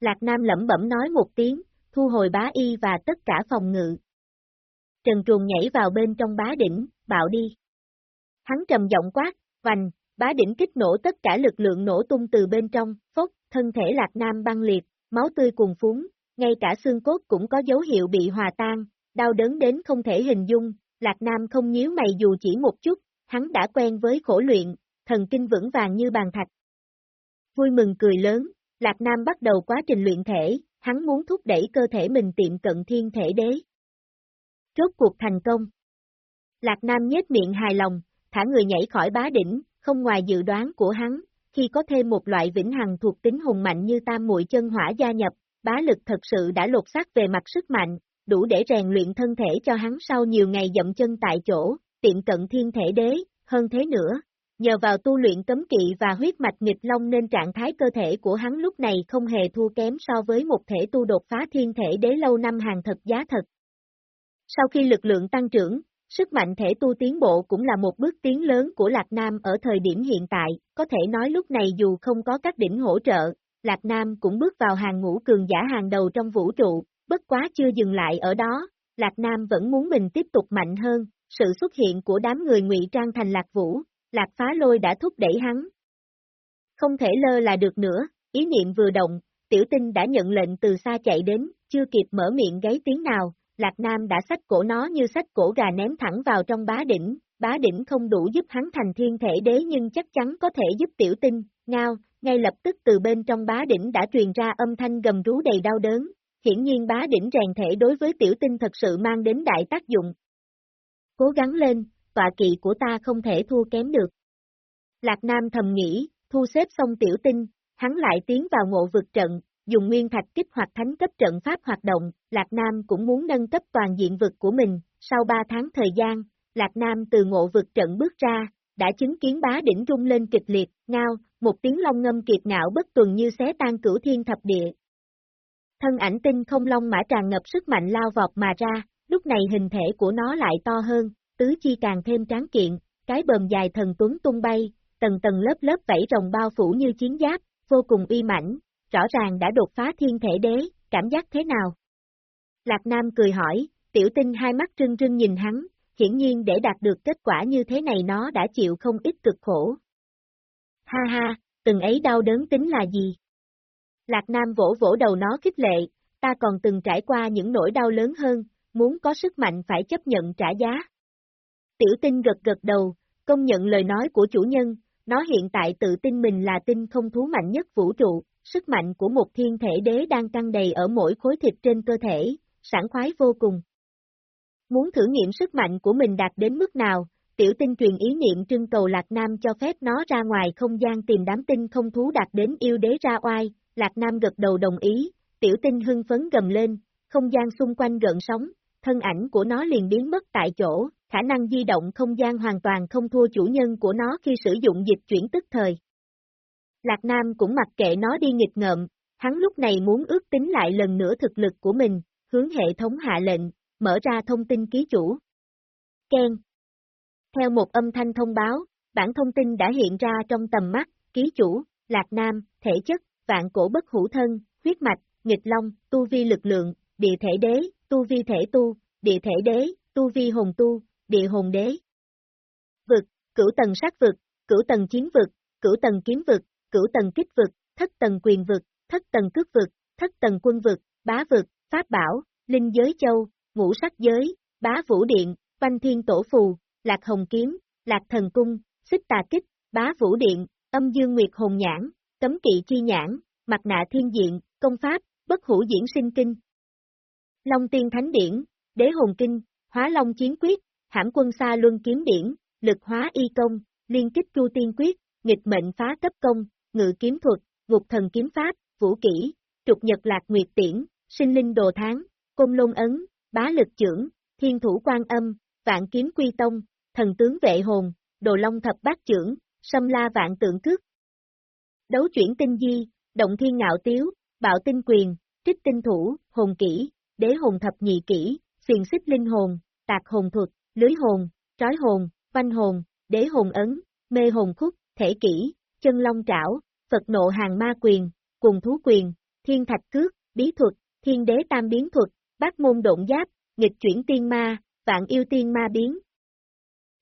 S1: Lạc Nam lẩm bẩm nói một tiếng, thu hồi bá y và tất cả phòng ngự. Trần Truồng nhảy vào bên trong bá đỉnh, bạo đi. Hắn trầm giọng quát, vành, bá đỉnh kích nổ tất cả lực lượng nổ tung từ bên trong, phốc, thân thể Lạc Nam băng liệt, máu tươi cuồn phúng, ngay cả xương cốt cũng có dấu hiệu bị hòa tan, đau đớn đến không thể hình dung, Lạc Nam không nhíu mày dù chỉ một chút, hắn đã quen với khổ luyện, thần kinh vững vàng như bàn thạch. Vui mừng cười lớn, Lạc Nam bắt đầu quá trình luyện thể, hắn muốn thúc đẩy cơ thể mình tiệm cận thiên thể đế. Rốt cuộc thành công. Lạc Nam nhếch miệng hài lòng, thả người nhảy khỏi bá đỉnh, không ngoài dự đoán của hắn, khi có thêm một loại vĩnh hằng thuộc tính hùng mạnh như tam muội chân hỏa gia nhập, bá lực thật sự đã lột xác về mặt sức mạnh, đủ để rèn luyện thân thể cho hắn sau nhiều ngày dậm chân tại chỗ, tiện cận thiên thể đế, hơn thế nữa. Nhờ vào tu luyện cấm kỵ và huyết mạch nghịch long nên trạng thái cơ thể của hắn lúc này không hề thua kém so với một thể tu đột phá thiên thể đế lâu năm hàng thật giá thật. Sau khi lực lượng tăng trưởng, Sức mạnh thể tu tiến bộ cũng là một bước tiến lớn của Lạc Nam ở thời điểm hiện tại, có thể nói lúc này dù không có các đỉnh hỗ trợ, Lạc Nam cũng bước vào hàng ngũ cường giả hàng đầu trong vũ trụ, bất quá chưa dừng lại ở đó, Lạc Nam vẫn muốn mình tiếp tục mạnh hơn, sự xuất hiện của đám người ngụy trang thành Lạc Vũ, Lạc Phá Lôi đã thúc đẩy hắn. Không thể lơ là được nữa, ý niệm vừa động, tiểu tinh đã nhận lệnh từ xa chạy đến, chưa kịp mở miệng gáy tiếng nào, Lạc Nam đã sách cổ nó như sách cổ gà ném thẳng vào trong bá đỉnh, bá đỉnh không đủ giúp hắn thành thiên thể đế nhưng chắc chắn có thể giúp tiểu tinh, ngao, ngay lập tức từ bên trong bá đỉnh đã truyền ra âm thanh gầm rú đầy đau đớn, hiển nhiên bá đỉnh rèn thể đối với tiểu tinh thật sự mang đến đại tác dụng. Cố gắng lên, tọa kỵ của ta không thể thua kém được. Lạc Nam thầm nghĩ, thu xếp xong tiểu tinh, hắn lại tiến vào ngộ vực trận, dùng nguyên thạch kích hoạt thánh cấp trận pháp hoạt động, Lạc Nam cũng muốn nâng cấp toàn diện vực của mình, sau 3 tháng thời gian, Lạc Nam từ ngộ vực trận bước ra, đã chứng kiến bá đỉnh rung lên kịch liệt, ngao, một tiếng long ngâm kiệt ngạo bất tuần như xé tan cửu thiên thập địa. Thân ảnh tinh không long mã tràn ngập sức mạnh lao vọt mà ra, lúc này hình thể của nó lại to hơn, tứ chi càng thêm tráng kiện, cái bờm dài thần tuấn tung bay, tầng tầng lớp lớp vảy rồng bao phủ như chiến giáp, vô cùng uy mãnh, rõ ràng đã đột phá thiên thể đế, cảm giác thế nào? Lạc Nam cười hỏi, tiểu tinh hai mắt trưng trưng nhìn hắn, hiển nhiên để đạt được kết quả như thế này nó đã chịu không ít cực khổ. Ha ha, từng ấy đau đớn tính là gì? Lạc Nam vỗ vỗ đầu nó khích lệ, ta còn từng trải qua những nỗi đau lớn hơn, muốn có sức mạnh phải chấp nhận trả giá. Tiểu tinh gật gật đầu, công nhận lời nói của chủ nhân, nó hiện tại tự tin mình là tinh không thú mạnh nhất vũ trụ, sức mạnh của một thiên thể đế đang căng đầy ở mỗi khối thịt trên cơ thể, sảng khoái vô cùng. Muốn thử nghiệm sức mạnh của mình đạt đến mức nào, tiểu tinh truyền ý niệm trưng cầu Lạc Nam cho phép nó ra ngoài không gian tìm đám tinh không thú đạt đến yêu đế ra oai, Lạc Nam gật đầu đồng ý, tiểu tinh hưng phấn gầm lên, không gian xung quanh gợn sóng, thân ảnh của nó liền biến mất tại chỗ, khả năng di động không gian hoàn toàn không thua chủ nhân của nó khi sử dụng dịch chuyển tức thời. Lạc Nam cũng mặc kệ nó đi nghịch ngợm, hắn lúc này muốn ước tính lại lần nữa thực lực của mình, hướng hệ thống hạ lệnh, mở ra thông tin ký chủ. Ken. Theo một âm thanh thông báo, bản thông tin đã hiện ra trong tầm mắt, ký chủ, Lạc Nam, thể chất, vạn cổ bất hữu thân, huyết mạch, nghịch long, tu vi lực lượng, địa thể đế, tu vi thể tu, địa thể đế, tu vi hồn tu, địa hồn đế. Vực, cửu tầng sát vực, cửu tầng chiến vực, cửu tầng kiếm vực, cửu tầng kích vực, thất tầng quyền vực, thất tầng cước vực, thất tầng quân vực, bá vực, pháp bảo, linh giới châu, ngũ sắc giới, bá vũ điện, quanh thiên tổ phù, lạc hồng kiếm, lạc thần cung, xích tà kích, bá vũ điện, âm dương nguyệt hồn nhãn, cấm kỵ chi nhãn, mặt nạ thiên diện, công pháp, bất hủ diễn sinh kinh. Long tiên thánh điển, đế hồn kinh, hóa long chiến quyết, hãm quân xa luân kiếm điển, lực hóa y công, liên kích chu tiên quyết, nghịch mệnh phá cấp công, ngự kiếm thuật, ngục thần kiếm pháp, vũ kỹ, trục nhật lạc nguyệt tiễn, sinh linh đồ tháng, côn lôn ấn, bá lực trưởng, thiên thủ quan âm, vạn kiếm quy tông, thần tướng vệ hồn, đồ long thập bát trưởng, xâm la vạn tượng cước. Đấu chuyển tinh di, động thiên ngạo tiếu, bạo tinh quyền, trích tinh thủ, hồn kỹ, đế hồn thập nhị kỹ, phiền xích linh hồn, tạc hồn thuật, lưới hồn, trói hồn, vanh hồn, đế hồn ấn, mê hồn khúc, thể kỹ, chân long trảo, Phật nộ hàng ma quyền, cùng thú quyền, thiên thạch cước, bí thuật, thiên đế tam biến thuật, bát môn độn giáp, nghịch chuyển tiên ma, vạn yêu tiên ma biến.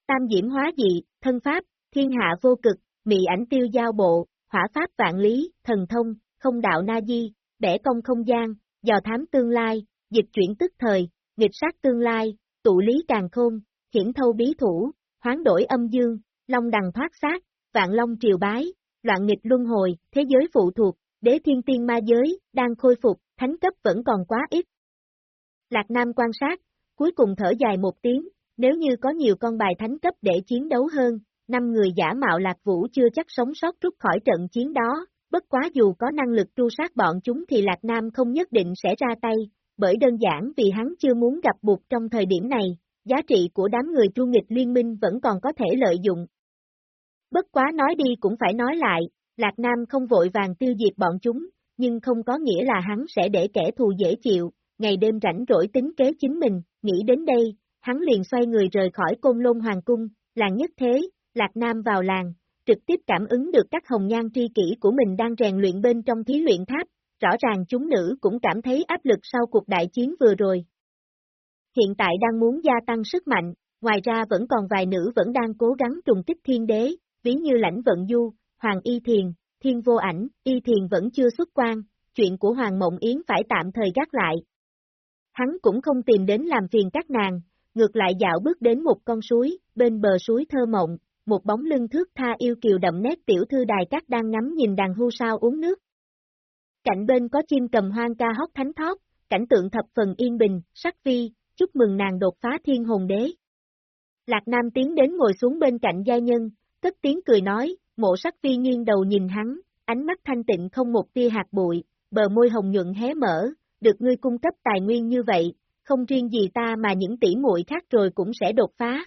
S1: Tam diễm hóa dị, thân pháp, thiên hạ vô cực, mị ảnh tiêu giao bộ, hỏa pháp vạn lý, thần thông, không đạo na di, bẻ công không gian, dò thám tương lai, dịch chuyển tức thời, nghịch sát tương lai, tụ lý càng khôn, hiển thâu bí thủ, hoán đổi âm dương, long đằng thoát sát, vạn long triều bái, loạn nghịch luân hồi, thế giới phụ thuộc, đế thiên tiên ma giới, đang khôi phục, thánh cấp vẫn còn quá ít. Lạc Nam quan sát, cuối cùng thở dài một tiếng, nếu như có nhiều con bài thánh cấp để chiến đấu hơn, năm người giả mạo Lạc Vũ chưa chắc sống sót rút khỏi trận chiến đó, bất quá dù có năng lực tru sát bọn chúng thì Lạc Nam không nhất định sẽ ra tay, bởi đơn giản vì hắn chưa muốn gặp buộc trong thời điểm này, giá trị của đám người tru nghịch liên minh vẫn còn có thể lợi dụng. Bất quá nói đi cũng phải nói lại, Lạc Nam không vội vàng tiêu diệt bọn chúng, nhưng không có nghĩa là hắn sẽ để kẻ thù dễ chịu, ngày đêm rảnh rỗi tính kế chính mình, nghĩ đến đây, hắn liền xoay người rời khỏi côn lôn hoàng cung, làng nhất thế, Lạc Nam vào làng, trực tiếp cảm ứng được các hồng nhan tri kỷ của mình đang rèn luyện bên trong thí luyện tháp, rõ ràng chúng nữ cũng cảm thấy áp lực sau cuộc đại chiến vừa rồi. Hiện tại đang muốn gia tăng sức mạnh, ngoài ra vẫn còn vài nữ vẫn đang cố gắng trùng kích thiên đế, ví như lãnh vận du, Hoàng Y Thiền, Thiên Vô Ảnh, Y Thiền vẫn chưa xuất quan, chuyện của Hoàng Mộng Yến phải tạm thời gác lại. Hắn cũng không tìm đến làm phiền các nàng, ngược lại dạo bước đến một con suối, bên bờ suối thơ mộng, một bóng lưng thước tha yêu kiều đậm nét tiểu thư đài các đang ngắm nhìn đàn hưu sao uống nước. Cạnh bên có chim cầm hoang ca hót thánh thót, cảnh tượng thập phần yên bình, sắc vi chúc mừng nàng đột phá thiên hồn đế. Lạc Nam tiến đến ngồi xuống bên cạnh gia nhân, cất tiếng cười nói, mộ sắc phi nghiêng đầu nhìn hắn, ánh mắt thanh tịnh không một tia hạt bụi, bờ môi hồng nhuận hé mở, được ngươi cung cấp tài nguyên như vậy, không riêng gì ta mà những tỷ muội khác rồi cũng sẽ đột phá.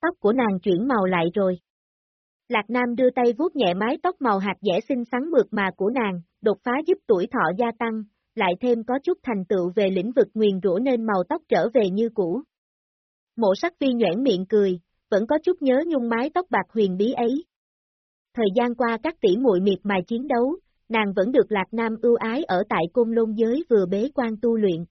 S1: Tóc của nàng chuyển màu lại rồi. Lạc Nam đưa tay vuốt nhẹ mái tóc màu hạt dẻ xinh xắn mượt mà của nàng, đột phá giúp tuổi thọ gia tăng, lại thêm có chút thành tựu về lĩnh vực nguyền rủa nên màu tóc trở về như cũ. Mộ sắc phi nhoảng miệng cười, vẫn có chút nhớ nhung mái tóc bạc huyền bí ấy. Thời gian qua các tỷ muội miệt mài chiến đấu, nàng vẫn được Lạc Nam ưu ái ở tại cung lôn giới vừa bế quan tu luyện.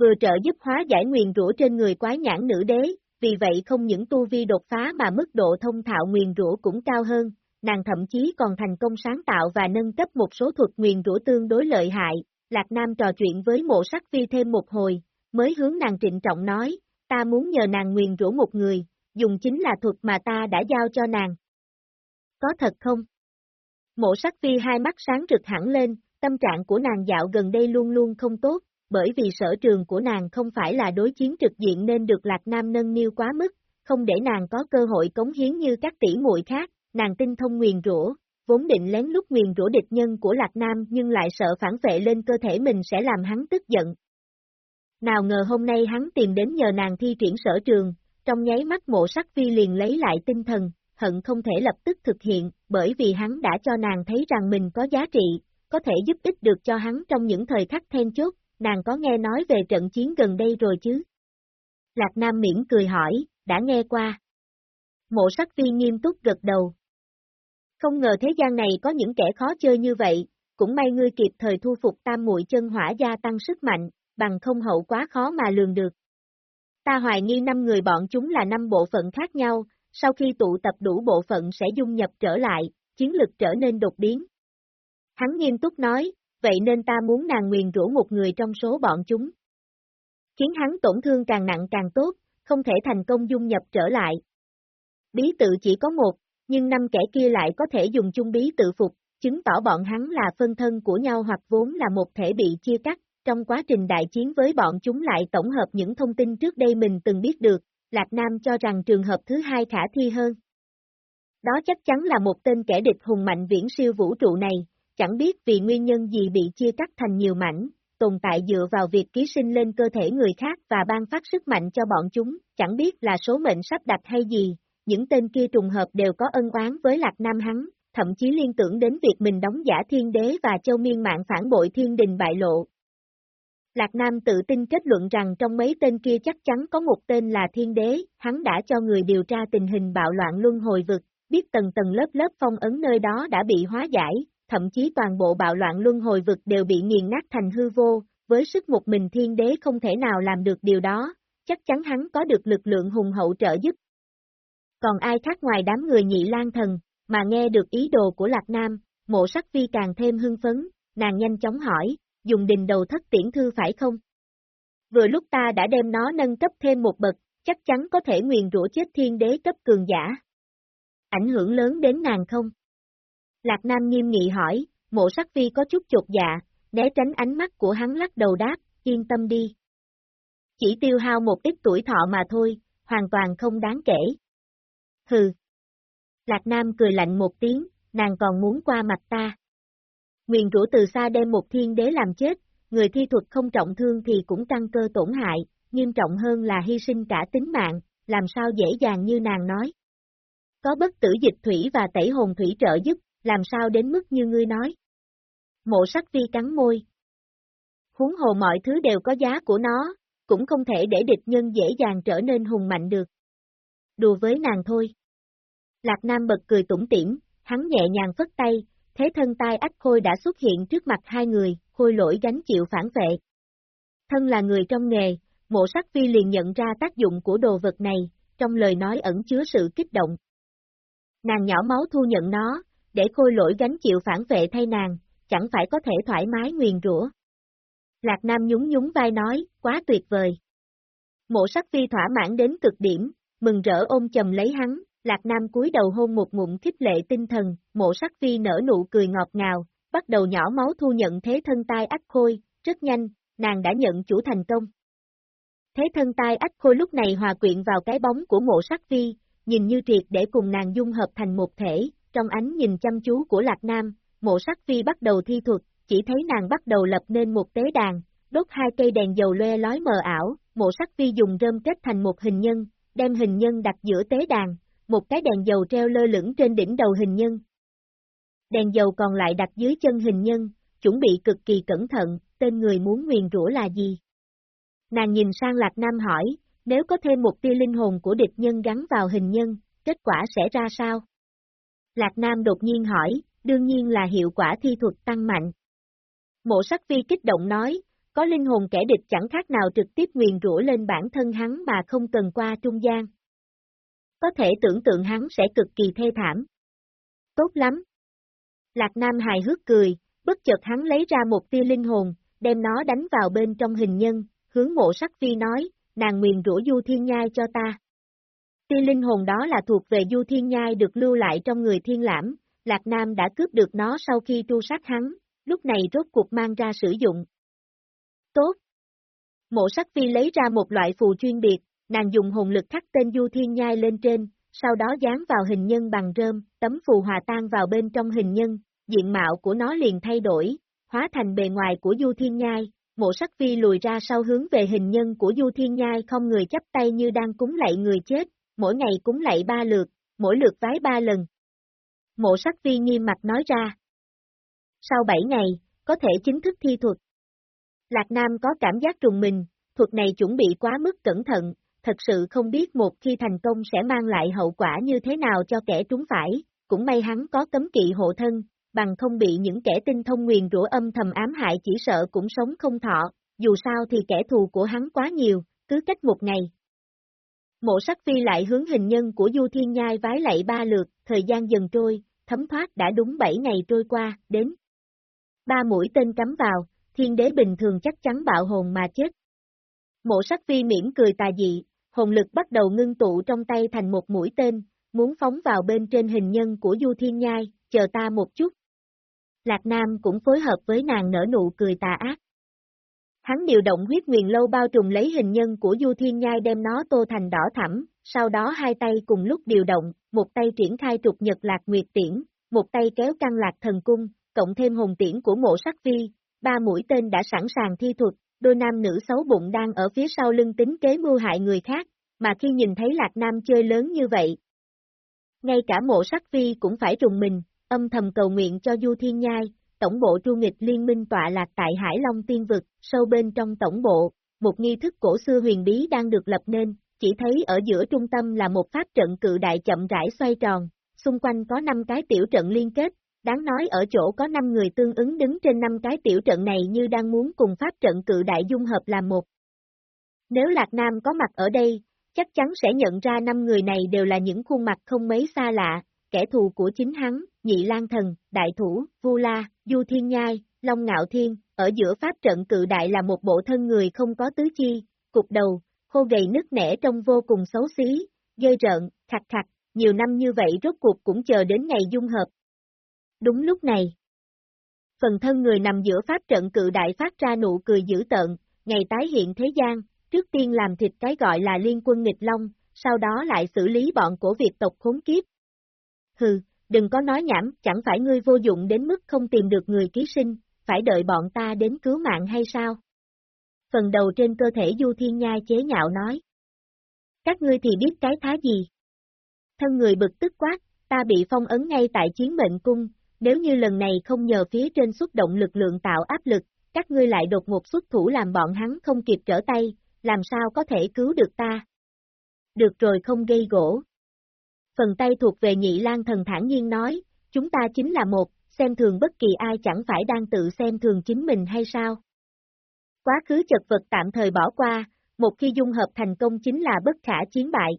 S1: Vừa trợ giúp hóa giải nguyền rủa trên người quái nhãn nữ đế, vì vậy không những tu vi đột phá mà mức độ thông thạo nguyền rủa cũng cao hơn, nàng thậm chí còn thành công sáng tạo và nâng cấp một số thuật nguyền rủa tương đối lợi hại. Lạc Nam trò chuyện với mộ sắc phi thêm một hồi, mới hướng nàng trịnh trọng nói, ta muốn nhờ nàng nguyền rủa một người, dùng chính là thuật mà ta đã giao cho nàng. Có thật không? Mộ sắc phi hai mắt sáng rực hẳn lên, tâm trạng của nàng dạo gần đây luôn luôn không tốt, bởi vì sở trường của nàng không phải là đối chiến trực diện nên được Lạc Nam nâng niu quá mức, không để nàng có cơ hội cống hiến như các tỷ muội khác, nàng tinh thông nguyền rủa, vốn định lén lút nguyền rủa địch nhân của Lạc Nam nhưng lại sợ phản vệ lên cơ thể mình sẽ làm hắn tức giận. Nào ngờ hôm nay hắn tìm đến nhờ nàng thi triển sở trường, trong nháy mắt mộ sắc phi liền lấy lại tinh thần, hận không thể lập tức thực hiện, bởi vì hắn đã cho nàng thấy rằng mình có giá trị, có thể giúp ích được cho hắn trong những thời khắc then chốt, nàng có nghe nói về trận chiến gần đây rồi chứ? Lạc Nam miễn cười hỏi, đã nghe qua. Mộ sắc phi nghiêm túc gật đầu. Không ngờ thế gian này có những kẻ khó chơi như vậy, cũng may ngươi kịp thời thu phục tam muội chân hỏa gia tăng sức mạnh, bằng không hậu quá khó mà lường được. Ta hoài nghi năm người bọn chúng là năm bộ phận khác nhau, sau khi tụ tập đủ bộ phận sẽ dung nhập trở lại, chiến lực trở nên đột biến. Hắn nghiêm túc nói, vậy nên ta muốn nàng nguyền rủa một người trong số bọn chúng. Khiến hắn tổn thương càng nặng càng tốt, không thể thành công dung nhập trở lại. Bí tự chỉ có một, nhưng năm kẻ kia lại có thể dùng chung bí tự phục, chứng tỏ bọn hắn là phân thân của nhau hoặc vốn là một thể bị chia cắt, trong quá trình đại chiến với bọn chúng lại tổng hợp những thông tin trước đây mình từng biết được, Lạc Nam cho rằng trường hợp thứ hai khả thi hơn. Đó chắc chắn là một tên kẻ địch hùng mạnh viễn siêu vũ trụ này, chẳng biết vì nguyên nhân gì bị chia cắt thành nhiều mảnh, tồn tại dựa vào việc ký sinh lên cơ thể người khác và ban phát sức mạnh cho bọn chúng, chẳng biết là số mệnh sắp đặt hay gì, những tên kia trùng hợp đều có ân oán với Lạc Nam hắn, thậm chí liên tưởng đến việc mình đóng giả thiên đế và châu miên mạng phản bội thiên đình bại lộ. Lạc Nam tự tin kết luận rằng trong mấy tên kia chắc chắn có một tên là thiên đế, hắn đã cho người điều tra tình hình bạo loạn luân hồi vực, biết tầng tầng lớp lớp phong ấn nơi đó đã bị hóa giải, thậm chí toàn bộ bạo loạn luân hồi vực đều bị nghiền nát thành hư vô, với sức một mình thiên đế không thể nào làm được điều đó, chắc chắn hắn có được lực lượng hùng hậu trợ giúp. Còn ai khác ngoài đám người nhị lan thần, mà nghe được ý đồ của Lạc Nam, mộ sắc Vi càng thêm hưng phấn, nàng nhanh chóng hỏi, dùng đình đầu thất tiễn thư phải không? Vừa lúc ta đã đem nó nâng cấp thêm một bậc, chắc chắn có thể nguyền rủa chết thiên đế cấp cường giả. Ảnh hưởng lớn đến nàng không? Lạc Nam nghiêm nghị hỏi, mộ sắc phi có chút chột dạ, né tránh ánh mắt của hắn lắc đầu đáp, yên tâm đi. Chỉ tiêu hao một ít tuổi thọ mà thôi, hoàn toàn không đáng kể. Hừ. Lạc Nam cười lạnh một tiếng, nàng còn muốn qua mặt ta. Nguyền rủa từ xa đem một thiên đế làm chết, người thi thuật không trọng thương thì cũng tăng cơ tổn hại, nghiêm trọng hơn là hy sinh cả tính mạng, làm sao dễ dàng như nàng nói. Có bất tử dịch thủy và tẩy hồn thủy trợ giúp, làm sao đến mức như ngươi nói. Mộ sắc vi cắn môi. Huống hồ mọi thứ đều có giá của nó, cũng không thể để địch nhân dễ dàng trở nên hùng mạnh được. Đùa với nàng thôi. Lạc Nam bật cười tủm tỉm, hắn nhẹ nhàng phất tay, thế thân tai ách khôi đã xuất hiện trước mặt hai người, khôi lỗi gánh chịu phản vệ. Thân là người trong nghề, mộ sắc phi liền nhận ra tác dụng của đồ vật này, trong lời nói ẩn chứa sự kích động. Nàng nhỏ máu thu nhận nó, để khôi lỗi gánh chịu phản vệ thay nàng, chẳng phải có thể thoải mái nguyền rủa. Lạc Nam nhún nhún vai nói, quá tuyệt vời. Mộ sắc phi thỏa mãn đến cực điểm, mừng rỡ ôm chầm lấy hắn, Lạc Nam cúi đầu hôn một ngụm khích lệ tinh thần, mộ sắc phi nở nụ cười ngọt ngào, bắt đầu nhỏ máu thu nhận thế thân tai ách khôi, rất nhanh, nàng đã nhận chủ thành công. Thế thân tai ách khôi lúc này hòa quyện vào cái bóng của mộ sắc phi, nhìn như triệt để cùng nàng dung hợp thành một thể, trong ánh nhìn chăm chú của Lạc Nam, mộ sắc phi bắt đầu thi thuật, chỉ thấy nàng bắt đầu lập nên một tế đàn, đốt hai cây đèn dầu loe lói mờ ảo, mộ sắc phi dùng rơm kết thành một hình nhân, đem hình nhân đặt giữa tế đàn, một cái đèn dầu treo lơ lửng trên đỉnh đầu hình nhân. Đèn dầu còn lại đặt dưới chân hình nhân, chuẩn bị cực kỳ cẩn thận, tên người muốn nguyền rủa là gì? Nàng nhìn sang Lạc Nam hỏi, nếu có thêm một tia linh hồn của địch nhân gắn vào hình nhân, kết quả sẽ ra sao? Lạc Nam đột nhiên hỏi, đương nhiên là hiệu quả thi thuật tăng mạnh. Mộ sắc vi kích động nói, có linh hồn kẻ địch chẳng khác nào trực tiếp nguyền rủa lên bản thân hắn mà không cần qua trung gian. Có thể tưởng tượng hắn sẽ cực kỳ thê thảm. Tốt lắm. Lạc Nam hài hước cười, bất chợt hắn lấy ra một tia linh hồn, đem nó đánh vào bên trong hình nhân, hướng mộ sắc phi nói, nàng nguyền rủa Du Thiên Nhai cho ta. Tia linh hồn đó là thuộc về Du Thiên Nhai được lưu lại trong người thiên lãm, Lạc Nam đã cướp được nó sau khi tru sát hắn, lúc này rốt cuộc mang ra sử dụng. Tốt! Mộ sắc phi lấy ra một loại phù chuyên biệt, nàng dùng hồn lực khắc tên Du Thiên Nhai lên trên, sau đó dán vào hình nhân bằng rơm, tấm phù hòa tan vào bên trong hình nhân, diện mạo của nó liền thay đổi, hóa thành bề ngoài của Du Thiên Nhai, mộ sắc phi lùi ra sau hướng về hình nhân của Du Thiên Nhai không người chấp tay như đang cúng lạy người chết, mỗi ngày cúng lạy ba lượt, mỗi lượt vái ba lần. Mộ sắc phi nghiêm mặt nói ra. Sau bảy ngày, có thể chính thức thi thuật. Lạc Nam có cảm giác trùng mình, thuật này chuẩn bị quá mức cẩn thận, thật sự không biết một khi thành công sẽ mang lại hậu quả như thế nào cho kẻ trúng phải, cũng may hắn có cấm kỵ hộ thân, bằng không bị những kẻ tinh thông nguyền rủa âm thầm ám hại chỉ sợ cũng sống không thọ, dù sao thì kẻ thù của hắn quá nhiều, cứ cách một ngày. Mộ sắc phi lại hướng hình nhân của Du Thiên Nhai vái lạy ba lượt, thời gian dần trôi, thấm thoát đã đúng bảy ngày trôi qua, đến. Ba mũi tên cắm vào, thiên đế bình thường chắc chắn bạo hồn mà chết. Mộ sắc phi mỉm cười tà dị, hồn lực bắt đầu ngưng tụ trong tay thành một mũi tên, muốn phóng vào bên trên hình nhân của Du Thiên Nhai, chờ ta một chút. Lạc Nam cũng phối hợp với nàng nở nụ cười tà ác. Hắn điều động huyết nguyền lâu bao trùm lấy hình nhân của Du Thiên Nhai đem nó tô thành đỏ thẳm, sau đó hai tay cùng lúc điều động, một tay triển khai trục nhật lạc nguyệt tiễn, một tay kéo căng lạc thần cung, cộng thêm hồn tiễn của mộ sắc vi, ba mũi tên đã sẵn sàng thi thuật, đôi nam nữ xấu bụng đang ở phía sau lưng tính kế mưu hại người khác, mà khi nhìn thấy Lạc Nam chơi lớn như vậy. Ngay cả mộ sắc phi cũng phải trùng mình, âm thầm cầu nguyện cho Du Thiên Nhai, tổng bộ tru nghịch liên minh tọa lạc tại Hải Long Tiên Vực, sâu bên trong tổng bộ, một nghi thức cổ xưa huyền bí đang được lập nên, chỉ thấy ở giữa trung tâm là một pháp trận cự đại chậm rãi xoay tròn, xung quanh có 5 cái tiểu trận liên kết, đáng nói ở chỗ có 5 người tương ứng đứng trên 5 cái tiểu trận này như đang muốn cùng pháp trận cự đại dung hợp làm một. Nếu Lạc Nam có mặt ở đây, chắc chắn sẽ nhận ra 5 người này đều là những khuôn mặt không mấy xa lạ, kẻ thù của chính hắn, Nhị Lan Thần, Đại Thủ, Vu La, Du Thiên Nhai, Long Ngạo Thiên, ở giữa pháp trận cự đại là một bộ thân người không có tứ chi, cục đầu, khô gầy nứt nẻ trông vô cùng xấu xí, gây rợn, khặt khặt, nhiều năm như vậy rốt cuộc cũng chờ đến ngày dung hợp. Đúng lúc này, phần thân người nằm giữa pháp trận cự đại phát ra nụ cười dữ tợn, ngày tái hiện thế gian, trước tiên làm thịt cái gọi là liên quân nghịch long, sau đó lại xử lý bọn của Việt tộc khốn kiếp. Hừ, đừng có nói nhảm, chẳng phải ngươi vô dụng đến mức không tìm được người ký sinh, phải đợi bọn ta đến cứu mạng hay sao? Phần đầu trên cơ thể Du Thiên Nhai chế nhạo nói. Các ngươi thì biết cái thá gì? Thân người bực tức quát, ta bị phong ấn ngay tại chiến mệnh cung, nếu như lần này không nhờ phía trên xuất động lực lượng tạo áp lực, các ngươi lại đột ngột xuất thủ làm bọn hắn không kịp trở tay, làm sao có thể cứu được ta? Được rồi không gây gỗ. Phần tay thuộc về nhị lan thần thản nhiên nói, chúng ta chính là một, xem thường bất kỳ ai chẳng phải đang tự xem thường chính mình hay sao? Quá khứ chật vật tạm thời bỏ qua, một khi dung hợp thành công chính là bất khả chiến bại.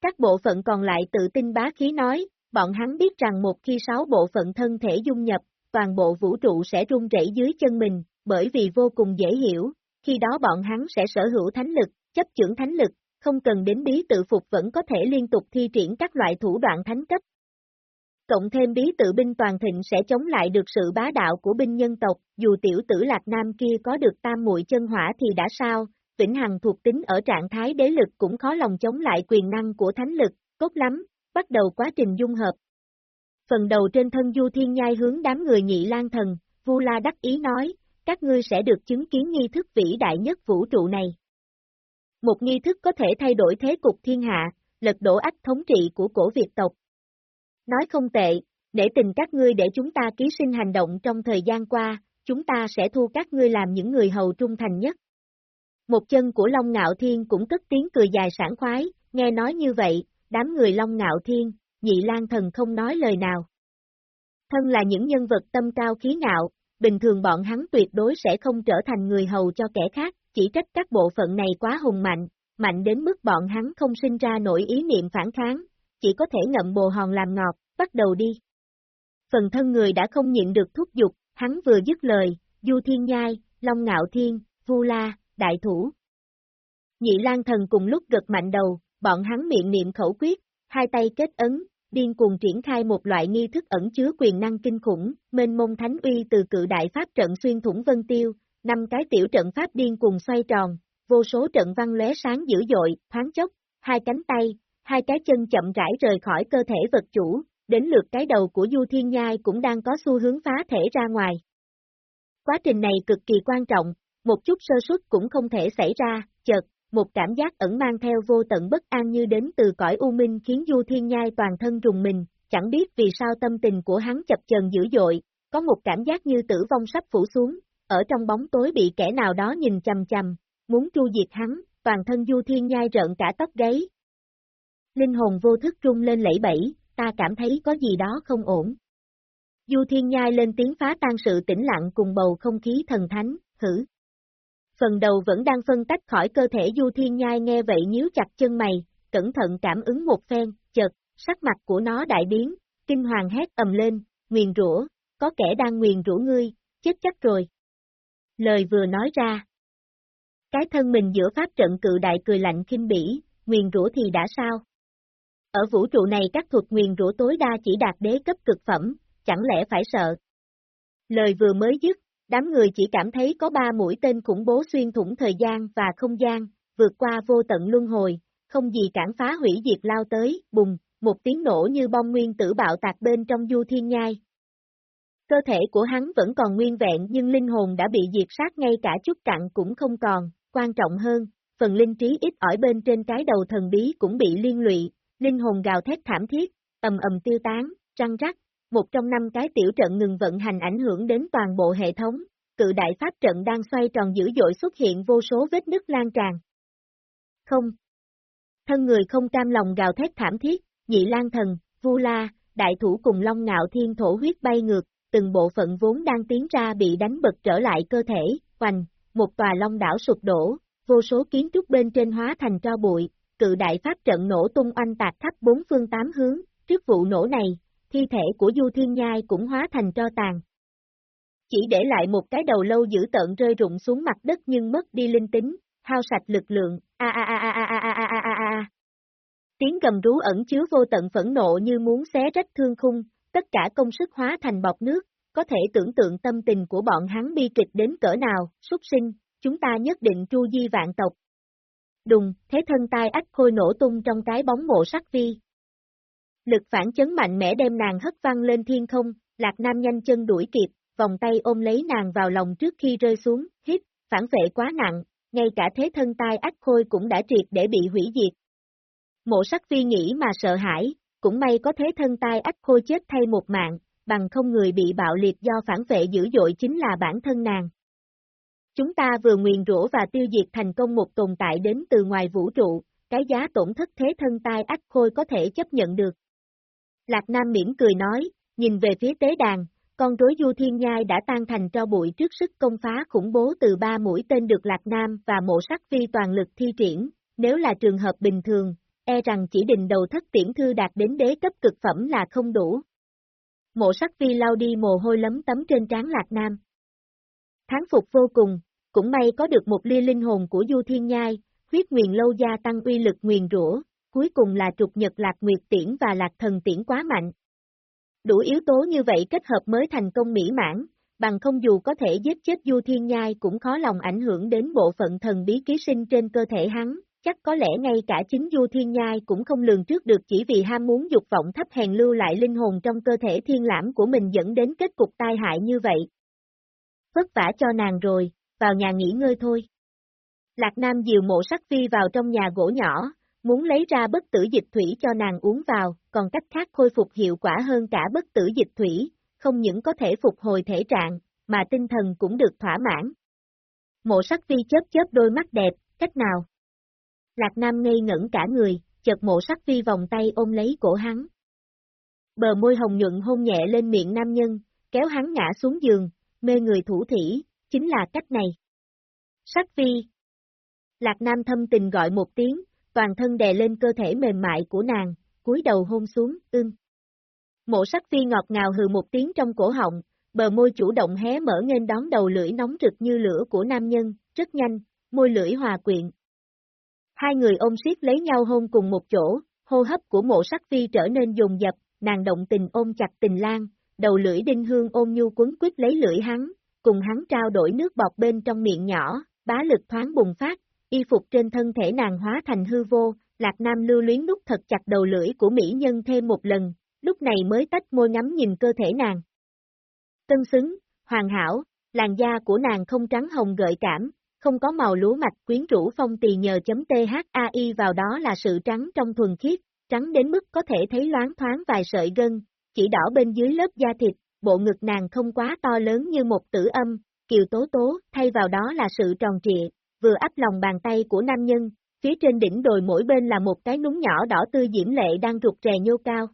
S1: Các bộ phận còn lại tự tin bá khí nói, bọn hắn biết rằng một khi sáu bộ phận thân thể dung nhập, toàn bộ vũ trụ sẽ rung rẩy dưới chân mình, bởi vì vô cùng dễ hiểu, khi đó bọn hắn sẽ sở hữu thánh lực, chấp trưởng thánh lực, không cần đến bí tự phục vẫn có thể liên tục thi triển các loại thủ đoạn thánh cấp. Cộng thêm bí tự binh toàn thịnh sẽ chống lại được sự bá đạo của binh nhân tộc, dù tiểu tử Lạc Nam kia có được tam muội chân hỏa thì đã sao, Vĩnh Hằng thuộc tính ở trạng thái đế lực cũng khó lòng chống lại quyền năng của thánh lực, tốt lắm, bắt đầu quá trình dung hợp. Phần đầu trên thân Du Thiên Nhai hướng đám người nhị lan thần, Vu La đắc ý nói, các ngươi sẽ được chứng kiến nghi thức vĩ đại nhất vũ trụ này. Một nghi thức có thể thay đổi thế cục thiên hạ, lật đổ ách thống trị của cổ Việt tộc. Nói không tệ, để tình các ngươi để chúng ta ký sinh hành động trong thời gian qua, chúng ta sẽ thu các ngươi làm những người hầu trung thành nhất. Một chân của Long Ngạo Thiên cũng cất tiếng cười dài sảng khoái, nghe nói như vậy, đám người Long Ngạo Thiên, nhị lan thần không nói lời nào. Thân là những nhân vật tâm cao khí ngạo, bình thường bọn hắn tuyệt đối sẽ không trở thành người hầu cho kẻ khác, chỉ trách các bộ phận này quá hùng mạnh, mạnh đến mức bọn hắn không sinh ra nổi ý niệm phản kháng, chỉ có thể ngậm bồ hòn làm ngọt, bắt đầu đi. Phần thân người đã không nhịn được thúc giục, hắn vừa dứt lời, Du Thiên Nhai, Long Ngạo Thiên, Vu La, Đại Thủ. Nhị Lan Thần cùng lúc gật mạnh đầu, bọn hắn miệng niệm khẩu quyết, hai tay kết ấn, điên cuồng triển khai một loại nghi thức ẩn chứa quyền năng kinh khủng, mênh mông thánh uy từ cự đại pháp trận xuyên thủng vân tiêu, năm cái tiểu trận pháp điên cuồng xoay tròn, vô số trận văn lóe sáng dữ dội, thoáng chốc, hai cánh tay, hai cái chân chậm rãi rời khỏi cơ thể vật chủ, đến lượt cái đầu của Du Thiên Nhai cũng đang có xu hướng phá thể ra ngoài. Quá trình này cực kỳ quan trọng, một chút sơ suất cũng không thể xảy ra, chợt, một cảm giác ẩn mang theo vô tận bất an như đến từ cõi u minh khiến Du Thiên Nhai toàn thân rùng mình, chẳng biết vì sao tâm tình của hắn chập chờn dữ dội, có một cảm giác như tử vong sắp phủ xuống, ở trong bóng tối bị kẻ nào đó nhìn chầm chầm, muốn tru diệt hắn, toàn thân Du Thiên Nhai rợn cả tóc gáy. Linh hồn vô thức rung lên lẫy bẫy, ta cảm thấy có gì đó không ổn. Du Thiên Nhai lên tiếng phá tan sự tĩnh lặng cùng bầu không khí thần thánh, hử phần đầu vẫn đang phân tách khỏi cơ thể Du Thiên Nhai nghe vậy nhíu chặt chân mày, cẩn thận cảm ứng một phen, chợt, sắc mặt của nó đại biến, kinh hoàng hét ầm lên, nguyền rủa, có kẻ đang nguyền rủa ngươi, chết chắc rồi. Lời vừa nói ra. Cái thân mình giữa pháp trận cự đại cười lạnh kinh bỉ, nguyền rủa thì đã sao? Ở vũ trụ này các thuật nguyền rủa tối đa chỉ đạt đế cấp cực phẩm, chẳng lẽ phải sợ? Lời vừa mới dứt, Đám người chỉ cảm thấy có ba mũi tên khủng bố xuyên thủng thời gian và không gian, vượt qua vô tận luân hồi, không gì cản phá hủy diệt lao tới, bùng, một tiếng nổ như bom nguyên tử bạo tạc bên trong du thiên nhai. Cơ thể của hắn vẫn còn nguyên vẹn nhưng linh hồn đã bị diệt sát ngay cả chút cặn cũng không còn, quan trọng hơn, phần linh trí ít ỏi bên trên cái đầu thần bí cũng bị liên lụy, linh hồn gào thét thảm thiết, ầm ầm tiêu tán, răng rắc, một trong năm cái tiểu trận ngừng vận hành ảnh hưởng đến toàn bộ hệ thống, cự đại pháp trận đang xoay tròn dữ dội xuất hiện vô số vết nứt lan tràn. Không. Thân người không cam lòng gào thét thảm thiết, nhị lan thần, vu la, đại thủ cùng long ngạo thiên thổ huyết bay ngược, từng bộ phận vốn đang tiến ra bị đánh bật trở lại cơ thể, hoành, một tòa long đảo sụp đổ, vô số kiến trúc bên trên hóa thành tro bụi, cự đại pháp trận nổ tung oanh tạc khắp bốn phương tám hướng, trước vụ nổ này, thi thể của Du Thiên Nhai cũng hóa thành tro tàn. Chỉ để lại một cái đầu lâu dữ tợn rơi rụng xuống mặt đất nhưng mất đi linh tính, hao sạch lực lượng, a a a a a a a a a a. Tiếng gầm rú ẩn chứa vô tận phẫn nộ như muốn xé rách thương khung, tất cả công sức hóa thành bọc nước, có thể tưởng tượng tâm tình của bọn hắn bi kịch đến cỡ nào, xuất sinh, chúng ta nhất định tru di vạn tộc. Đùng, thế thân tai ách khôi nổ tung trong cái bóng mộ sắc vi, Lực phản chấn mạnh mẽ đem nàng hất văng lên thiên không, Lạc Nam nhanh chân đuổi kịp, vòng tay ôm lấy nàng vào lòng trước khi rơi xuống, hít, phản vệ quá nặng, ngay cả thế thân tai ách khôi cũng đã triệt để bị hủy diệt. Mộ sắc phi nghĩ mà sợ hãi, cũng may có thế thân tai ách khôi chết thay một mạng, bằng không người bị bạo liệt do phản vệ dữ dội chính là bản thân nàng. Chúng ta vừa nguyền rủa và tiêu diệt thành công một tồn tại đến từ ngoài vũ trụ, cái giá tổn thất thế thân tai ách khôi có thể chấp nhận được. Lạc Nam miễn cười nói, nhìn về phía tế đàn, con rối Du Thiên Nhai đã tan thành cho bụi trước sức công phá khủng bố từ ba mũi tên được Lạc Nam và mộ sắc vi toàn lực thi triển, nếu là trường hợp bình thường, e rằng chỉ đình đầu thất tiễn thư đạt đến đế cấp cực phẩm là không đủ. Mộ sắc vi lao đi mồ hôi lấm tấm trên trán Lạc Nam. Tháng phục vô cùng, cũng may có được một ly linh hồn của Du Thiên Nhai, huyết nguyền lâu gia tăng uy lực nguyền rủa, cuối cùng là trục nhật lạc nguyệt tiễn và lạc thần tiễn quá mạnh. Đủ yếu tố như vậy kết hợp mới thành công mỹ mãn, bằng không dù có thể giết chết Du Thiên Nhai cũng khó lòng ảnh hưởng đến bộ phận thần bí ký sinh trên cơ thể hắn, chắc có lẽ ngay cả chính Du Thiên Nhai cũng không lường trước được chỉ vì ham muốn dục vọng thấp hèn lưu lại linh hồn trong cơ thể thiên lãm của mình dẫn đến kết cục tai hại như vậy. Vất vả cho nàng rồi, vào nhà nghỉ ngơi thôi. Lạc Nam dìu mộ sắc phi vào trong nhà gỗ nhỏ, muốn lấy ra bất tử dịch thủy cho nàng uống vào, còn cách khác khôi phục hiệu quả hơn cả bất tử dịch thủy, không những có thể phục hồi thể trạng, mà tinh thần cũng được thỏa mãn. Mộ sắc phi chớp chớp đôi mắt đẹp, cách nào? Lạc Nam ngây ngẩn cả người, chợt mộ sắc phi vòng tay ôm lấy cổ hắn. Bờ môi hồng nhuận hôn nhẹ lên miệng nam nhân, kéo hắn ngã xuống giường, mê người thủ thỉ, chính là cách này. Sắc phi. Lạc Nam thâm tình gọi một tiếng, toàn thân đè lên cơ thể mềm mại của nàng, cúi đầu hôn xuống, ưm. Mộ sắc phi ngọt ngào hừ một tiếng trong cổ họng, bờ môi chủ động hé mở nghênh đón đầu lưỡi nóng rực như lửa của nam nhân, rất nhanh, môi lưỡi hòa quyện. Hai người ôm siết lấy nhau hôn cùng một chỗ, hô hấp của mộ sắc phi trở nên dồn dập, nàng động tình ôm chặt tình lan, đầu lưỡi đinh hương ôm nhu quấn quýt lấy lưỡi hắn, cùng hắn trao đổi nước bọt bên trong miệng nhỏ, bá lực thoáng bùng phát, y phục trên thân thể nàng hóa thành hư vô, Lạc Nam lưu luyến nút thật chặt đầu lưỡi của mỹ nhân thêm một lần, lúc này mới tách môi ngắm nhìn cơ thể nàng. Tân xứng, hoàn hảo, làn da của nàng không trắng hồng gợi cảm, không có màu lúa mạch quyến rũ phong tì nhờ chấm THAI vào đó là sự trắng trong thuần khiết, trắng đến mức có thể thấy loáng thoáng vài sợi gân, chỉ đỏ bên dưới lớp da thịt, bộ ngực nàng không quá to lớn như một tử âm, kiều tố tố, thay vào đó là sự tròn trịa, vừa áp lòng bàn tay của nam nhân, phía trên đỉnh đồi mỗi bên là một cái núng nhỏ đỏ tươi diễm lệ đang rụt rè nhô cao.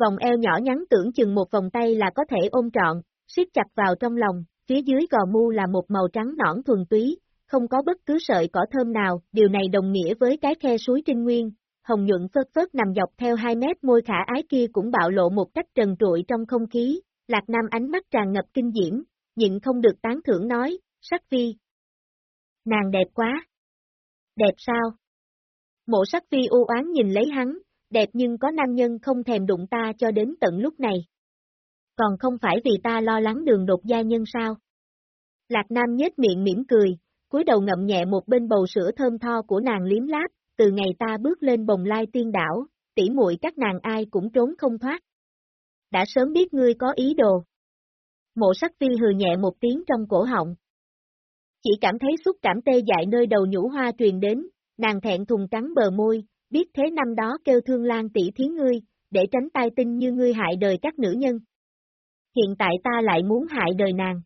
S1: Vòng eo nhỏ nhắn tưởng chừng một vòng tay là có thể ôm trọn, siết chặt vào trong lòng, phía dưới gò mu là một màu trắng nõn thuần túy, không có bất cứ sợi cỏ thơm nào, điều này đồng nghĩa với cái khe suối Trinh Nguyên, hồng nhuận phớt phớt nằm dọc theo 2 mét môi khả ái kia cũng bạo lộ một cách trần trụi trong không khí, Lạc Nam ánh mắt tràn ngập kinh diễm, nhịn không được tán thưởng nói, sắc vi Nàng đẹp quá. Đẹp sao? Mộ sắc phi u oán nhìn lấy hắn, đẹp nhưng có nam nhân không thèm đụng ta cho đến tận lúc này. Còn không phải vì ta lo lắng đường đột gia nhân sao? Lạc Nam nhếch miệng mỉm cười, cúi đầu ngậm nhẹ một bên bầu sữa thơm tho của nàng liếm láp, từ ngày ta bước lên bồng lai tiên đảo, tỉ muội các nàng ai cũng trốn không thoát. Đã sớm biết ngươi có ý đồ. Mộ sắc phi hừ nhẹ một tiếng trong cổ họng. Chỉ cảm thấy xúc cảm tê dại nơi đầu nhũ hoa truyền đến, nàng thẹn thùng cắn bờ môi, biết thế năm đó kêu thương lan tỷ thí ngươi, để tránh tai tinh như ngươi hại đời các nữ nhân. Hiện tại ta lại muốn hại đời nàng.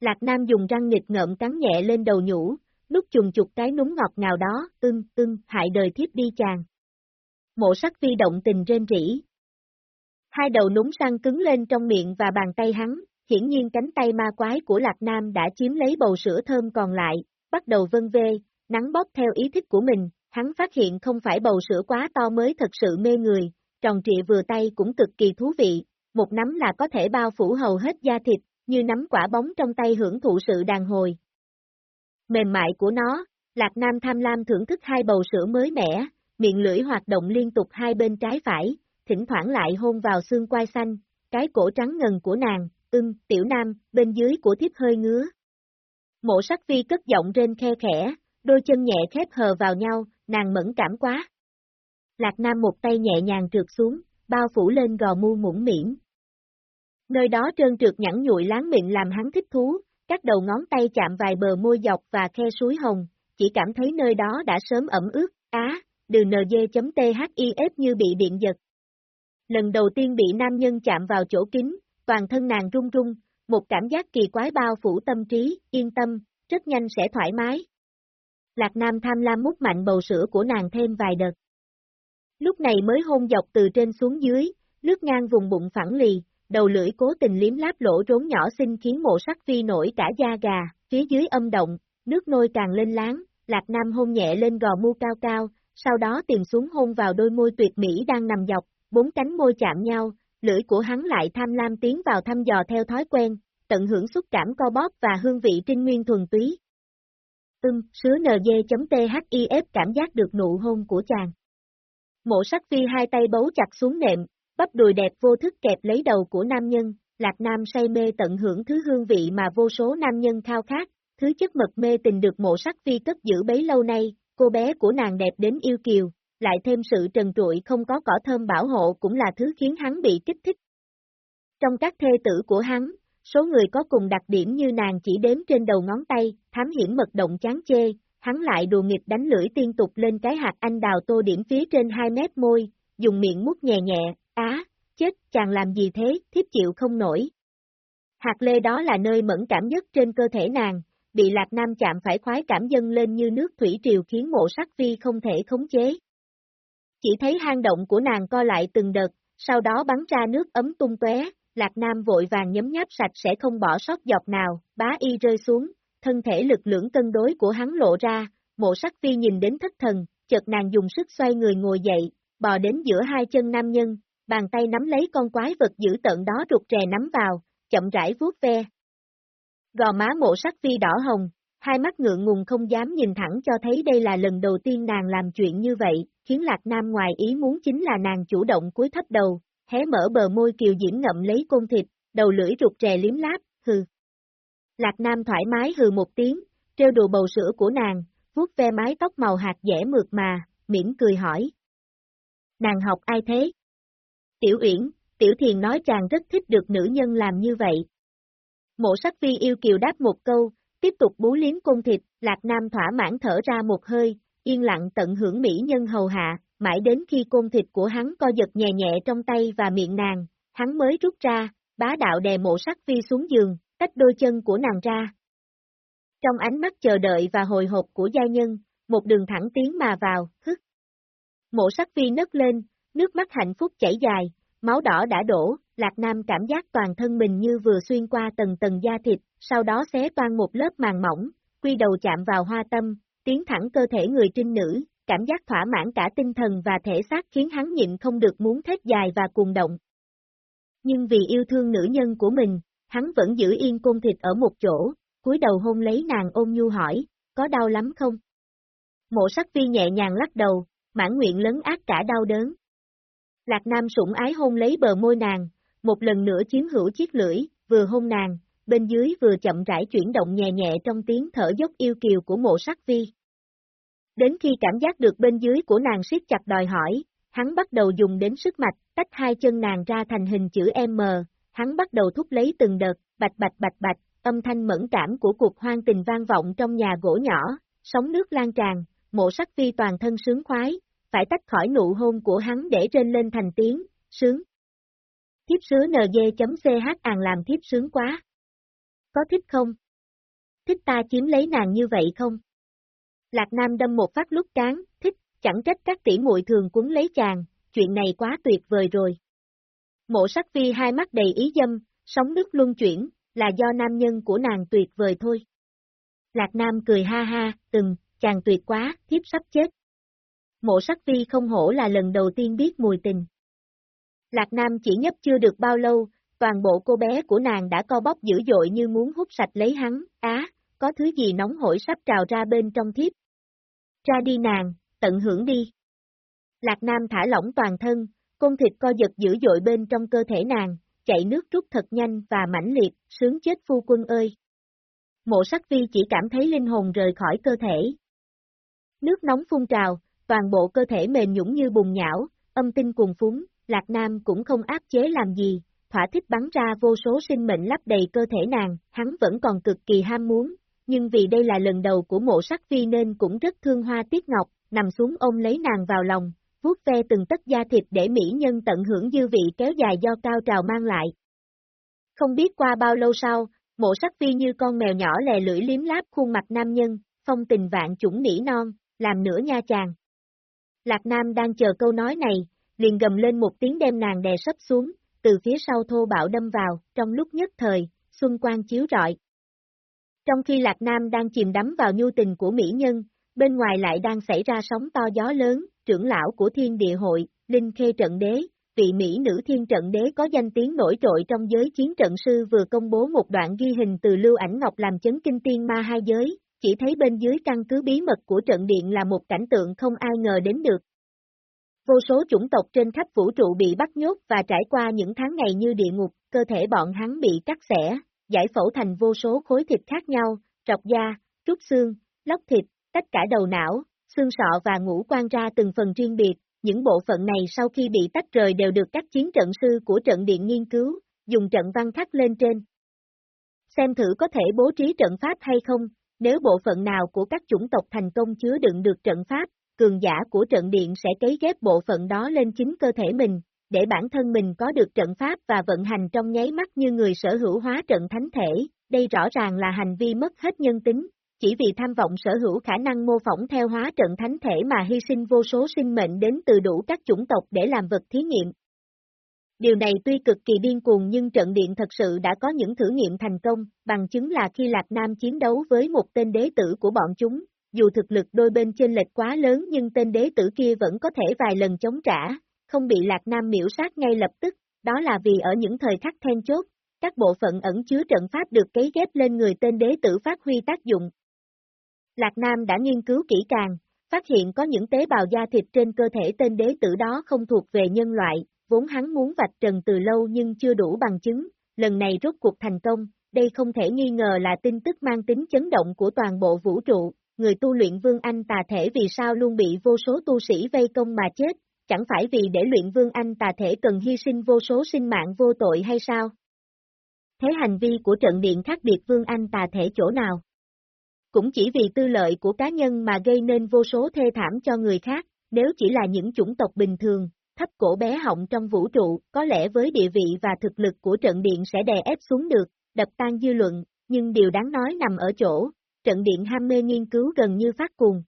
S1: Lạc Nam dùng răng nghịch ngợm cắn nhẹ lên đầu nhũ, nút chùng chục cái núng ngọt ngào đó, ưng, ưng, hại đời thiếp đi chàng. Mộ sắc vi động tình rên rỉ. Hai đầu núng răng cứng lên trong miệng và bàn tay hắn, hiển nhiên cánh tay ma quái của Lạc Nam đã chiếm lấy bầu sữa thơm còn lại, bắt đầu vân vê, nắng bóp theo ý thích của mình, hắn phát hiện không phải bầu sữa quá to mới thật sự mê người, tròn trịa vừa tay cũng cực kỳ thú vị, một nắm là có thể bao phủ hầu hết da thịt, như nắm quả bóng trong tay hưởng thụ sự đàn hồi, mềm mại của nó, Lạc Nam tham lam thưởng thức hai bầu sữa mới mẻ, miệng lưỡi hoạt động liên tục hai bên trái phải, thỉnh thoảng lại hôn vào xương quai xanh, cái cổ trắng ngần của nàng, ưng, tiểu nam, bên dưới của thiếp hơi ngứa. Mộ sắc phi cất giọng trên khe khẽ, đôi chân nhẹ khép hờ vào nhau, nàng mẫn cảm quá. Lạc Nam một tay nhẹ nhàng trượt xuống, bao phủ lên gò mu mũn miễn. Nơi đó trơn trượt nhẵn nhụi láng miệng làm hắn thích thú, các đầu ngón tay chạm vài bờ môi dọc và khe suối hồng, chỉ cảm thấy nơi đó đã sớm ẩm ướt, á, từ nd.thif như bị điện giật. Lần đầu tiên bị nam nhân chạm vào chỗ kính, toàn thân nàng run run, một cảm giác kỳ quái bao phủ tâm trí, yên tâm, rất nhanh sẽ thoải mái. Lạc Nam tham lam mút mạnh bầu sữa của nàng thêm vài đợt. Lúc này mới hôn dọc từ trên xuống dưới, lướt ngang vùng bụng phẳng lì, đầu lưỡi cố tình liếm láp lỗ rốn nhỏ xinh khiến mộ sắc phi nổi cả da gà, phía dưới âm động, nước nôi càng lên láng, Lạc Nam hôn nhẹ lên gò mu cao cao, sau đó tìm xuống hôn vào đôi môi tuyệt mỹ đang nằm dọc, bốn cánh môi chạm nhau, lưỡi của hắn lại tham lam tiến vào thăm dò theo thói quen, tận hưởng xúc cảm co bóp và hương vị trinh nguyên thuần túy. Ưm, sứa NG.THIF cảm giác được nụ hôn của chàng. Mộ sắc phi hai tay bấu chặt xuống nệm, bắp đùi đẹp vô thức kẹp lấy đầu của nam nhân, Lạc Nam say mê tận hưởng thứ hương vị mà vô số nam nhân khao khát, thứ chất mật mê tình được mộ sắc phi cất giữ bấy lâu nay, cô bé của nàng đẹp đến yêu kiều, lại thêm sự trần trụi không có cỏ thơm bảo hộ cũng là thứ khiến hắn bị kích thích. Trong các thê tử của hắn, số người có cùng đặc điểm như nàng chỉ đếm trên đầu ngón tay, thám hiểm mật động chán chê, hắn lại đùa nghịch đánh lưỡi tiên tục lên cái hạt anh đào tô điểm phía trên 2 mét môi, dùng miệng mút nhẹ nhẹ, á, chết, chàng làm gì thế, thiếp chịu không nổi. Hạt lê đó là nơi mẫn cảm nhất trên cơ thể nàng, bị Lạc Nam chạm phải khoái cảm dâng lên như nước thủy triều khiến mộ sắc vi không thể khống chế. Chỉ thấy hang động của nàng co lại từng đợt, sau đó bắn ra nước ấm tung tóe, Lạc Nam vội vàng nhấm nháp sạch sẽ không bỏ sót giọt nào, bá y rơi xuống, thân thể lực lưỡng cân đối của hắn lộ ra, mộ sắc phi nhìn đến thất thần, chợt nàng dùng sức xoay người ngồi dậy, bò đến giữa hai chân nam nhân, bàn tay nắm lấy con quái vật dữ tận đó rụt rè nắm vào, chậm rãi vuốt ve. Gò má mộ sắc phi đỏ hồng, hai mắt ngượng ngùng không dám nhìn thẳng cho thấy đây là lần đầu tiên nàng làm chuyện như vậy, khiến Lạc Nam ngoài ý muốn chính là nàng chủ động cúi thấp đầu, hé mở bờ môi kiều diễm ngậm lấy côn thịt, đầu lưỡi rụt rè liếm láp, hừ. Lạc Nam thoải mái hừ một tiếng, treo đùa bầu sữa của nàng, vuốt ve mái tóc màu hạt dẻ mượt mà, mỉm cười hỏi. Nàng học ai thế? Tiểu Uyển, Tiểu Thiền nói chàng rất thích được nữ nhân làm như vậy. Mộ sắc vi yêu kiều đáp một câu, tiếp tục bú liếm côn thịt, Lạc Nam thỏa mãn thở ra một hơi, yên lặng tận hưởng mỹ nhân hầu hạ, mãi đến khi côn thịt của hắn co giật nhẹ nhẹ trong tay và miệng nàng, hắn mới rút ra, bá đạo đè mộ sắc phi xuống giường, tách đôi chân của nàng ra. Trong ánh mắt chờ đợi và hồi hộp của gia nhân, một đường thẳng tiến mà vào, hức. Mộ sắc phi nấc lên, nước mắt hạnh phúc chảy dài, máu đỏ đã đổ, Lạc Nam cảm giác toàn thân mình như vừa xuyên qua tầng tầng da thịt, sau đó xé toan một lớp màng mỏng, quy đầu chạm vào hoa tâm, tiến thẳng cơ thể người trinh nữ, cảm giác thỏa mãn cả tinh thần và thể xác khiến hắn nhịn không được muốn thét dài và cuồng động. Nhưng vì yêu thương nữ nhân của mình, hắn vẫn giữ yên côn thịt ở một chỗ, cúi đầu hôn lấy nàng ôm nhu hỏi, có đau lắm không? Mộ sắc phi nhẹ nhàng lắc đầu, mãn nguyện lấn ác cả đau đớn. Lạc Nam sủng ái hôn lấy bờ môi nàng, một lần nữa chiếm hữu chiếc lưỡi, vừa hôn nàng, bên dưới vừa chậm rãi chuyển động nhẹ nhẹ trong tiếng thở dốc yêu kiều của mộ sắc vi. Đến khi cảm giác được bên dưới của nàng siết chặt đòi hỏi, hắn bắt đầu dùng đến sức mạch, tách hai chân nàng ra thành hình chữ M, hắn bắt đầu thúc lấy từng đợt, bạch bạch bạch bạch, âm thanh mẫn cảm của cuộc hoang tình vang vọng trong nhà gỗ nhỏ, sóng nước lan tràn, mộ sắc vi toàn thân sướng khoái, phải tách khỏi nụ hôn của hắn để trên lên thành tiếng, sướng. Thiếp sứ nd.ch àn làm thiếp sướng quá. Có thích không? Thích ta chiếm lấy nàng như vậy không? Lạc Nam đâm một phát lúc cán, thích, chẳng trách các tỷ muội thường cuốn lấy chàng, chuyện này quá tuyệt vời rồi. Mộ sắc phi hai mắt đầy ý dâm, sóng nước luân chuyển, là do nam nhân của nàng tuyệt vời thôi. Lạc Nam cười ha ha, từng, chàng tuyệt quá, thiếp sắp chết. Mộ sắc phi không hổ là lần đầu tiên biết mùi tình. Lạc Nam chỉ nhấp chưa được bao lâu, toàn bộ cô bé của nàng đã co bóp dữ dội như muốn hút sạch lấy hắn, á, có thứ gì nóng hổi sắp trào ra bên trong thiếp. Ra đi nàng, tận hưởng đi. Lạc Nam thả lỏng toàn thân, côn thịt co giật dữ dội bên trong cơ thể nàng, chạy nước rút thật nhanh và mãnh liệt, sướng chết phu quân ơi. Mộ sắc vi chỉ cảm thấy linh hồn rời khỏi cơ thể. Nước nóng phun trào, toàn bộ cơ thể mềm nhũng như bùng nhão, âm tinh cuồng phúng, Lạc Nam cũng không áp chế làm gì, thỏa thích bắn ra vô số sinh mệnh lấp đầy cơ thể nàng, hắn vẫn còn cực kỳ ham muốn, nhưng vì đây là lần đầu của mộ sắc phi nên cũng rất thương hoa tiết ngọc, nằm xuống ôm lấy nàng vào lòng, vuốt ve từng tất da thịt để mỹ nhân tận hưởng dư vị kéo dài do cao trào mang lại. Không biết qua bao lâu sau, mộ sắc phi như con mèo nhỏ lè lưỡi liếm láp khuôn mặt nam nhân, phong tình vạn chủng nỉ non, làm nửa nha chàng. Lạc Nam đang chờ câu nói này, liền gầm lên một tiếng đem nàng đè sấp xuống, từ phía sau thô bạo đâm vào, trong lúc nhất thời, xuân quang chiếu rọi. Trong khi Lạc Nam đang chìm đắm vào nhu tình của mỹ nhân, bên ngoài lại đang xảy ra sóng to gió lớn, trưởng lão của thiên địa hội, Linh Khê Trận Đế, vị Mỹ nữ thiên trận đế có danh tiếng nổi trội trong giới chiến trận sư vừa công bố một đoạn ghi hình từ Lưu Ảnh Ngọc làm chấn kinh tiên ma hai giới, chỉ thấy bên dưới căn cứ bí mật của trận điện là một cảnh tượng không ai ngờ đến được. Vô số chủng tộc trên khắp vũ trụ bị bắt nhốt và trải qua những tháng ngày như địa ngục, cơ thể bọn hắn bị cắt xẻ, giải phẫu thành vô số khối thịt khác nhau, trọc da, rút xương, lóc thịt, tất cả đầu não, xương sọ và ngũ quan ra từng phần riêng biệt, những bộ phận này sau khi bị tách rời đều được các chiến trận sư của trận điện nghiên cứu, dùng trận văn khắc lên trên. Xem thử có thể bố trí trận pháp hay không, nếu bộ phận nào của các chủng tộc thành công chứa đựng được trận pháp, cường giả của trận điện sẽ cấy ghép bộ phận đó lên chính cơ thể mình, để bản thân mình có được trận pháp và vận hành trong nháy mắt như người sở hữu hóa trận thánh thể, đây rõ ràng là hành vi mất hết nhân tính, chỉ vì tham vọng sở hữu khả năng mô phỏng theo hóa trận thánh thể mà hy sinh vô số sinh mệnh đến từ đủ các chủng tộc để làm vật thí nghiệm. Điều này tuy cực kỳ điên cuồng nhưng trận điện thật sự đã có những thử nghiệm thành công, bằng chứng là khi Lạc Nam chiến đấu với một tên đế tử của bọn chúng, dù thực lực đôi bên trên lệch quá lớn nhưng tên đế tử kia vẫn có thể vài lần chống trả, không bị Lạc Nam miễu sát ngay lập tức, đó là vì ở những thời khắc then chốt, các bộ phận ẩn chứa trận pháp được cấy ghép lên người tên đế tử phát huy tác dụng, Lạc Nam đã nghiên cứu kỹ càng, phát hiện có những tế bào da thịt trên cơ thể tên đế tử đó không thuộc về nhân loại, vốn hắn muốn vạch trần từ lâu nhưng chưa đủ bằng chứng, lần này rốt cuộc thành công, đây không thể nghi ngờ là tin tức mang tính chấn động của toàn bộ vũ trụ, người tu luyện vương anh tà thể vì sao luôn bị vô số tu sĩ vây công mà chết, chẳng phải vì để luyện vương anh tà thể cần hy sinh vô số sinh mạng vô tội hay sao? Thế hành vi của trận điện khác biệt vương anh tà thể chỗ nào? cũng chỉ vì tư lợi của cá nhân mà gây nên vô số thê thảm cho người khác, nếu chỉ là những chủng tộc bình thường, thấp cổ bé họng trong vũ trụ, có lẽ với địa vị và thực lực của trận điện sẽ đè ép xuống được, đập tan dư luận, nhưng điều đáng nói nằm ở chỗ, trận điện ham mê nghiên cứu gần như phát cuồng.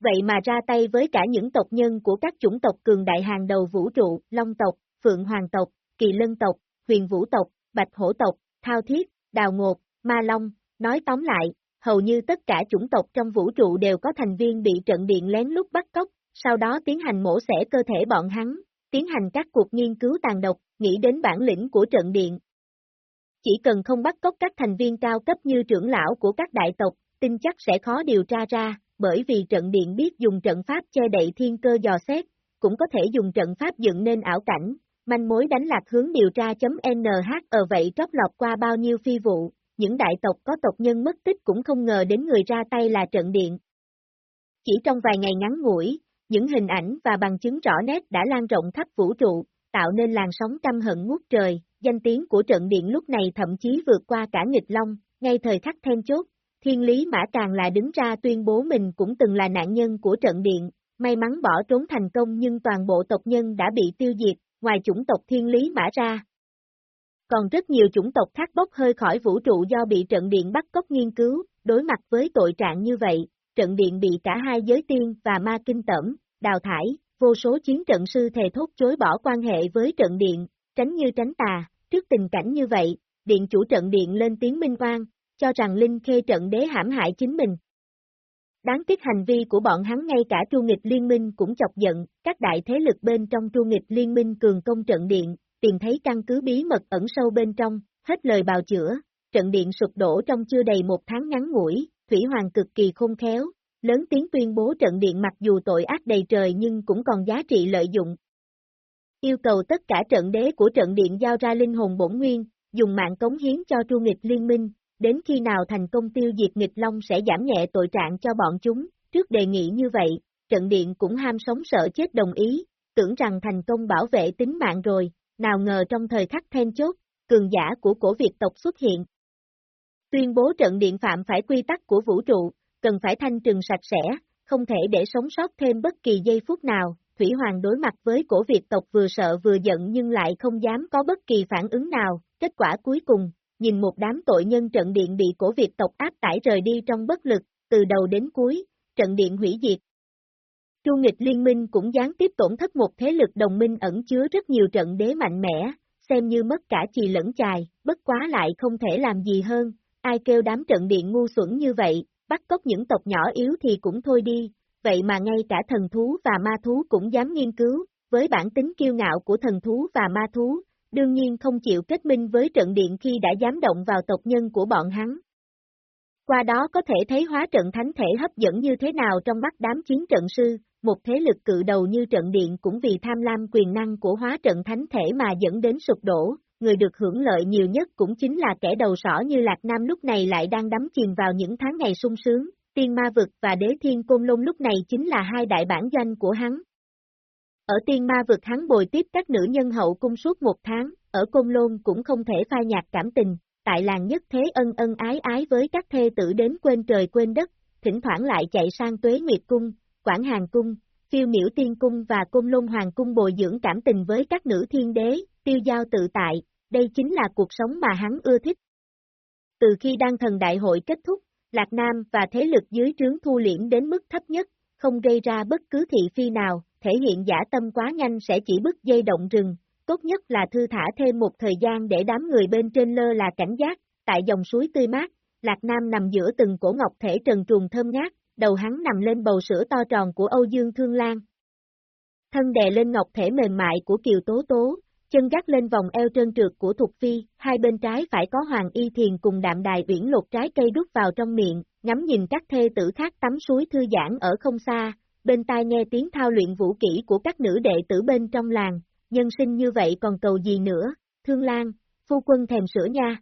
S1: Vậy mà ra tay với cả những tộc nhân của các chủng tộc cường đại hàng đầu vũ trụ, Long tộc, Phượng Hoàng tộc, Kỳ Lân tộc, Huyền Vũ tộc, Bạch Hổ tộc, Thao Thiết, Đào Ngột, Ma Long, nói tóm lại, hầu như tất cả chủng tộc trong vũ trụ đều có thành viên bị trận điện lén lút bắt cóc, sau đó tiến hành mổ xẻ cơ thể bọn hắn, tiến hành các cuộc nghiên cứu tàn độc, nghĩ đến bản lĩnh của trận điện. Chỉ cần không bắt cóc các thành viên cao cấp như trưởng lão của các đại tộc, tin chắc sẽ khó điều tra ra, bởi vì trận điện biết dùng trận pháp che đậy thiên cơ dò xét, cũng có thể dùng trận pháp dựng nên ảo cảnh, manh mối đánh lạc hướng điều tra.nh ở ờ vậy trót lọt qua bao nhiêu phi vụ, những đại tộc có tộc nhân mất tích cũng không ngờ đến người ra tay là trận điện. Chỉ trong vài ngày ngắn ngủi, những hình ảnh và bằng chứng rõ nét đã lan rộng khắp vũ trụ, tạo nên làn sóng căm hận ngút trời, danh tiếng của trận điện lúc này thậm chí vượt qua cả nghịch long, ngay thời khắc then chốt, thiên lý mã càng là đứng ra tuyên bố mình cũng từng là nạn nhân của trận điện, may mắn bỏ trốn thành công nhưng toàn bộ tộc nhân đã bị tiêu diệt, ngoài chủng tộc thiên lý mã ra, còn rất nhiều chủng tộc khác bốc hơi khỏi vũ trụ do bị trận điện bắt cóc nghiên cứu, đối mặt với tội trạng như vậy, trận điện bị cả hai giới tiên và ma kinh tẩm, đào thải, vô số chiến trận sư thề thốt chối bỏ quan hệ với trận điện, tránh như tránh tà, trước tình cảnh như vậy, điện chủ trận điện lên tiếng minh oan, cho rằng Linh Khê trận đế hãm hại chính mình. Đáng tiếc hành vi của bọn hắn ngay cả tru nghịch liên minh cũng chọc giận, các đại thế lực bên trong tru nghịch liên minh cường công trận điện, tìm thấy căn cứ bí mật ẩn sâu bên trong, hết lời bào chữa, trận điện sụp đổ trong chưa đầy một tháng ngắn ngủi, Thủy Hoàng cực kỳ khôn khéo, lớn tiếng tuyên bố trận điện mặc dù tội ác đầy trời nhưng cũng còn giá trị lợi dụng. Yêu cầu tất cả trận đế của trận điện giao ra linh hồn bổn nguyên, dùng mạng cống hiến cho tru nghịch liên minh, đến khi nào thành công tiêu diệt nghịch long sẽ giảm nhẹ tội trạng cho bọn chúng, trước đề nghị như vậy, trận điện cũng ham sống sợ chết đồng ý, tưởng rằng thành công bảo vệ tính mạng rồi, nào ngờ trong thời khắc then chốt, cường giả của cổ Việt tộc xuất hiện. Tuyên bố trận điện phạm phải quy tắc của vũ trụ, cần phải thanh trừng sạch sẽ, không thể để sống sót thêm bất kỳ giây phút nào, Thủy Hoàng đối mặt với cổ Việt tộc vừa sợ vừa giận nhưng lại không dám có bất kỳ phản ứng nào, kết quả cuối cùng, nhìn một đám tội nhân trận điện bị cổ Việt tộc áp tải rời đi trong bất lực, từ đầu đến cuối, trận điện hủy diệt. Chu nghịch liên minh cũng gián tiếp tổn thất một thế lực đồng minh ẩn chứa rất nhiều trận đế mạnh mẽ, xem như mất cả chì lẫn chài, bất quá lại không thể làm gì hơn, ai kêu đám trận điện ngu xuẩn như vậy, bắt cóc những tộc nhỏ yếu thì cũng thôi đi, vậy mà ngay cả thần thú và ma thú cũng dám nghiên cứu, với bản tính kiêu ngạo của thần thú và ma thú, đương nhiên không chịu kết minh với trận điện khi đã dám động vào tộc nhân của bọn hắn. Qua đó có thể thấy hóa trận thánh thể hấp dẫn như thế nào trong mắt đám chiến trận sư, một thế lực cự đầu như trận điện cũng vì tham lam quyền năng của hóa trận thánh thể mà dẫn đến sụp đổ, người được hưởng lợi nhiều nhất cũng chính là kẻ đầu sỏ như Lạc Nam lúc này lại đang đắm chìm vào những tháng ngày sung sướng, tiên ma vực và đế thiên côn lôn lúc này chính là hai đại bản doanh của hắn. Ở tiên ma vực hắn bồi tiếp các nữ nhân hậu cung suốt một tháng, ở côn lôn cũng không thể phai nhạt cảm tình, tại làng nhất thế ân ân ái ái với các thê tử đến quên trời quên đất, thỉnh thoảng lại chạy sang tuế nguyệt cung, quảng hàng cung, phiêu miễu tiên cung và côn lôn hoàng cung bồi dưỡng cảm tình với các nữ thiên đế, tiêu giao tự tại, đây chính là cuộc sống mà hắn ưa thích. Từ khi đăng thần đại hội kết thúc, Lạc Nam và thế lực dưới trướng thu liễm đến mức thấp nhất, không gây ra bất cứ thị phi nào, thể hiện giả tâm quá nhanh sẽ chỉ bức dây động rừng, tốt nhất là thư thả thêm một thời gian để đám người bên trên lơ là cảnh giác, tại dòng suối tươi mát, Lạc Nam nằm giữa từng cổ ngọc thể trần truồng thơm ngát, đầu hắn nằm lên bầu sữa to tròn của Âu Dương Thương Lan. Thân đè lên ngọc thể mềm mại của Kiều Tố Tố, chân gác lên vòng eo trơn trượt của Thục Phi, hai bên trái phải có Hoàng Y Thiền cùng đạm đài uyển lột trái cây đút vào trong miệng, ngắm nhìn các thê tử khác tắm suối thư giãn ở không xa, bên tai nghe tiếng thao luyện vũ kỹ của các nữ đệ tử bên trong làng, nhân sinh như vậy còn cầu gì nữa, Thương Lan, phu quân thèm sữa nha.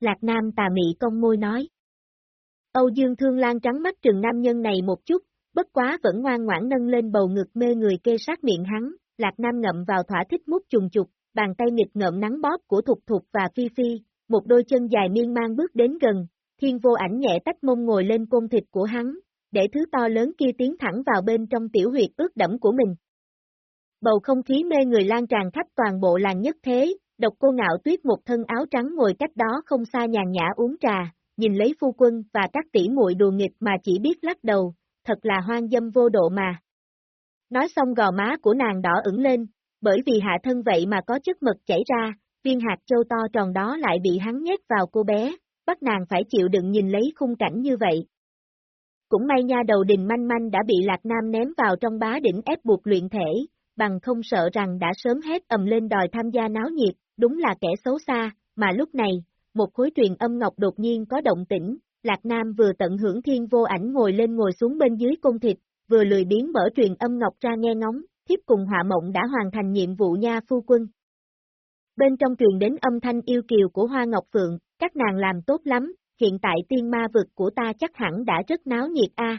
S1: Lạc Nam tà mị công môi nói. Âu Dương Thương Lan trắng mắt trừng nam nhân này một chút, bất quá vẫn ngoan ngoãn nâng lên bầu ngực mê người kê sát miệng hắn, Lạc Nam ngậm vào thỏa thích mút trùng trục, bàn tay nghịch ngợm nắng bóp của Thục Thục và Phi Phi, một đôi chân dài miên mang bước đến gần, thiên vô ảnh nhẹ tách mông ngồi lên côn thịt của hắn, để thứ to lớn kia tiến thẳng vào bên trong tiểu huyệt ướt đẫm của mình. Bầu không khí mê người lan tràn khắp toàn bộ làng nhất thế, độc cô ngạo tuyết một thân áo trắng ngồi cách đó không xa nhàn nhã uống trà, nhìn lấy phu quân và các tỷ muội đùa nghịch mà chỉ biết lắc đầu, thật là hoang dâm vô độ mà. Nói xong gò má của nàng đỏ ửng lên, bởi vì hạ thân vậy mà có chất mật chảy ra, viên hạt châu to tròn đó lại bị hắn nhét vào cô bé, bắt nàng phải chịu đựng nhìn lấy khung cảnh như vậy. Cũng may nha đầu đình manh manh đã bị Lạc Nam ném vào trong bá đỉnh ép buộc luyện thể, bằng không sợ rằng đã sớm hết ầm lên đòi tham gia náo nhiệt, đúng là kẻ xấu xa, mà lúc này, một khối truyền âm ngọc đột nhiên có động tĩnh, Lạc Nam vừa tận hưởng thiên vô ảnh ngồi lên ngồi xuống bên dưới cung thịt, vừa lười biến mở truyền âm ngọc ra nghe ngóng, thiếp cùng họa mộng đã hoàn thành nhiệm vụ nha phu quân. Bên trong truyền đến âm thanh yêu kiều của Hoa Ngọc Phượng, các nàng làm tốt lắm, hiện tại tiên ma vực của ta chắc hẳn đã rất náo nhiệt a.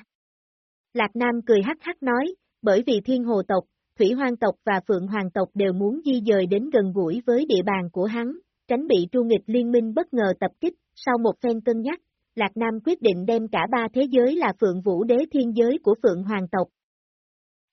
S1: Lạc Nam cười hắc hắc nói, bởi vì thiên hồ tộc, thủy hoang tộc và phượng hoàng tộc đều muốn di dời đến gần gũi với địa bàn của hắn, tránh bị tru nghịch liên minh bất ngờ tập kích, sau một phen cân nhắc, Lạc Nam quyết định đem cả ba thế giới là Phượng Vũ Đế Thiên Giới của Phượng Hoàng tộc,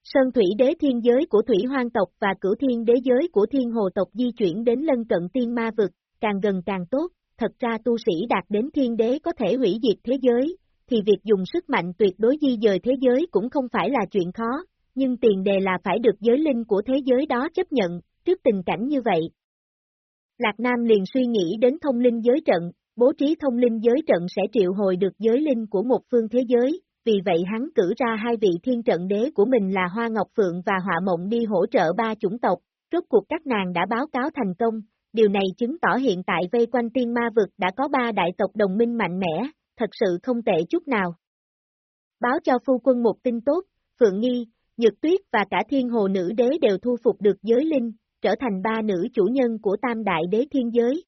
S1: Sơn Thủy Đế Thiên Giới của Thủy Hoang tộc và Cửu Thiên Đế Giới của Thiên Hồ tộc di chuyển đến lân cận Tiên Ma Vực, càng gần càng tốt, thật ra tu sĩ đạt đến Thiên Đế có thể hủy diệt thế giới, thì việc dùng sức mạnh tuyệt đối di dời thế giới cũng không phải là chuyện khó, nhưng tiền đề là phải được giới linh của thế giới đó chấp nhận, trước tình cảnh như vậy. Lạc Nam liền suy nghĩ đến thông linh giới trận, bố trí thông linh giới trận sẽ triệu hồi được giới linh của một phương thế giới, vì vậy hắn cử ra hai vị thiên trận đế của mình là Hoa Ngọc Phượng và Họa Mộng đi hỗ trợ ba chủng tộc, rốt cuộc các nàng đã báo cáo thành công, điều này chứng tỏ hiện tại vây quanh tiên ma vực đã có ba đại tộc đồng minh mạnh mẽ, thật sự không tệ chút nào. Báo cho phu quân một tin tốt, Phượng Nghi, Nhược Tuyết và cả thiên hồ nữ đế đều thu phục được giới linh, trở thành ba nữ chủ nhân của tam đại đế thiên giới.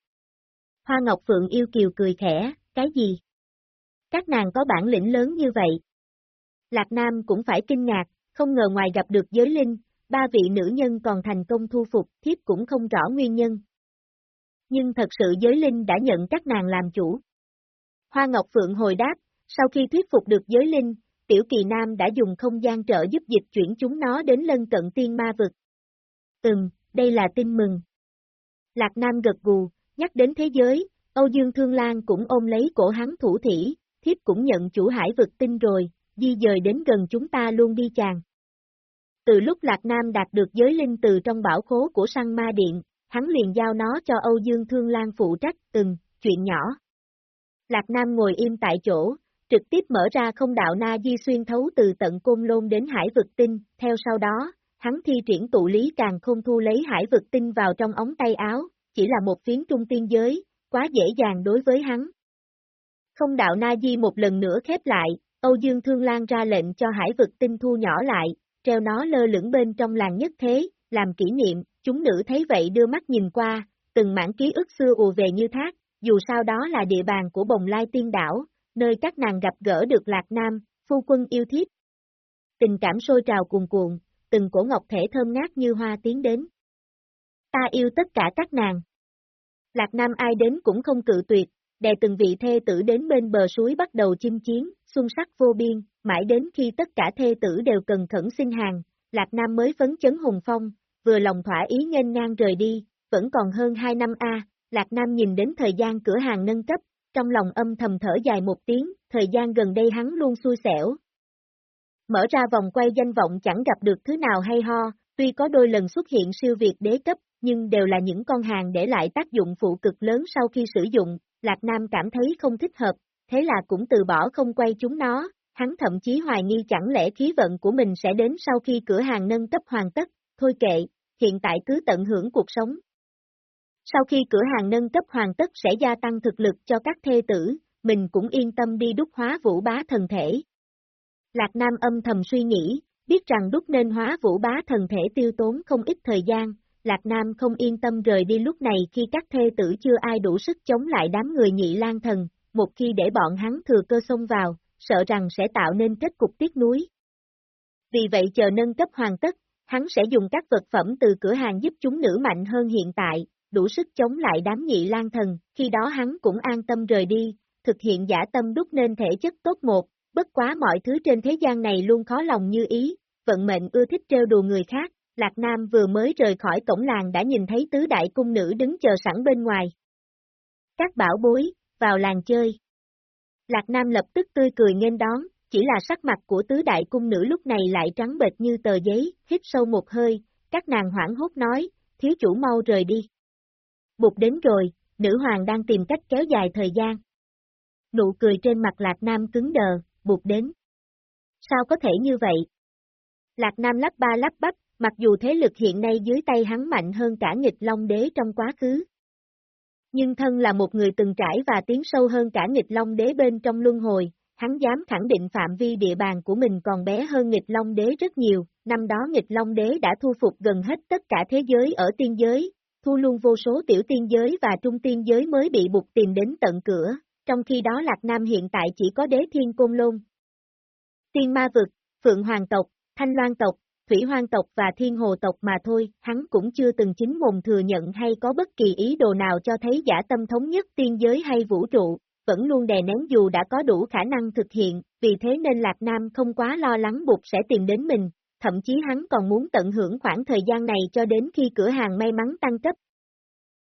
S1: Hoa Ngọc Phượng yêu kiều cười khẽ, cái gì? Các nàng có bản lĩnh lớn như vậy. Lạc Nam cũng phải kinh ngạc, không ngờ ngoài gặp được giới linh, ba vị nữ nhân còn thành công thu phục, thiếp cũng không rõ nguyên nhân. Nhưng thật sự giới linh đã nhận các nàng làm chủ. Hoa Ngọc Phượng hồi đáp, sau khi thuyết phục được giới linh, Tiểu Kỳ Nam đã dùng không gian trợ giúp dịch chuyển chúng nó đến lân cận tiên ma vực. Ừm, đây là tin mừng. Lạc Nam gật gù, nhắc đến thế giới, Âu Dương Thương Lan cũng ôm lấy cổ hắn thủ thỉ, thiếp cũng nhận chủ hải vực tinh rồi, di dời đến gần chúng ta luôn đi chàng. Từ lúc Lạc Nam đạt được giới linh từ trong bảo khố của săn ma điện, hắn liền giao nó cho Âu Dương Thương Lan phụ trách, từng, chuyện nhỏ. Lạc Nam ngồi im tại chỗ, trực tiếp mở ra không đạo na di xuyên thấu từ tận côn lôn đến hải vực tinh, theo sau đó, hắn thi triển tụ lý càng không thu lấy hải vực tinh vào trong ống tay áo, chỉ là một phiến trung tiên giới, quá dễ dàng đối với hắn. Không đạo na di một lần nữa khép lại, Âu Dương Thương Lan ra lệnh cho hải vực tinh thu nhỏ lại, treo nó lơ lửng bên trong làng nhất thế, làm kỷ niệm, chúng nữ thấy vậy đưa mắt nhìn qua, từng mảng ký ức xưa ùa về như thác, dù sao đó là địa bàn của bồng lai tiên đảo, nơi các nàng gặp gỡ được Lạc Nam, phu quân yêu thiếp. Tình cảm sôi trào cuồn cuộn, từng cổ ngọc thể thơm ngát như hoa tiến đến. Ta yêu tất cả các nàng. Lạc Nam ai đến cũng không cự tuyệt, đè từng vị thê tử đến bên bờ suối bắt đầu chinh chiến, xung sắc vô biên, mãi đến khi tất cả thê tử đều cần khẩn xin hàng, Lạc Nam mới phấn chấn hùng phong, vừa lòng thỏa ý nghênh ngang rời đi, vẫn còn hơn 2 năm A, Lạc Nam nhìn đến thời gian cửa hàng nâng cấp, trong lòng âm thầm thở dài một tiếng, thời gian gần đây hắn luôn xui xẻo. Mở ra vòng quay danh vọng chẳng gặp được thứ nào hay ho, tuy có đôi lần xuất hiện siêu việt đế cấp, nhưng đều là những con hàng để lại tác dụng phụ cực lớn sau khi sử dụng, Lạc Nam cảm thấy không thích hợp, thế là cũng từ bỏ không quay chúng nó, hắn thậm chí hoài nghi chẳng lẽ khí vận của mình sẽ đến sau khi cửa hàng nâng cấp hoàn tất, thôi kệ, hiện tại cứ tận hưởng cuộc sống. Sau khi cửa hàng nâng cấp hoàn tất sẽ gia tăng thực lực cho các thê tử, mình cũng yên tâm đi đúc hóa vũ bá thần thể. Lạc Nam âm thầm suy nghĩ, biết rằng đúc nên hóa vũ bá thần thể tiêu tốn không ít thời gian, Lạc Nam không yên tâm rời đi lúc này khi các thê tử chưa ai đủ sức chống lại đám người nhị lan thần, một khi để bọn hắn thừa cơ xông vào, sợ rằng sẽ tạo nên kết cục tiếc núi. Vì vậy chờ nâng cấp hoàn tất, hắn sẽ dùng các vật phẩm từ cửa hàng giúp chúng nữ mạnh hơn hiện tại, đủ sức chống lại đám nhị lan thần, khi đó hắn cũng an tâm rời đi, thực hiện giả tâm đúc nên thể chất tốt một, bất quá mọi thứ trên thế gian này luôn khó lòng như ý, vận mệnh ưa thích trêu đùa người khác, Lạc Nam vừa mới rời khỏi cổng làng đã nhìn thấy tứ đại cung nữ đứng chờ sẵn bên ngoài. Các bảo bối, vào làng chơi. Lạc Nam lập tức tươi cười nghênh đón, chỉ là sắc mặt của tứ đại cung nữ lúc này lại trắng bệch như tờ giấy, hít sâu một hơi, các nàng hoảng hốt nói, thiếu chủ mau rời đi. Bụt đến rồi, nữ hoàng đang tìm cách kéo dài thời gian. Nụ cười trên mặt Lạc Nam cứng đờ, bụt đến. Sao có thể như vậy? Lạc Nam lắp ba lắp bắp, mặc dù thế lực hiện nay dưới tay hắn mạnh hơn cả nghịch Long Đế trong quá khứ. Nhưng thân là một người từng trải và tiến sâu hơn cả nghịch Long Đế bên trong luân hồi, hắn dám khẳng định phạm vi địa bàn của mình còn bé hơn nghịch Long Đế rất nhiều, năm đó nghịch Long Đế đã thu phục gần hết tất cả thế giới ở tiên giới, thu luôn vô số tiểu tiên giới và trung tiên giới mới bị buộc tìm đến tận cửa, trong khi đó Lạc Nam hiện tại chỉ có đế thiên côn lôn. Tiên ma vực, Phượng Hoàng tộc, Thanh Loan tộc, Thủy Hoang tộc và Thiên Hồ tộc mà thôi, hắn cũng chưa từng chính mồm thừa nhận hay có bất kỳ ý đồ nào cho thấy giả tâm thống nhất tiên giới hay vũ trụ, vẫn luôn đè nén dù đã có đủ khả năng thực hiện, vì thế nên Lạc Nam không quá lo lắng buộc sẽ tìm đến mình, thậm chí hắn còn muốn tận hưởng khoảng thời gian này cho đến khi cửa hàng may mắn tăng cấp.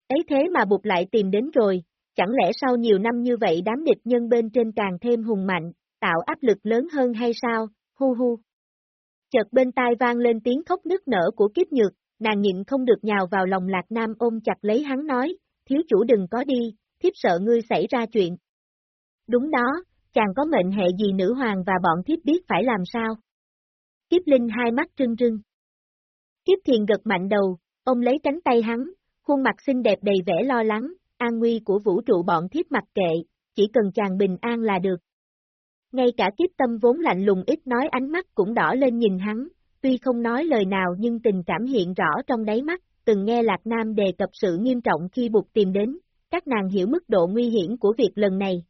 S1: Ấy thế mà buộc lại tìm đến rồi, chẳng lẽ sau nhiều năm như vậy đám địch nhân bên trên càng thêm hùng mạnh, tạo áp lực lớn hơn hay sao, hu hu. Chợt bên tai vang lên tiếng khóc nức nở của kiếp nhược, nàng nhịn không được nhào vào lòng Lạc Nam ôm chặt lấy hắn nói, thiếu chủ đừng có đi, thiếp sợ ngươi xảy ra chuyện. Đúng đó, chàng có mệnh hệ gì nữ hoàng và bọn thiếp biết phải làm sao. Kiếp Linh hai mắt trưng trưng. Kiếp Thiền gật mạnh đầu, ông lấy cánh tay hắn, khuôn mặt xinh đẹp đầy vẻ lo lắng, an nguy của vũ trụ bọn thiếp mặc kệ, chỉ cần chàng bình an là được. Ngay cả kiếp tâm vốn lạnh lùng ít nói ánh mắt cũng đỏ lên nhìn hắn, tuy không nói lời nào nhưng tình cảm hiện rõ trong đáy mắt, từng nghe Lạc Nam đề cập sự nghiêm trọng khi buộc tìm đến, các nàng hiểu mức độ nguy hiểm của việc lần này.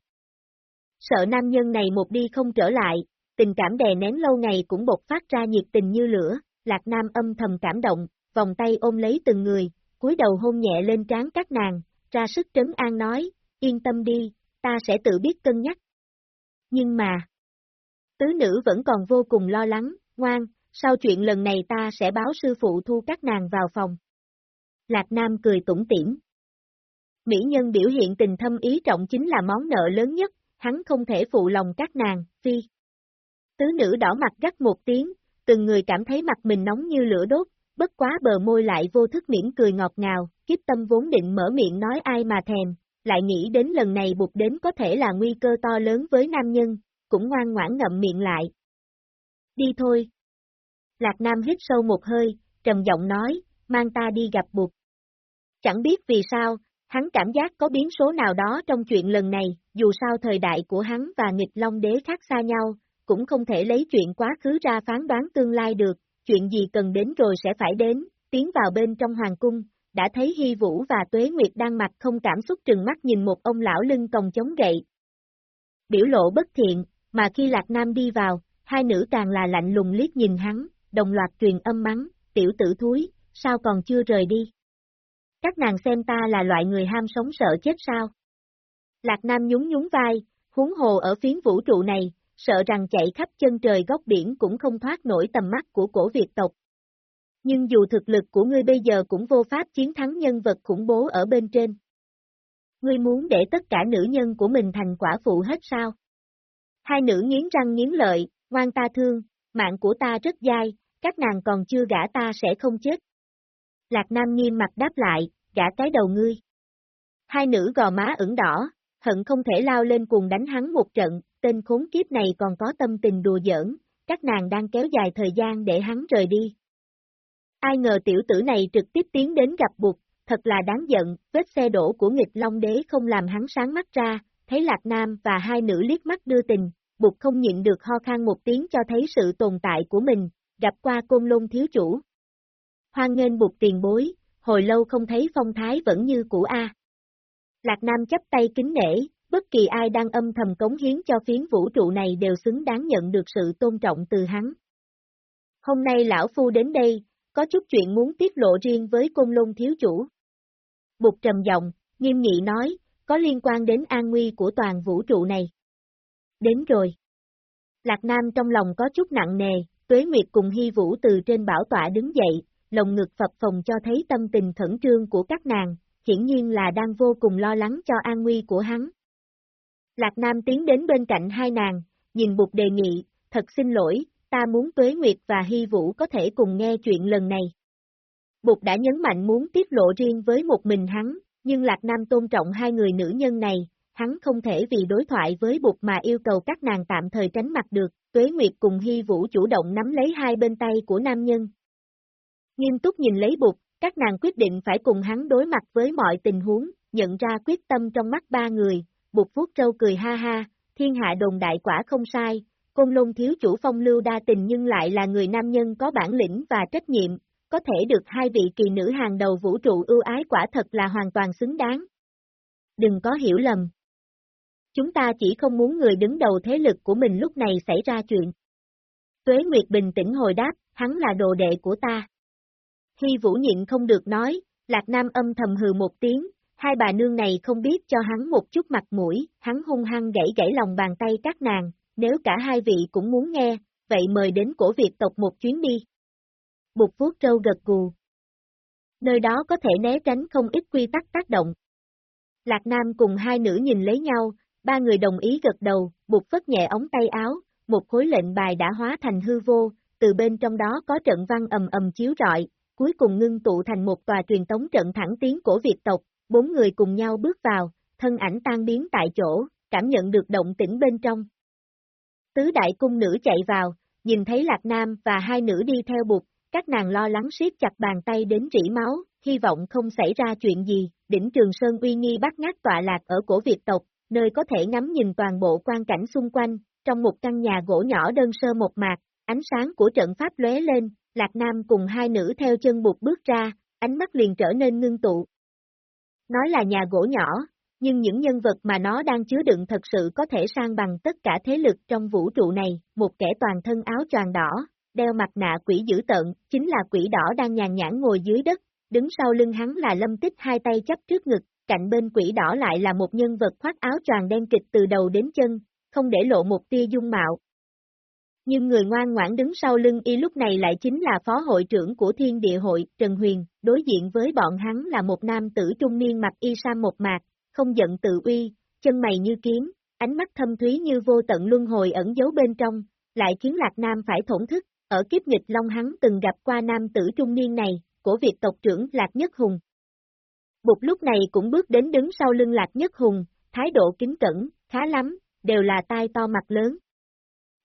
S1: Sợ nam nhân này một đi không trở lại, tình cảm đè nén lâu ngày cũng bộc phát ra nhiệt tình như lửa, Lạc Nam âm thầm cảm động, vòng tay ôm lấy từng người, cúi đầu hôn nhẹ lên trán các nàng, ra sức trấn an nói, yên tâm đi, ta sẽ tự biết cân nhắc. Nhưng mà, tứ nữ vẫn còn vô cùng lo lắng, ngoan, sau chuyện lần này ta sẽ báo sư phụ thu các nàng vào phòng. Lạc Nam cười tủm tỉm. Mỹ nhân biểu hiện tình thâm ý trọng chính là món nợ lớn nhất, hắn không thể phụ lòng các nàng, phi. Tứ nữ đỏ mặt gắt một tiếng, từng người cảm thấy mặt mình nóng như lửa đốt, bất quá bờ môi lại vô thức miễn cười ngọt ngào, kiếp tâm vốn định mở miệng nói ai mà thèm, lại nghĩ đến lần này bụt đến có thể là nguy cơ to lớn với nam nhân, cũng ngoan ngoãn ngậm miệng lại. Đi thôi. Lạc Nam hít sâu một hơi, trầm giọng nói, mang ta đi gặp bụt. Chẳng biết vì sao, hắn cảm giác có biến số nào đó trong chuyện lần này, dù sao thời đại của hắn và nghịch long đế khác xa nhau, cũng không thể lấy chuyện quá khứ ra phán đoán tương lai được, chuyện gì cần đến rồi sẽ phải đến, tiến vào bên trong hoàng cung, đã thấy Hy Vũ và Tuế Nguyệt đang mặt không cảm xúc trừng mắt nhìn một ông lão lưng còng chống gậy. Biểu lộ bất thiện, mà khi Lạc Nam đi vào, hai nữ càng là lạnh lùng liếc nhìn hắn, đồng loạt truyền âm mắng, tiểu tử thúi, sao còn chưa rời đi? Các nàng xem ta là loại người ham sống sợ chết sao? Lạc Nam nhún nhún vai, huống hồ ở phiến vũ trụ này, sợ rằng chạy khắp chân trời góc biển cũng không thoát nổi tầm mắt của cổ Việt tộc. Nhưng dù thực lực của ngươi bây giờ cũng vô pháp chiến thắng nhân vật khủng bố ở bên trên. Ngươi muốn để tất cả nữ nhân của mình thành quả phụ hết sao? Hai nữ nghiến răng nghiến lợi, ngoan ta thương, mạng của ta rất dai, các nàng còn chưa gả ta sẽ không chết. Lạc Nam nghiêm mặt đáp lại, gả cái đầu ngươi. Hai nữ gò má ửng đỏ, hận không thể lao lên cùng đánh hắn một trận, tên khốn kiếp này còn có tâm tình đùa giỡn, các nàng đang kéo dài thời gian để hắn rời đi. Ai ngờ tiểu tử này trực tiếp tiến đến gặp buộc thật là đáng giận, vết xe đổ của nghịch Long Đế không làm hắn sáng mắt ra, thấy Lạc Nam và hai nữ liếc mắt đưa tình, buộc không nhịn được ho khan một tiếng cho thấy sự tồn tại của mình, gặp qua côn lôn thiếu chủ. Hoan nghênh buộc tiền bối, hồi lâu không thấy phong thái vẫn như cũ A. Lạc Nam chấp tay kính nể, bất kỳ ai đang âm thầm cống hiến cho phiến vũ trụ này đều xứng đáng nhận được sự tôn trọng từ hắn. Hôm nay lão phu đến đây, có chút chuyện muốn tiết lộ riêng với côn lôn thiếu chủ. Bục trầm giọng, nghiêm nghị nói, có liên quan đến an nguy của toàn vũ trụ này. Đến rồi. Lạc Nam trong lòng có chút nặng nề, Tuế Nguyệt cùng Hy Vũ từ trên bảo tọa đứng dậy, lồng ngực phập phòng cho thấy tâm tình khẩn trương của các nàng, hiển nhiên là đang vô cùng lo lắng cho an nguy của hắn. Lạc Nam tiến đến bên cạnh hai nàng, nhìn bục đề nghị, thật xin lỗi, ta muốn Tuế Nguyệt và Hy Vũ có thể cùng nghe chuyện lần này. Bụt đã nhấn mạnh muốn tiết lộ riêng với một mình hắn, nhưng Lạc Nam tôn trọng hai người nữ nhân này, hắn không thể vì đối thoại với Bụt mà yêu cầu các nàng tạm thời tránh mặt được, Tuế Nguyệt cùng Hy Vũ chủ động nắm lấy hai bên tay của nam nhân. Nghiêm túc nhìn lấy Bụt, các nàng quyết định phải cùng hắn đối mặt với mọi tình huống, nhận ra quyết tâm trong mắt ba người, Bụt vuốt trâu cười ha ha, thiên hạ đồn đại quả không sai, Côn Lôn thiếu chủ phong lưu đa tình nhưng lại là người nam nhân có bản lĩnh và trách nhiệm, có thể được hai vị kỳ nữ hàng đầu vũ trụ ưu ái quả thật là hoàn toàn xứng đáng. Đừng có hiểu lầm. Chúng ta chỉ không muốn người đứng đầu thế lực của mình lúc này xảy ra chuyện. Tuế Nguyệt bình tĩnh hồi đáp, hắn là đồ đệ của ta. Hy Vũ nhịn không được nói, Lạc Nam âm thầm hừ một tiếng, hai bà nương này không biết cho hắn một chút mặt mũi, hắn hung hăng gãy gãy lòng bàn tay các nàng, nếu cả hai vị cũng muốn nghe, vậy mời đến cổ Việt tộc một chuyến đi. Bụt vuốt trâu gật gù. Nơi đó có thể né tránh không ít quy tắc tác động. Lạc Nam cùng hai nữ nhìn lấy nhau, ba người đồng ý gật đầu, bụt phất nhẹ ống tay áo, một khối lệnh bài đã hóa thành hư vô, từ bên trong đó có trận văn ầm ầm chiếu rọi, cuối cùng ngưng tụ thành một tòa truyền tống trận thẳng tiến cổ Việt tộc, bốn người cùng nhau bước vào, thân ảnh tan biến tại chỗ, cảm nhận được động tĩnh bên trong. Tứ đại cung nữ chạy vào, nhìn thấy Lạc Nam và hai nữ đi theo bụt, các nàng lo lắng siết chặt bàn tay đến rỉ máu, hy vọng không xảy ra chuyện gì, đỉnh Trường Sơn uy nghi bắt ngát tọa lạc ở cổ Việt tộc, nơi có thể ngắm nhìn toàn bộ quan cảnh xung quanh, trong một căn nhà gỗ nhỏ đơn sơ một mạc, ánh sáng của trận pháp lóe lên, Lạc Nam cùng hai nữ theo chân bụt bước ra, ánh mắt liền trở nên ngưng tụ. Nói là nhà gỗ nhỏ, nhưng những nhân vật mà nó đang chứa đựng thật sự có thể sang bằng tất cả thế lực trong vũ trụ này, một kẻ toàn thân áo choàng đỏ, đeo mặt nạ quỷ dữ tợn, chính là quỷ đỏ đang nhàn nhãn ngồi dưới đất, đứng sau lưng hắn là lâm tích hai tay chấp trước ngực, cạnh bên quỷ đỏ lại là một nhân vật khoác áo choàng đen kịch từ đầu đến chân, không để lộ một tia dung mạo. Nhưng người ngoan ngoãn đứng sau lưng y lúc này lại chính là phó hội trưởng của thiên địa hội, Trần Huyền, đối diện với bọn hắn là một nam tử trung niên mặc y sam một mạc, không giận tự uy, chân mày như kiếm, ánh mắt thâm thúy như vô tận luân hồi ẩn giấu bên trong, lại khiến Lạc Nam phải thổn thức, ở kiếp nghịch Long hắn từng gặp qua nam tử trung niên này, của Việt tộc trưởng Lạc Nhất Hùng. Bụt lúc này cũng bước đến đứng sau lưng Lạc Nhất Hùng, thái độ kính cẩn, khá lắm, đều là tai to mặt lớn.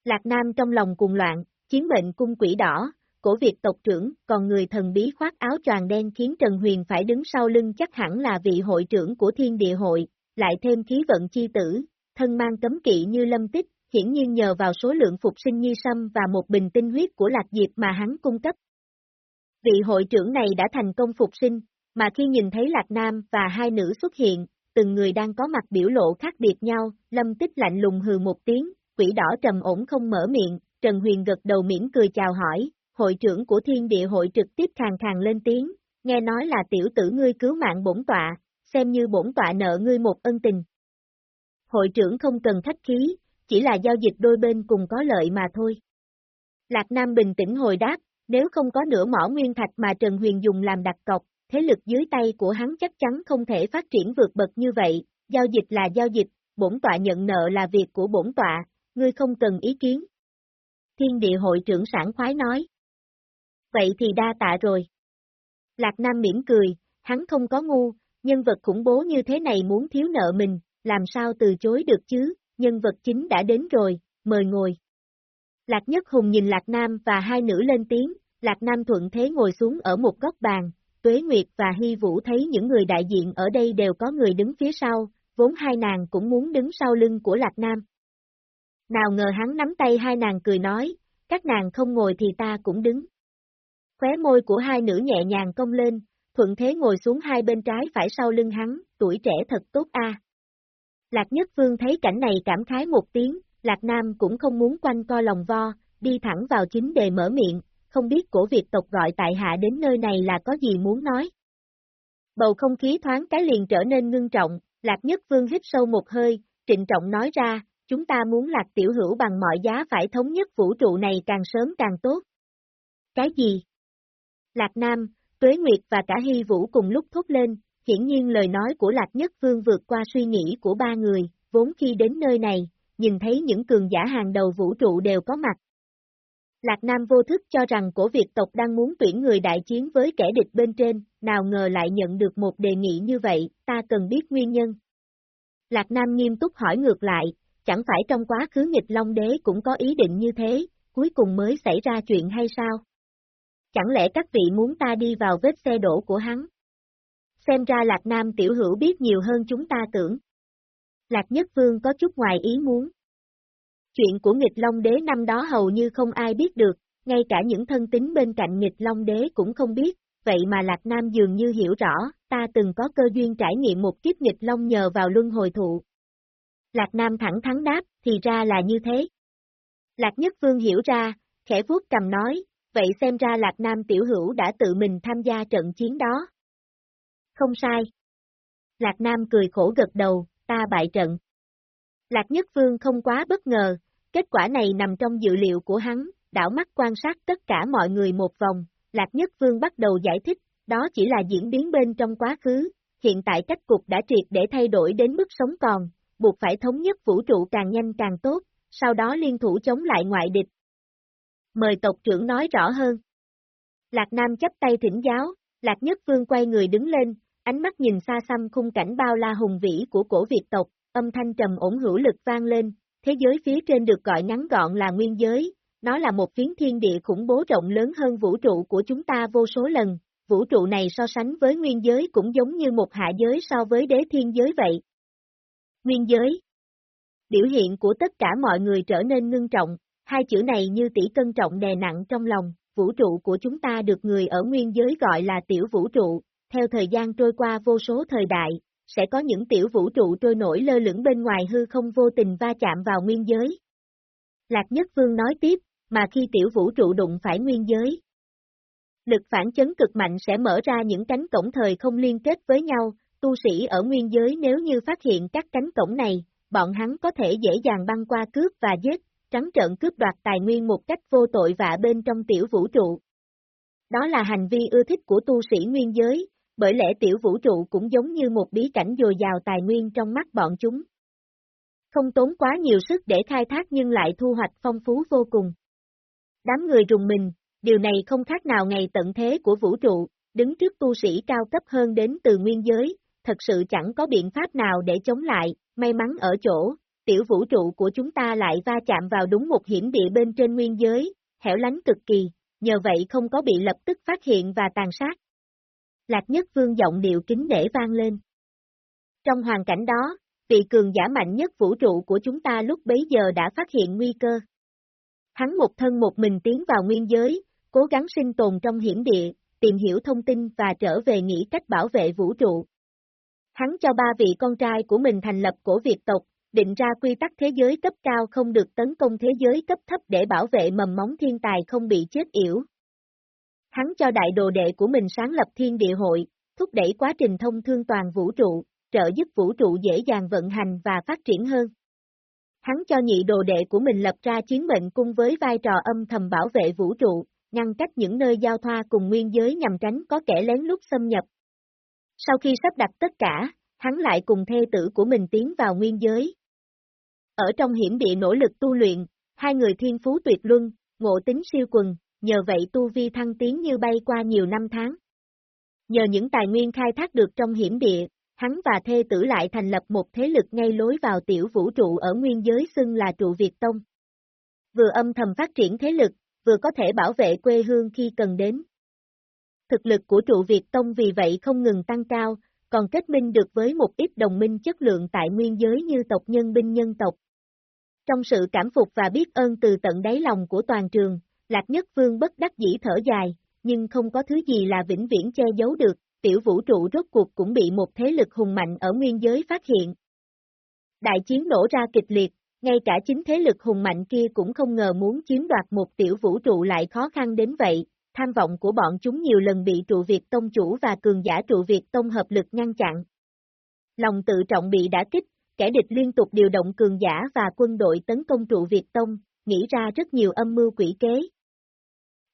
S1: Lạc Nam trong lòng cuồng loạn, chiến mệnh cung quỷ đỏ, của việc tộc trưởng, còn người thần bí khoác áo choàng đen khiến Trần Huyền phải đứng sau lưng chắc hẳn là vị hội trưởng của thiên địa hội, lại thêm khí vận chi tử, thân mang cấm kỵ như lâm tích, hiển nhiên nhờ vào số lượng phục sinh nhi sâm và một bình tinh huyết của Lạc Diệp mà hắn cung cấp. Vị hội trưởng này đã thành công phục sinh, mà khi nhìn thấy Lạc Nam và hai nữ xuất hiện, từng người đang có mặt biểu lộ khác biệt nhau, lâm tích lạnh lùng hừ một tiếng, quỷ đỏ trầm ổn không mở miệng, Trần Huyền gật đầu mỉm cười chào hỏi, hội trưởng của thiên địa hội trực tiếp khàng khàng lên tiếng, nghe nói là tiểu tử ngươi cứu mạng bổn tọa, xem như bổn tọa nợ ngươi một ân tình. Hội trưởng không cần khách khí, chỉ là giao dịch đôi bên cùng có lợi mà thôi. Lạc Nam bình tĩnh hồi đáp, nếu không có nửa mỏ nguyên thạch mà Trần Huyền dùng làm đặt cọc, thế lực dưới tay của hắn chắc chắn không thể phát triển vượt bậc như vậy, giao dịch là giao dịch, bổn tọa nhận nợ là việc của bổn tọa, ngươi không cần ý kiến. Thiên địa hội trưởng sản khoái nói. Vậy thì đa tạ rồi. Lạc Nam mỉm cười, hắn không có ngu, nhân vật khủng bố như thế này muốn thiếu nợ mình, làm sao từ chối được chứ, nhân vật chính đã đến rồi, mời ngồi. Lạc Nhất Hùng nhìn Lạc Nam và hai nữ lên tiếng, Lạc Nam thuận thế ngồi xuống ở một góc bàn, Tuế Nguyệt và Hy Vũ thấy những người đại diện ở đây đều có người đứng phía sau, vốn hai nàng cũng muốn đứng sau lưng của Lạc Nam. Nào ngờ hắn nắm tay hai nàng cười nói, các nàng không ngồi thì ta cũng đứng. Khóe môi của hai nữ nhẹ nhàng cong lên, thuận thế ngồi xuống hai bên trái phải sau lưng hắn, tuổi trẻ thật tốt a. Lạc Nhất Vương thấy cảnh này cảm khái một tiếng, Lạc Nam cũng không muốn quanh co lòng vo, đi thẳng vào chính đề mở miệng, không biết cổ Việt tộc gọi tại hạ đến nơi này là có gì muốn nói. Bầu không khí thoáng cái liền trở nên ngưng trọng, Lạc Nhất Vương hít sâu một hơi, trịnh trọng nói ra, chúng ta muốn Lạc Tiểu Hữu bằng mọi giá phải thống nhất vũ trụ này càng sớm càng tốt. Cái gì? Lạc Nam, Tuế Nguyệt và cả Hy Vũ cùng lúc thốt lên, hiển nhiên lời nói của Lạc Nhất Vương vượt qua suy nghĩ của ba người, vốn khi đến nơi này, nhìn thấy những cường giả hàng đầu vũ trụ đều có mặt. Lạc Nam vô thức cho rằng cổ Việt tộc đang muốn tuyển người đại chiến với kẻ địch bên trên, nào ngờ lại nhận được một đề nghị như vậy, ta cần biết nguyên nhân. Lạc Nam nghiêm túc hỏi ngược lại, chẳng phải trong quá khứ nghịch Long Đế cũng có ý định như thế, cuối cùng mới xảy ra chuyện hay sao? Chẳng lẽ các vị muốn ta đi vào vết xe đổ của hắn? Xem ra Lạc Nam tiểu hữu biết nhiều hơn chúng ta tưởng. Lạc Nhất Vương có chút ngoài ý muốn. Chuyện của nghịch Long Đế năm đó hầu như không ai biết được, ngay cả những thân tín bên cạnh nghịch Long Đế cũng không biết, vậy mà Lạc Nam dường như hiểu rõ, ta từng có cơ duyên trải nghiệm một kiếp nghịch Long nhờ vào luân hồi thụ. Lạc Nam thẳng thắn đáp, thì ra là như thế. Lạc Nhất Vương hiểu ra, khẽ vuốt cầm nói, vậy xem ra Lạc Nam tiểu hữu đã tự mình tham gia trận chiến đó. Không sai. Lạc Nam cười khổ gật đầu, ta bại trận. Lạc Nhất Vương không quá bất ngờ, kết quả này nằm trong dự liệu của hắn, đảo mắt quan sát tất cả mọi người một vòng, Lạc Nhất Vương bắt đầu giải thích, đó chỉ là diễn biến bên trong quá khứ, hiện tại cách cục đã triệt để thay đổi đến mức sống còn, buộc phải thống nhất vũ trụ càng nhanh càng tốt, sau đó liên thủ chống lại ngoại địch. Mời tộc trưởng nói rõ hơn. Lạc Nam chấp tay thỉnh giáo, Lạc Nhất Vương quay người đứng lên, ánh mắt nhìn xa xăm khung cảnh bao la hùng vĩ của cổ Việt tộc, âm thanh trầm ổn hữu lực vang lên, thế giới phía trên được gọi ngắn gọn là nguyên giới, nó là một phiến thiên địa khủng bố rộng lớn hơn vũ trụ của chúng ta vô số lần, vũ trụ này so sánh với nguyên giới cũng giống như một hạ giới so với đế thiên giới vậy. Nguyên giới Biểu hiện của tất cả mọi người trở nên ngưng trọng, hai chữ này như tỷ cân trọng đè nặng trong lòng, vũ trụ của chúng ta được người ở nguyên giới gọi là tiểu vũ trụ, theo thời gian trôi qua vô số thời đại, sẽ có những tiểu vũ trụ trôi nổi lơ lửng bên ngoài hư không vô tình va chạm vào nguyên giới. Lạc Nhất Vương nói tiếp, mà khi tiểu vũ trụ đụng phải nguyên giới, lực phản chấn cực mạnh sẽ mở ra những cánh cổng thời không liên kết với nhau, tu sĩ ở nguyên giới nếu như phát hiện các cánh cổng này, bọn hắn có thể dễ dàng băng qua cướp và giết, trắng trợn cướp đoạt tài nguyên một cách vô tội vạ bên trong tiểu vũ trụ. Đó là hành vi ưa thích của tu sĩ nguyên giới, bởi lẽ tiểu vũ trụ cũng giống như một bí cảnh dồi dào tài nguyên trong mắt bọn chúng. Không tốn quá nhiều sức để khai thác nhưng lại thu hoạch phong phú vô cùng. Đám người rùng mình, điều này không khác nào ngày tận thế của vũ trụ, đứng trước tu sĩ cao cấp hơn đến từ nguyên giới, thật sự chẳng có biện pháp nào để chống lại, may mắn ở chỗ, tiểu vũ trụ của chúng ta lại va chạm vào đúng một hiểm địa bên trên nguyên giới, hẻo lánh cực kỳ, nhờ vậy không có bị lập tức phát hiện và tàn sát. Lạc Nhất Vương giọng điệu kính để vang lên. Trong hoàn cảnh đó, vị cường giả mạnh nhất vũ trụ của chúng ta lúc bấy giờ đã phát hiện nguy cơ. Hắn một thân một mình tiến vào nguyên giới, cố gắng sinh tồn trong hiểm địa, tìm hiểu thông tin và trở về nghĩ cách bảo vệ vũ trụ. Hắn cho ba vị con trai của mình thành lập cổ Việt tộc, định ra quy tắc thế giới cấp cao không được tấn công thế giới cấp thấp để bảo vệ mầm móng thiên tài không bị chết yểu. Hắn cho đại đồ đệ của mình sáng lập thiên địa hội, thúc đẩy quá trình thông thương toàn vũ trụ, trợ giúp vũ trụ dễ dàng vận hành và phát triển hơn. Hắn cho nhị đồ đệ của mình lập ra chiến mệnh cung với vai trò âm thầm bảo vệ vũ trụ, ngăn cách những nơi giao thoa cùng nguyên giới nhằm tránh có kẻ lén lút xâm nhập. Sau khi sắp đặt tất cả, hắn lại cùng thê tử của mình tiến vào nguyên giới. Ở trong hiểm địa nỗ lực tu luyện, hai người thiên phú tuyệt luân, ngộ tính siêu quần, nhờ vậy tu vi thăng tiến như bay qua nhiều năm tháng. Nhờ những tài nguyên khai thác được trong hiểm địa, hắn và thê tử lại thành lập một thế lực ngay lối vào tiểu vũ trụ ở nguyên giới xưng là trụ Việt Tông. Vừa âm thầm phát triển thế lực, vừa có thể bảo vệ quê hương khi cần đến. Thực lực của trụ Việt Tông vì vậy không ngừng tăng cao, còn kết minh được với một ít đồng minh chất lượng tại nguyên giới như tộc nhân binh nhân tộc. Trong sự cảm phục và biết ơn từ tận đáy lòng của toàn trường, Lạc Nhất Vương bất đắc dĩ thở dài, nhưng không có thứ gì là vĩnh viễn che giấu được, tiểu vũ trụ rốt cuộc cũng bị một thế lực hùng mạnh ở nguyên giới phát hiện. Đại chiến nổ ra kịch liệt, ngay cả chính thế lực hùng mạnh kia cũng không ngờ muốn chiếm đoạt một tiểu vũ trụ lại khó khăn đến vậy, tham vọng của bọn chúng nhiều lần bị trụ Việt Tông chủ và cường giả trụ Việt Tông hợp lực ngăn chặn. Lòng tự trọng bị đả kích, kẻ địch liên tục điều động cường giả và quân đội tấn công trụ Việt Tông, nghĩ ra rất nhiều âm mưu quỷ kế.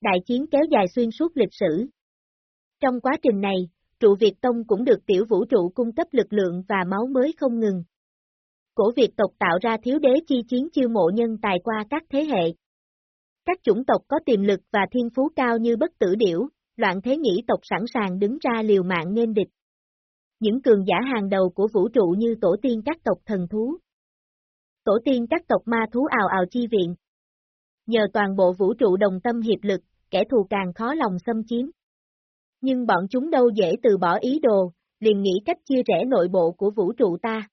S1: Đại chiến kéo dài xuyên suốt lịch sử. Trong quá trình này, trụ Việt Tông cũng được tiểu vũ trụ cung cấp lực lượng và máu mới không ngừng. Cổ Việt tộc tạo ra thiếu đế chi chiến chiêu mộ nhân tài qua các thế hệ. Các chủng tộc có tiềm lực và thiên phú cao như bất tử điểu, loạn thế nghĩ tộc sẵn sàng đứng ra liều mạng nên địch. Những cường giả hàng đầu của vũ trụ như tổ tiên các tộc thần thú. Tổ tiên các tộc ma thú ào ào chi viện. Nhờ toàn bộ vũ trụ đồng tâm hiệp lực, kẻ thù càng khó lòng xâm chiếm. Nhưng bọn chúng đâu dễ từ bỏ ý đồ, liền nghĩ cách chia rẽ nội bộ của vũ trụ ta.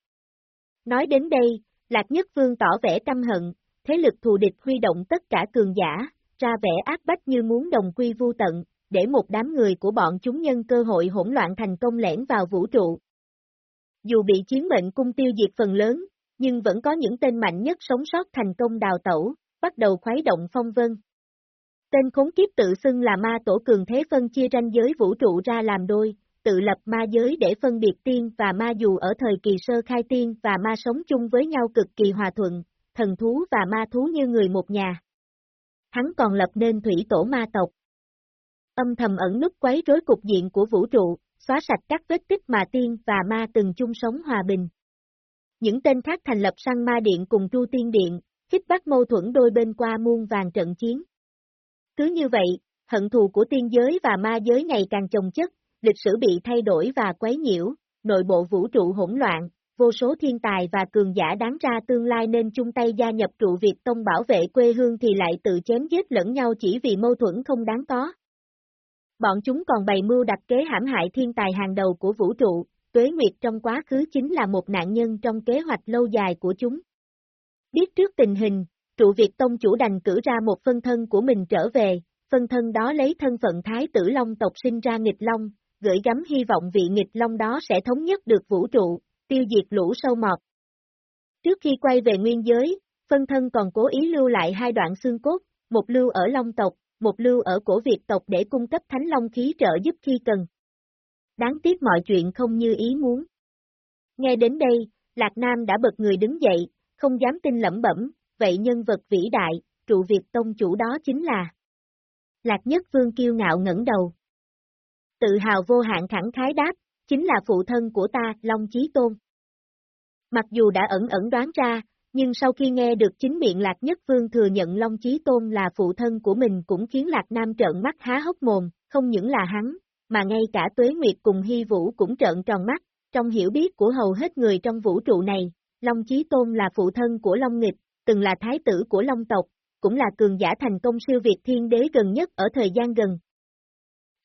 S1: Nói đến đây, Lạc Nhất Vương tỏ vẻ căm hận, thế lực thù địch huy động tất cả cường giả, ra vẻ ác bách như muốn đồng quy vu tận, để một đám người của bọn chúng nhân cơ hội hỗn loạn thành công lẻn vào vũ trụ. Dù bị chiến mệnh cung tiêu diệt phần lớn, nhưng vẫn có những tên mạnh nhất sống sót thành công đào tẩu, bắt đầu khuấy động phong vân. Tên khốn kiếp tự xưng là ma tổ cường thế phân chia ranh giới vũ trụ ra làm đôi, tự lập ma giới để phân biệt tiên và ma dù ở thời kỳ sơ khai tiên và ma sống chung với nhau cực kỳ hòa thuận, thần thú và ma thú như người một nhà. Hắn còn lập nên thủy tổ ma tộc. Âm thầm ẩn nút quấy rối cục diện của vũ trụ, xóa sạch các vết tích mà tiên và ma từng chung sống hòa bình. Những tên khác thành lập săn ma điện cùng tru tiên điện, khích bắt mâu thuẫn đôi bên qua muôn vàng trận chiến. Cứ như vậy, hận thù của tiên giới và ma giới ngày càng chồng chất, lịch sử bị thay đổi và quấy nhiễu, nội bộ vũ trụ hỗn loạn, vô số thiên tài và cường giả đáng ra tương lai nên chung tay gia nhập trụ Việt Tông bảo vệ quê hương thì lại tự chém giết lẫn nhau chỉ vì mâu thuẫn không đáng có. Bọn chúng còn bày mưu đặt kế hãm hại thiên tài hàng đầu của vũ trụ, Tuế Nguyệt trong quá khứ chính là một nạn nhân trong kế hoạch lâu dài của chúng. Biết trước tình hình, trụ Việt Tông chủ đành cử ra một phân thân của mình trở về, phân thân đó lấy thân phận Thái tử Long tộc sinh ra nghịch Long, gửi gắm hy vọng vị nghịch Long đó sẽ thống nhất được vũ trụ, tiêu diệt lũ sâu mọt. Trước khi quay về nguyên giới, phân thân còn cố ý lưu lại hai đoạn xương cốt, một lưu ở Long tộc, một lưu ở cổ Việt tộc để cung cấp thánh long khí trợ giúp khi cần. Đáng tiếc mọi chuyện không như ý muốn. Nghe đến đây, Lạc Nam đã bật người đứng dậy, không dám tin lẩm bẩm, vậy nhân vật vĩ đại, trụ Việt Tông chủ đó chính là. Lạc Nhất Vương kiêu ngạo ngẩng đầu. Tự hào vô hạn khẳng khái đáp, chính là phụ thân của ta, Long Chí Tôn. Mặc dù đã ẩn ẩn đoán ra, Nhưng sau khi nghe được chính miệng Lạc Nhất Vương thừa nhận Long Chí Tôn là phụ thân của mình cũng khiến Lạc Nam trợn mắt há hốc mồm, không những là hắn, mà ngay cả Tuế Nguyệt cùng Hy Vũ cũng trợn tròn mắt, trong hiểu biết của hầu hết người trong vũ trụ này, Long Chí Tôn là phụ thân của Long Nghịch, từng là thái tử của Long tộc, cũng là cường giả thành công siêu việt thiên đế gần nhất ở thời gian gần.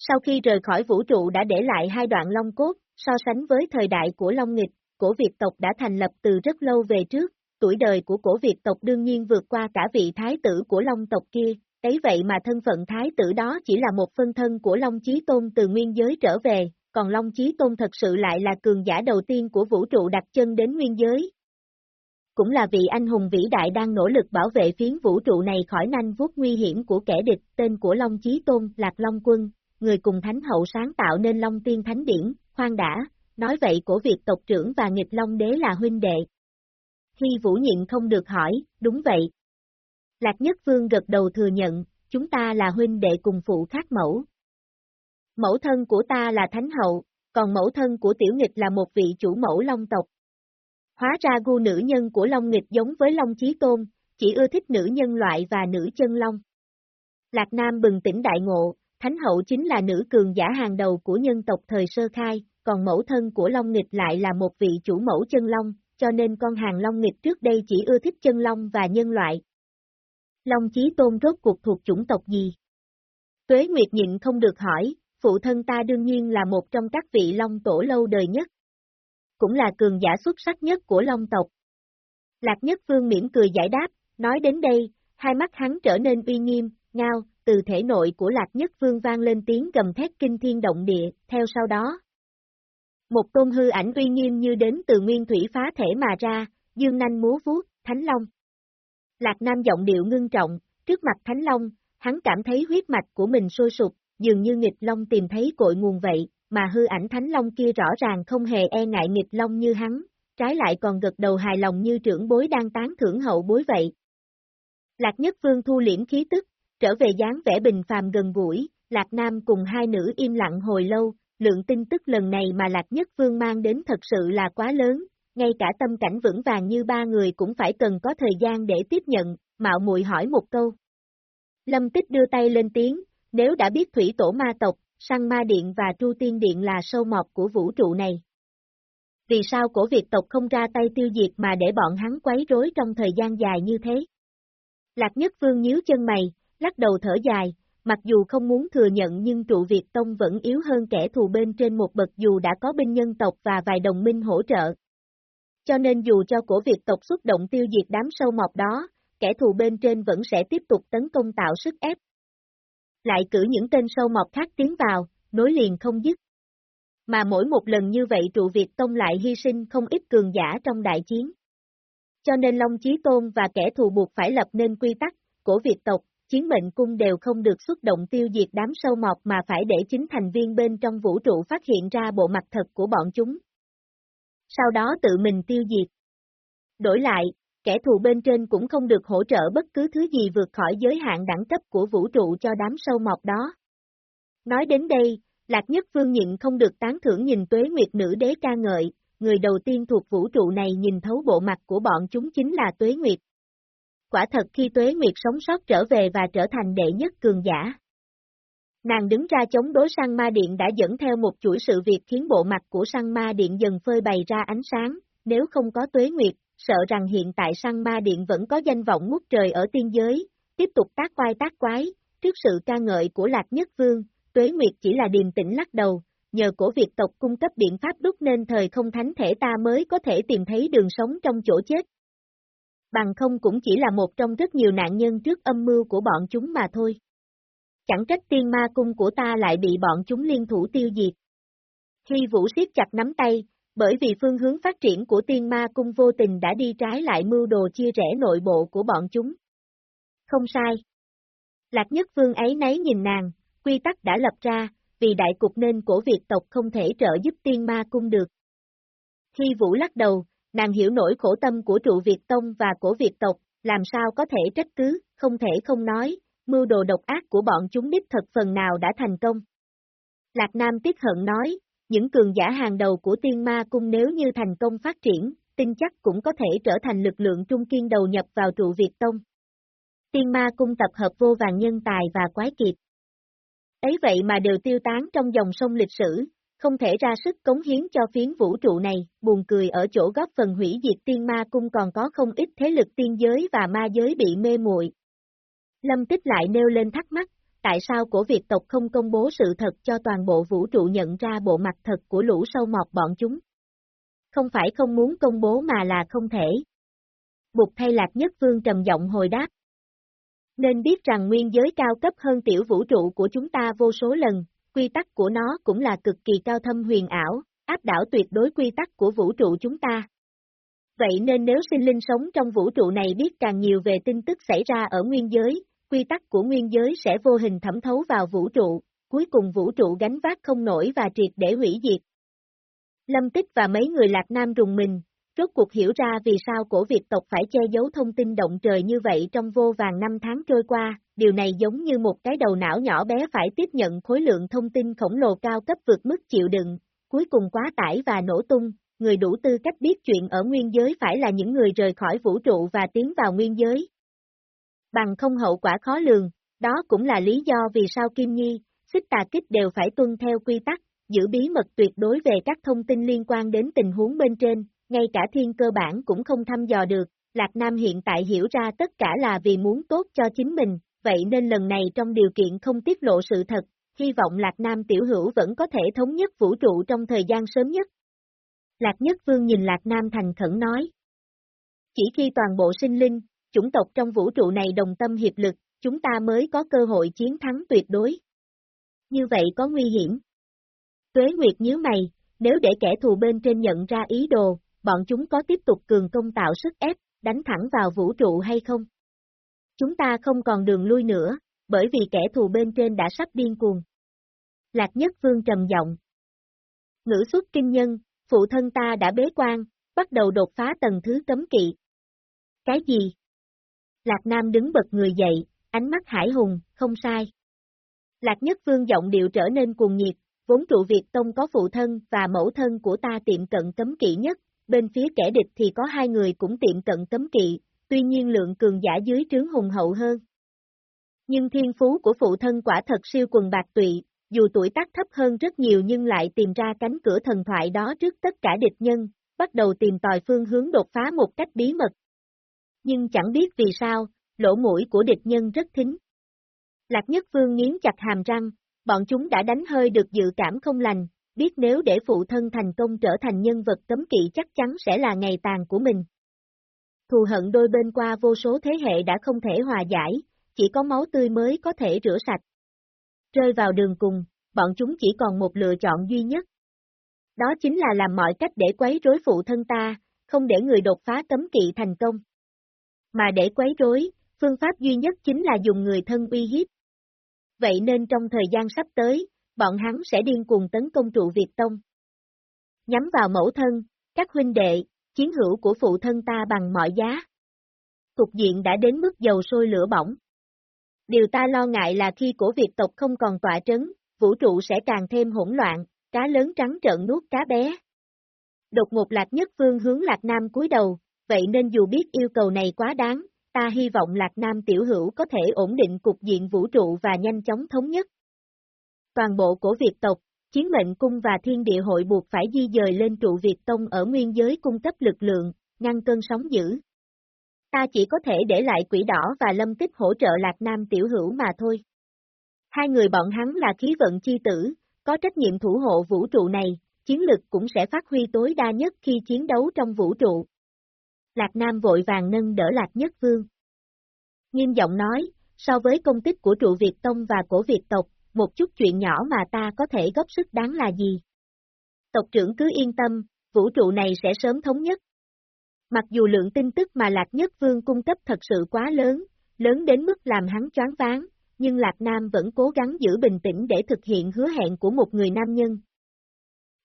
S1: Sau khi rời khỏi vũ trụ đã để lại hai đoạn Long cốt, so sánh với thời đại của Long Nghịch, cổ Việt tộc đã thành lập từ rất lâu về trước, tuổi đời của cổ Việt tộc đương nhiên vượt qua cả vị thái tử của Long tộc kia, ấy vậy mà thân phận thái tử đó chỉ là một phân thân của Long Chí Tôn từ nguyên giới trở về, còn Long Chí Tôn thật sự lại là cường giả đầu tiên của vũ trụ đặt chân đến nguyên giới. Cũng là vị anh hùng vĩ đại đang nỗ lực bảo vệ phiến vũ trụ này khỏi nanh vuốt nguy hiểm của kẻ địch, tên của Long Chí Tôn, Lạc Long Quân, người cùng Thánh Hậu sáng tạo nên Long Tiên Thánh Điển, khoan đã, nói vậy của việc tộc trưởng và nghịch Long Đế là huynh đệ. Hy Vũ nhịn không được hỏi, đúng vậy. Lạc Nhất Vương gật đầu thừa nhận, chúng ta là huynh đệ cùng phụ khác mẫu, Mẫu thân của ta là Thánh Hậu, còn mẫu thân của Tiểu Nghịch là một vị chủ mẫu Long tộc. Hóa ra gu nữ nhân của Long Nghịch giống với Long Chí Tôn, chỉ ưa thích nữ nhân loại và nữ chân Long. Lạc Nam bừng tỉnh đại ngộ, Thánh Hậu chính là nữ cường giả hàng đầu của nhân tộc thời sơ khai, còn mẫu thân của Long Nghịch lại là một vị chủ mẫu chân Long, cho nên con hàng Long Nghịch trước đây chỉ ưa thích chân Long và nhân loại. Long Chí Tôn rốt cuộc thuộc chủng tộc gì? Tuế Nguyệt nhịn không được hỏi, phụ thân ta đương nhiên là một trong các vị Long Tổ lâu đời nhất. Cũng là cường giả xuất sắc nhất của Long tộc. Lạc Nhất Vương mỉm cười giải đáp, nói đến đây, hai mắt hắn trở nên uy nghiêm, ngao, từ thể nội của Lạc Nhất Vương vang lên tiếng gầm thét kinh thiên động địa, theo sau đó. Một tôn hư ảnh uy nghiêm như đến từ nguyên thủy phá thể mà ra, dương nanh múa vuốt, Thánh Long. Lạc Nam giọng điệu ngưng trọng, trước mặt Thánh Long, hắn cảm thấy huyết mạch của mình sôi sụp, dường như nghịch long tìm thấy cội nguồn vậy, mà hư ảnh thánh long kia rõ ràng không hề e ngại nghịch long như hắn, trái lại còn gật đầu hài lòng như trưởng bối đang tán thưởng hậu bối vậy. Lạc Nhất Vương thu liễm khí tức, trở về dáng vẻ bình phàm gần gũi, Lạc Nam cùng hai nữ im lặng hồi lâu, lượng tin tức lần này mà Lạc Nhất Vương mang đến thật sự là quá lớn, ngay cả tâm cảnh vững vàng như ba người cũng phải cần có thời gian để tiếp nhận, mạo muội hỏi một câu. Lâm Tích đưa tay lên tiếng, nếu đã biết thủy tổ ma tộc, săn ma điện và tru tiên điện là sâu mọt của vũ trụ này. Vì sao cổ Việt tộc không ra tay tiêu diệt mà để bọn hắn quấy rối trong thời gian dài như thế? Lạc Nhất Vương nhíu chân mày, lắc đầu thở dài, mặc dù không muốn thừa nhận nhưng trụ Việt Tông vẫn yếu hơn kẻ thù bên trên một bậc dù đã có binh nhân tộc và vài đồng minh hỗ trợ. Cho nên dù cho cổ Việt tộc xuất động tiêu diệt đám sâu mọt đó, kẻ thù bên trên vẫn sẽ tiếp tục tấn công tạo sức ép, lại cử những tên sâu mọt khác tiến vào, nối liền không dứt. Mà mỗi một lần như vậy trụ Việt Tông lại hy sinh không ít cường giả trong đại chiến. Cho nên Long Chí Tôn và kẻ thù buộc phải lập nên quy tắc, của Việt tộc, chiến mệnh cung đều không được xuất động tiêu diệt đám sâu mọt mà phải để chính thành viên bên trong vũ trụ phát hiện ra bộ mặt thật của bọn chúng. Sau đó tự mình tiêu diệt. Đổi lại, kẻ thù bên trên cũng không được hỗ trợ bất cứ thứ gì vượt khỏi giới hạn đẳng cấp của vũ trụ cho đám sâu mọt đó. Nói đến đây, Lạc Nhất Vương nhịn không được tán thưởng nhìn tuế nguyệt nữ đế ca ngợi, người đầu tiên thuộc vũ trụ này nhìn thấu bộ mặt của bọn chúng chính là tuế nguyệt. Quả thật khi tuế nguyệt sống sót trở về và trở thành đệ nhất cường giả. Nàng đứng ra chống đối sang ma điện đã dẫn theo một chuỗi sự việc khiến bộ mặt của sang ma điện dần phơi bày ra ánh sáng, nếu không có tuế nguyệt, sợ rằng hiện tại Sang ma điện vẫn có danh vọng ngút trời ở tiên giới, tiếp tục tác quai tác quái, trước sự ca ngợi của Lạc Nhất Vương, Tuế Nguyệt chỉ là điềm tĩnh lắc đầu, nhờ cổ Việt tộc cung cấp biện pháp đúc nên thời không thánh thể ta mới có thể tìm thấy đường sống trong chỗ chết. Bằng không cũng chỉ là một trong rất nhiều nạn nhân trước âm mưu của bọn chúng mà thôi. Chẳng trách tiên ma cung của ta lại bị bọn chúng liên thủ tiêu diệt. Khi Vũ siết chặt nắm tay, bởi vì phương hướng phát triển của tiên ma cung vô tình đã đi trái lại mưu đồ chia rẽ nội bộ của bọn chúng. Không sai. Lạc nhất vương ấy nấy nhìn nàng, quy tắc đã lập ra, vì đại cục nên cổ Việt tộc không thể trợ giúp tiên ma cung được. Khi Vũ lắc đầu, nàng hiểu nổi khổ tâm của trụ Việt Tông và cổ Việt tộc, làm sao có thể trách cứ, không thể không nói, mưu đồ độc ác của bọn chúng đích thật phần nào đã thành công. Lạc Nam tiếc hận nói, những cường giả hàng đầu của tiên ma cung nếu như thành công phát triển, tin chắc cũng có thể trở thành lực lượng trung kiên đầu nhập vào trụ Việt Tông. Tiên ma cung tập hợp vô vàng nhân tài và quái kiệt. Ấy vậy mà đều tiêu tán trong dòng sông lịch sử, không thể ra sức cống hiến cho phiến vũ trụ này, buồn cười ở chỗ góp phần hủy diệt tiên ma cung còn có không ít thế lực tiên giới và ma giới bị mê muội. Lâm Tích lại nêu lên thắc mắc, tại sao cổ Việt tộc không công bố sự thật cho toàn bộ vũ trụ nhận ra bộ mặt thật của lũ sâu mọt bọn chúng? Không phải không muốn công bố mà là không thể. Bụt thay lạc nhất vương trầm giọng hồi đáp. Nên biết rằng nguyên giới cao cấp hơn tiểu vũ trụ của chúng ta vô số lần, quy tắc của nó cũng là cực kỳ cao thâm huyền ảo, áp đảo tuyệt đối quy tắc của vũ trụ chúng ta. Vậy nên nếu sinh linh sống trong vũ trụ này biết càng nhiều về tin tức xảy ra ở nguyên giới, quy tắc của nguyên giới sẽ vô hình thẩm thấu vào vũ trụ, cuối cùng vũ trụ gánh vác không nổi và triệt để hủy diệt. Lâm Tích và mấy người Lạc Nam rùng mình, rốt cuộc hiểu ra vì sao cổ Việt tộc phải che giấu thông tin động trời như vậy trong vô vàng năm tháng trôi qua, điều này giống như một cái đầu não nhỏ bé phải tiếp nhận khối lượng thông tin khổng lồ cao cấp vượt mức chịu đựng, cuối cùng quá tải và nổ tung, người đủ tư cách biết chuyện ở nguyên giới phải là những người rời khỏi vũ trụ và tiến vào nguyên giới. Bằng không hậu quả khó lường, đó cũng là lý do vì sao Kim Nhi, xích tà kích đều phải tuân theo quy tắc, giữ bí mật tuyệt đối về các thông tin liên quan đến tình huống bên trên, ngay cả thiên cơ bản cũng không thăm dò được, Lạc Nam hiện tại hiểu ra tất cả là vì muốn tốt cho chính mình, vậy nên lần này trong điều kiện không tiết lộ sự thật, hy vọng Lạc Nam tiểu hữu vẫn có thể thống nhất vũ trụ trong thời gian sớm nhất. Lạc Nhất Vương nhìn Lạc Nam thành khẩn nói. Chỉ khi toàn bộ sinh linh, chủng tộc trong vũ trụ này đồng tâm hiệp lực, chúng ta mới có cơ hội chiến thắng tuyệt đối. Như vậy có nguy hiểm. Tuế Nguyệt nhớ mày, nếu để kẻ thù bên trên nhận ra ý đồ, bọn chúng có tiếp tục cường công tạo sức ép, đánh thẳng vào vũ trụ hay không? Chúng ta không còn đường lui nữa, bởi vì kẻ thù bên trên đã sắp điên cuồng. Lạc Nhất Vương trầm giọng. Ngữ xuất kinh nhân, phụ thân ta đã bế quan, bắt đầu đột phá tầng thứ cấm kỵ. Cái gì? Lạc Nam đứng bật người dậy, ánh mắt hải hùng, không sai. Lạc Nhất Vương giọng điệu trở nên cuồng nhiệt, vốn trụ Việt Tông có phụ thân và mẫu thân của ta tiệm cận cấm kỵ nhất, bên phía kẻ địch thì có hai người cũng tiệm cận cấm kỵ, tuy nhiên lượng cường giả dưới trướng hùng hậu hơn. Nhưng thiên phú của phụ thân quả thật siêu quần bạc tụy, dù tuổi tác thấp hơn rất nhiều nhưng lại tìm ra cánh cửa thần thoại đó trước tất cả địch nhân, bắt đầu tìm tòi phương hướng đột phá một cách bí mật. Nhưng chẳng biết vì sao, lỗ mũi của địch nhân rất thính. Lạc Nhất Vương nghiến chặt hàm răng, bọn chúng đã đánh hơi được dự cảm không lành, biết nếu để phụ thân thành công trở thành nhân vật cấm kỵ chắc chắn sẽ là ngày tàn của mình. Thù hận đôi bên qua vô số thế hệ đã không thể hòa giải, chỉ có máu tươi mới có thể rửa sạch. Rơi vào đường cùng, bọn chúng chỉ còn một lựa chọn duy nhất. Đó chính là làm mọi cách để quấy rối phụ thân ta, không để người đột phá cấm kỵ thành công. Mà để quấy rối, phương pháp duy nhất chính là dùng người thân uy hiếp. Vậy nên trong thời gian sắp tới, bọn hắn sẽ điên cuồng tấn công trụ Việt Tông. Nhắm vào mẫu thân, các huynh đệ, chiến hữu của phụ thân ta bằng mọi giá. Cục diện đã đến mức dầu sôi lửa bỏng. Điều ta lo ngại là khi cổ Việt tộc không còn tọa trấn, vũ trụ sẽ càng thêm hỗn loạn, cá lớn trắng trợn nuốt cá bé. Đột ngột lạc nhất vương hướng lạc nam cúi đầu, vậy nên dù biết yêu cầu này quá đáng, ta hy vọng lạc nam tiểu hữu có thể ổn định cục diện vũ trụ và nhanh chóng thống nhất. Toàn bộ cổ Việt tộc, chiến mệnh cung và thiên địa hội buộc phải di dời lên trụ Việt Tông ở nguyên giới cung cấp lực lượng, ngăn cơn sóng dữ. Ta chỉ có thể để lại quỷ đỏ và lâm tích hỗ trợ Lạc Nam tiểu hữu mà thôi. Hai người bọn hắn là khí vận chi tử, có trách nhiệm thủ hộ vũ trụ này, chiến lực cũng sẽ phát huy tối đa nhất khi chiến đấu trong vũ trụ. Lạc Nam vội vàng nâng đỡ Lạc Nhất Vương. Nghiêm giọng nói, so với công tích của trụ Việt Tông và cổ Việt tộc, một chút chuyện nhỏ mà ta có thể góp sức đáng là gì? Tộc trưởng cứ yên tâm, vũ trụ này sẽ sớm thống nhất. Mặc dù lượng tin tức mà Lạc Nhất Vương cung cấp thật sự quá lớn, lớn đến mức làm hắn choáng váng, nhưng Lạc Nam vẫn cố gắng giữ bình tĩnh để thực hiện hứa hẹn của một người nam nhân.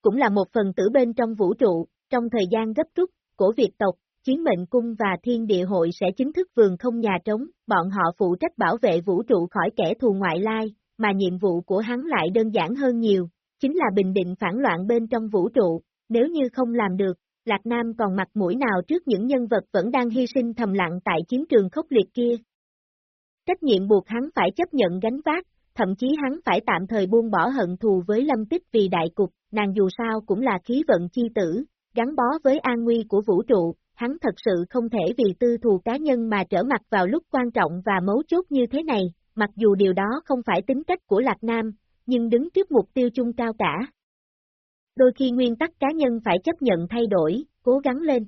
S1: Cũng là một phần tử bên trong vũ trụ, trong thời gian gấp rút, của Việt tộc, Chiến mệnh cung và thiên địa hội sẽ chính thức vườn không nhà trống, bọn họ phụ trách bảo vệ vũ trụ khỏi kẻ thù ngoại lai, mà nhiệm vụ của hắn lại đơn giản hơn nhiều, chính là bình định phản loạn bên trong vũ trụ, nếu như không làm được, Lạc Nam còn mặt mũi nào trước những nhân vật vẫn đang hy sinh thầm lặng tại chiến trường khốc liệt kia. Trách nhiệm buộc hắn phải chấp nhận gánh vác, thậm chí hắn phải tạm thời buông bỏ hận thù với lâm tích vì đại cục, nàng dù sao cũng là khí vận chi tử, gắn bó với an nguy của vũ trụ, hắn thật sự không thể vì tư thù cá nhân mà trở mặt vào lúc quan trọng và mấu chốt như thế này, mặc dù điều đó không phải tính cách của Lạc Nam, nhưng đứng trước mục tiêu chung cao cả. Đôi khi nguyên tắc cá nhân phải chấp nhận thay đổi, cố gắng lên.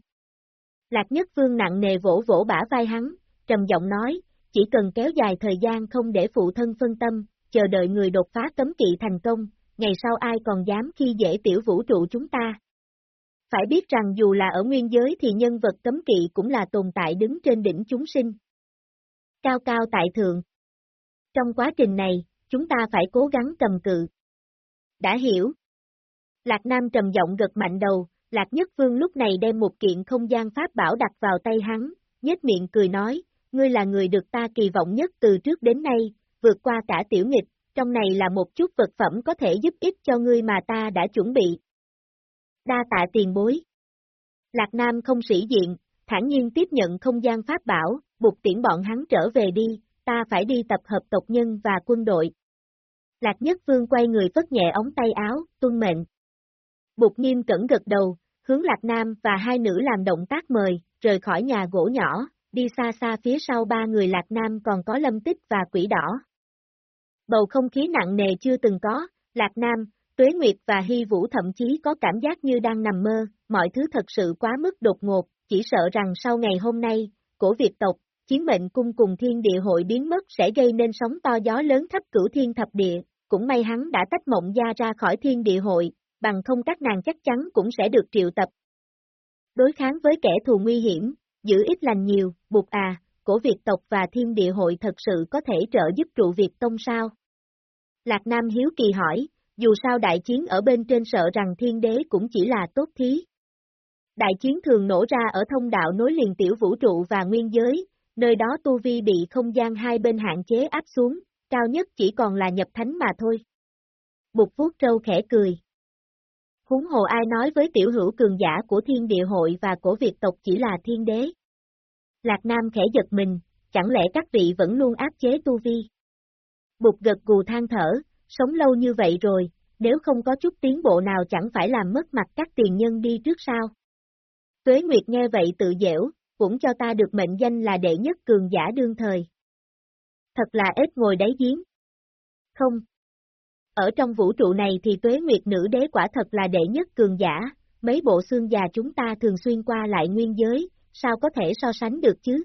S1: Lạc Nhất Vương nặng nề vỗ vỗ bả vai hắn, trầm giọng nói, chỉ cần kéo dài thời gian không để phụ thân phân tâm, chờ đợi người đột phá cấm kỵ thành công, ngày sau ai còn dám khi dễ tiểu vũ trụ chúng ta. Phải biết rằng dù là ở nguyên giới thì nhân vật cấm kỵ cũng là tồn tại đứng trên đỉnh chúng sinh. Cao cao tại thượng. Trong quá trình này, chúng ta phải cố gắng cầm cự. Đã hiểu. Lạc Nam trầm giọng gật mạnh đầu, Lạc Nhất Vương lúc này đem một kiện không gian pháp bảo đặt vào tay hắn, nhếch miệng cười nói, ngươi là người được ta kỳ vọng nhất từ trước đến nay, vượt qua cả tiểu nghịch, trong này là một chút vật phẩm có thể giúp ích cho ngươi mà ta đã chuẩn bị. Đa tạ tiền bối. Lạc Nam không sĩ diện, thản nhiên tiếp nhận không gian pháp bảo, buộc tiễn bọn hắn trở về đi, ta phải đi tập hợp tộc nhân và quân đội. Lạc Nhất Vương quay người vất nhẹ ống tay áo, tuân mệnh. Bục nghiêm cẩn gật đầu, hướng Lạc Nam và hai nữ làm động tác mời, rời khỏi nhà gỗ nhỏ, đi xa xa phía sau ba người Lạc Nam còn có lâm tích và quỷ đỏ. Bầu không khí nặng nề chưa từng có, Lạc Nam, Tuế Nguyệt và Hy Vũ thậm chí có cảm giác như đang nằm mơ, mọi thứ thật sự quá mức đột ngột, chỉ sợ rằng sau ngày hôm nay, cổ Việt tộc, chiến mệnh cung cùng thiên địa hội biến mất sẽ gây nên sóng to gió lớn thấp cửu thiên thập địa, cũng may hắn đã tách mộng gia ra khỏi thiên địa hội, bằng không các nàng chắc chắn cũng sẽ được triệu tập. Đối kháng với kẻ thù nguy hiểm, giữ ít lành nhiều, buộc à, cổ Việt tộc và thiên địa hội thật sự có thể trợ giúp trụ Việt tông sao? Lạc Nam hiếu kỳ hỏi, dù sao đại chiến ở bên trên sợ rằng thiên đế cũng chỉ là tốt thí. Đại chiến thường nổ ra ở thông đạo nối liền tiểu vũ trụ và nguyên giới, nơi đó tu vi bị không gian hai bên hạn chế áp xuống, cao nhất chỉ còn là nhập thánh mà thôi. Bụt vuốt trâu khẽ cười. Húng hồ ai nói với tiểu hữu cường giả của thiên địa hội và cổ Việt tộc chỉ là thiên đế. Lạc Nam khẽ giật mình, chẳng lẽ các vị vẫn luôn áp chế tu vi? Bụt gật gù than thở, sống lâu như vậy rồi, nếu không có chút tiến bộ nào chẳng phải làm mất mặt các tiền nhân đi trước sao? Tuế Nguyệt nghe vậy tự dẻo, cũng cho ta được mệnh danh là đệ nhất cường giả đương thời. Thật là ít ngồi đáy giếng. Không. Ở trong vũ trụ này thì tuế nguyệt nữ đế quả thật là đệ nhất cường giả, mấy bộ xương già chúng ta thường xuyên qua lại nguyên giới, sao có thể so sánh được chứ?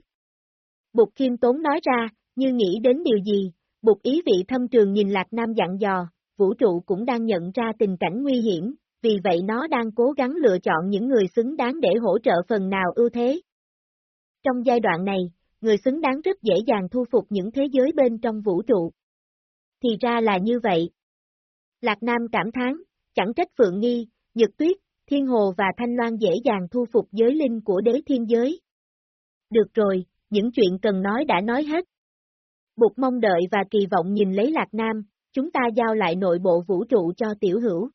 S1: Bục Kim Tốn nói ra, như nghĩ đến điều gì, bục ý vị thâm trường nhìn Lạc Nam dặn dò, vũ trụ cũng đang nhận ra tình cảnh nguy hiểm, vì vậy nó đang cố gắng lựa chọn những người xứng đáng để hỗ trợ phần nào ưu thế. Trong giai đoạn này, người xứng đáng rất dễ dàng thu phục những thế giới bên trong vũ trụ. Thì ra là như vậy. Lạc Nam cảm thán, chẳng trách Phượng Nghi, Nhật Tuyết, Thiên Hồ và Thanh Loan dễ dàng thu phục giới linh của đế thiên giới. Được rồi, những chuyện cần nói đã nói hết. Bục mong đợi và kỳ vọng nhìn lấy Lạc Nam, chúng ta giao lại nội bộ vũ trụ cho tiểu hữu.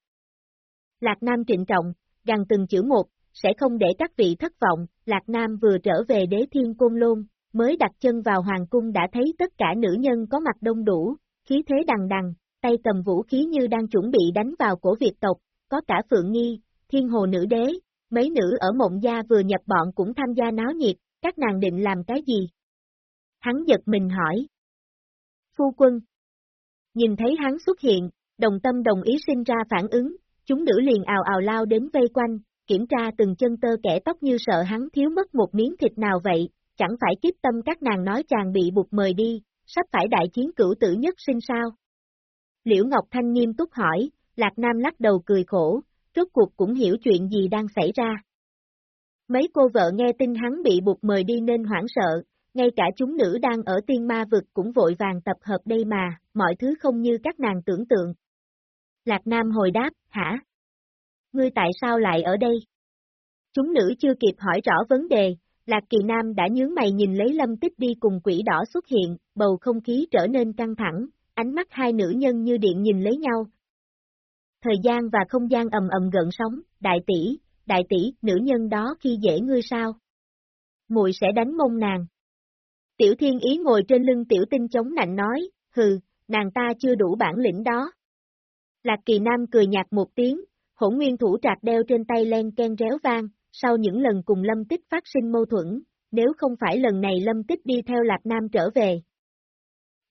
S1: Lạc Nam trịnh trọng, gần từng chữ một, sẽ không để các vị thất vọng, Lạc Nam vừa trở về đế thiên côn lôn, mới đặt chân vào hoàng cung đã thấy tất cả nữ nhân có mặt đông đủ, khí thế đằng đằng, tay cầm vũ khí như đang chuẩn bị đánh vào cổ Việt tộc, có cả Phượng Nghi, Thiên Hồ Nữ Đế, mấy nữ ở mộng gia vừa nhập bọn cũng tham gia náo nhiệt, các nàng định làm cái gì? Hắn giật mình hỏi. Phu quân. Nhìn thấy hắn xuất hiện, đồng tâm đồng ý sinh ra phản ứng, chúng nữ liền ào ào lao đến vây quanh, kiểm tra từng chân tơ kẻ tóc như sợ hắn thiếu mất một miếng thịt nào vậy, chẳng phải kiếp tâm các nàng nói chàng bị buộc mời đi, sắp phải đại chiến cửu tử nhất sinh sao. Liễu Ngọc Thanh nghiêm túc hỏi, Lạc Nam lắc đầu cười khổ, rốt cuộc cũng hiểu chuyện gì đang xảy ra. Mấy cô vợ nghe tin hắn bị buộc mời đi nên hoảng sợ, ngay cả chúng nữ đang ở tiên ma vực cũng vội vàng tập hợp đây mà, mọi thứ không như các nàng tưởng tượng. Lạc Nam hồi đáp, hả? Ngươi tại sao lại ở đây? Chúng nữ chưa kịp hỏi rõ vấn đề, Lạc Kỳ Nam đã nhướng mày nhìn lấy lâm tích đi cùng quỷ đỏ xuất hiện, bầu không khí trở nên căng thẳng, ánh mắt hai nữ nhân như điện nhìn lấy nhau. Thời gian và không gian ầm ầm gợn sóng, đại tỷ, đại tỷ, nữ nhân đó khi dễ ngươi sao? Muội sẽ đánh mông nàng. Tiểu thiên ý ngồi trên lưng tiểu tinh chống nạnh nói, hừ, nàng ta chưa đủ bản lĩnh đó. Lạc kỳ nam cười nhạt một tiếng, hỗn nguyên thủ trạc đeo trên tay len ken réo vang, sau những lần cùng lâm tích phát sinh mâu thuẫn, nếu không phải lần này lâm tích đi theo lạc nam trở về.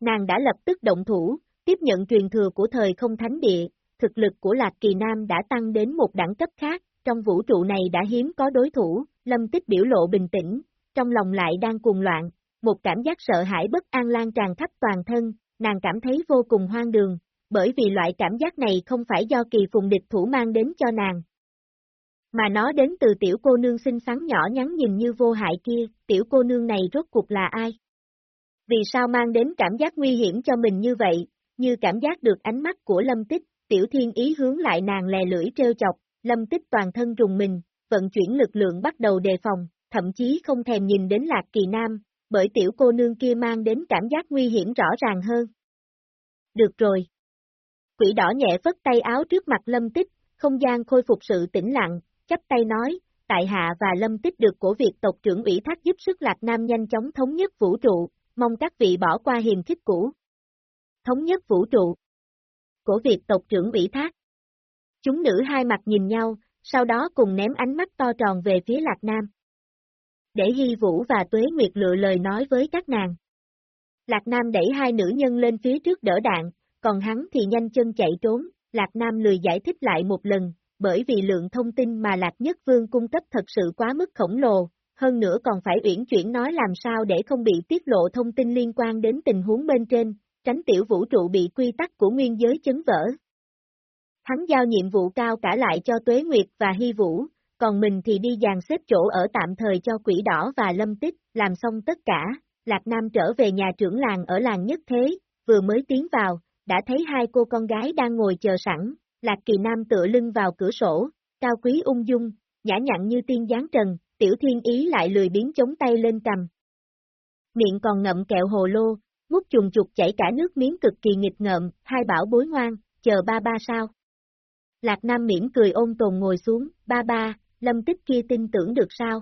S1: Nàng đã lập tức động thủ, tiếp nhận truyền thừa của thời không thánh địa, thực lực của Lạc Kỳ Nam đã tăng đến một đẳng cấp khác, trong vũ trụ này đã hiếm có đối thủ, lâm tích biểu lộ bình tĩnh, trong lòng lại đang cuồng loạn, một cảm giác sợ hãi bất an lan tràn khắp toàn thân, nàng cảm thấy vô cùng hoang đường, bởi vì loại cảm giác này không phải do kỳ phùng địch thủ mang đến cho nàng. Mà nó đến từ tiểu cô nương xinh xắn nhỏ nhắn nhìn như vô hại kia, tiểu cô nương này rốt cuộc là ai? Vì sao mang đến cảm giác nguy hiểm cho mình như vậy, như cảm giác được ánh mắt của lâm tích, tiểu thiên ý hướng lại nàng lè lưỡi trêu chọc, lâm tích toàn thân rùng mình, vận chuyển lực lượng bắt đầu đề phòng, thậm chí không thèm nhìn đến lạc kỳ nam, bởi tiểu cô nương kia mang đến cảm giác nguy hiểm rõ ràng hơn. Được rồi. Quỷ đỏ nhẹ phất tay áo trước mặt lâm tích, không gian khôi phục sự tĩnh lặng, chấp tay nói, tại hạ và lâm tích được cổ Việt tộc trưởng ủy thác giúp sức lạc nam nhanh chóng thống nhất vũ trụ, mong các vị bỏ qua hiềm khích cũ. Thống nhất vũ trụ. Cổ Việt tộc trưởng ủy thác. Chúng nữ hai mặt nhìn nhau, sau đó cùng ném ánh mắt to tròn về phía lạc nam để Hy Vũ và Tuế Nguyệt lựa lời nói với các nàng. Lạc Nam đẩy hai nữ nhân lên phía trước đỡ đạn, còn hắn thì nhanh chân chạy trốn, Lạc Nam lười giải thích lại một lần, bởi vì lượng thông tin mà Lạc Nhất Vương cung cấp thật sự quá mức khổng lồ, hơn nữa còn phải uyển chuyển nói làm sao để không bị tiết lộ thông tin liên quan đến tình huống bên trên, tránh tiểu vũ trụ bị quy tắc của nguyên giới chấn vỡ. Hắn giao nhiệm vụ cao cả lại cho Tuế Nguyệt và Hy Vũ, còn mình thì đi dàn xếp chỗ ở tạm thời cho quỷ đỏ và lâm tích, làm xong tất cả, Lạc Nam trở về nhà trưởng làng ở làng nhất thế, vừa mới tiến vào, đã thấy hai cô con gái đang ngồi chờ sẵn, Lạc Kỳ Nam tựa lưng vào cửa sổ, cao quý ung dung, nhã nhặn như tiên giáng trần, tiểu thiên ý lại lười biến chống tay lên cầm. Miệng còn ngậm kẹo hồ lô, mút chuồng chuột chảy cả nước miếng cực kỳ nghịch ngợm, hai bảo bối ngoan, chờ ba ba sao. Lạc Nam mỉm cười ôn tồn ngồi xuống, ba ba, lâm tích kia tin tưởng được sao?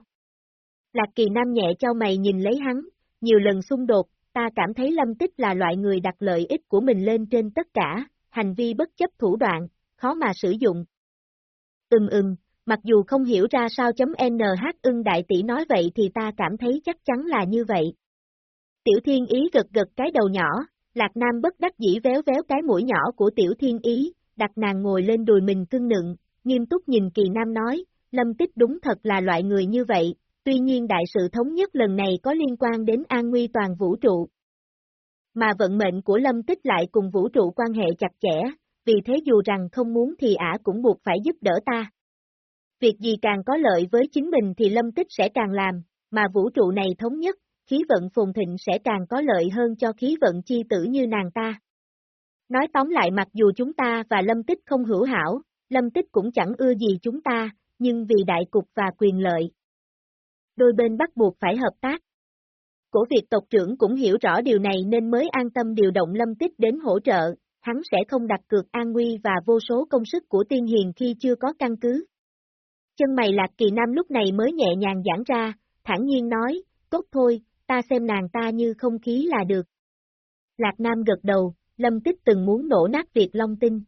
S1: Lạc kỳ nam nhẹ cho mày nhìn lấy hắn, nhiều lần xung đột, ta cảm thấy lâm tích là loại người đặt lợi ích của mình lên trên tất cả, hành vi bất chấp thủ đoạn, khó mà sử dụng. Ừm ừm, mặc dù không hiểu ra sao chấm NH ưng đại tỷ nói vậy thì ta cảm thấy chắc chắn là như vậy. Tiểu thiên ý gật gật cái đầu nhỏ, lạc nam bất đắc dĩ véo véo cái mũi nhỏ của tiểu thiên ý, đặt nàng ngồi lên đùi mình cưng nựng, nghiêm túc nhìn kỳ nam nói, Lâm Tích đúng thật là loại người như vậy, tuy nhiên đại sự thống nhất lần này có liên quan đến an nguy toàn vũ trụ. Mà vận mệnh của Lâm Tích lại cùng vũ trụ quan hệ chặt chẽ, vì thế dù rằng không muốn thì ả cũng buộc phải giúp đỡ ta. Việc gì càng có lợi với chính mình thì Lâm Tích sẽ càng làm, mà vũ trụ này thống nhất, khí vận phồn thịnh sẽ càng có lợi hơn cho khí vận chi tử như nàng ta. Nói tóm lại mặc dù chúng ta và Lâm Tích không hữu hảo, Lâm Tích cũng chẳng ưa gì chúng ta, nhưng vì đại cục và quyền lợi. Đôi bên bắt buộc phải hợp tác. Cổ Việt tộc trưởng cũng hiểu rõ điều này nên mới an tâm điều động lâm tích đến hỗ trợ, hắn sẽ không đặt cược an nguy và vô số công sức của tiên hiền khi chưa có căn cứ. Chân mày lạc kỳ nam lúc này mới nhẹ nhàng giãn ra, thản nhiên nói, tốt thôi, ta xem nàng ta như không khí là được. Lạc Nam gật đầu, Lâm Tích từng muốn nổ nát việc Long Tinh.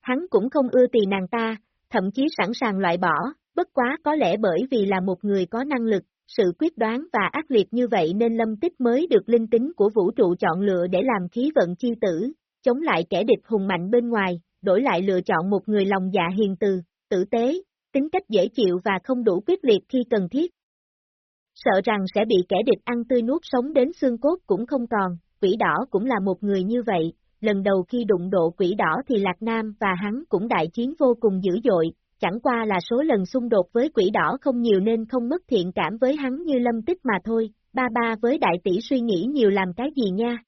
S1: Hắn cũng không ưa tì nàng ta, thậm chí sẵn sàng loại bỏ, bất quá có lẽ bởi vì là một người có năng lực, sự quyết đoán và ác liệt như vậy nên lâm tích mới được linh tính của vũ trụ chọn lựa để làm khí vận chi tử, chống lại kẻ địch hùng mạnh bên ngoài, đổi lại lựa chọn một người lòng dạ hiền từ, tử tế, tính cách dễ chịu và không đủ quyết liệt khi cần thiết. Sợ rằng sẽ bị kẻ địch ăn tươi nuốt sống đến xương cốt cũng không còn, quỷ đỏ cũng là một người như vậy, lần đầu khi đụng độ quỷ đỏ thì Lạc Nam và hắn cũng đại chiến vô cùng dữ dội, chẳng qua là số lần xung đột với quỷ đỏ không nhiều nên không mất thiện cảm với hắn như lâm tích mà thôi, ba ba với đại tỷ suy nghĩ nhiều làm cái gì nha.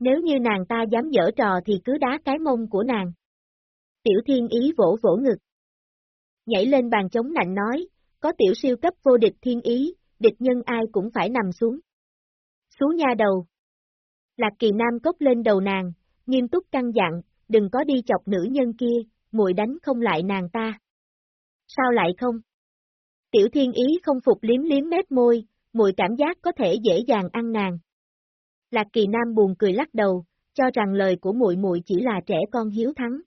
S1: Nếu như nàng ta dám dở trò thì cứ đá cái mông của nàng. Tiểu thiên ý vỗ vỗ ngực. Nhảy lên bàn chống nạnh nói, có tiểu siêu cấp vô địch thiên ý, địch nhân ai cũng phải nằm xuống. Xuống nha đầu. Lạc kỳ nam cốc lên đầu nàng, nghiêm túc căng dặn, đừng có đi chọc nữ nhân kia, muội đánh không lại nàng ta. Sao lại không? Tiểu thiên ý không phục liếm liếm mép môi, muội cảm giác có thể dễ dàng ăn nàng. Lạc kỳ nam buồn cười lắc đầu, cho rằng lời của muội muội chỉ là trẻ con hiếu thắng.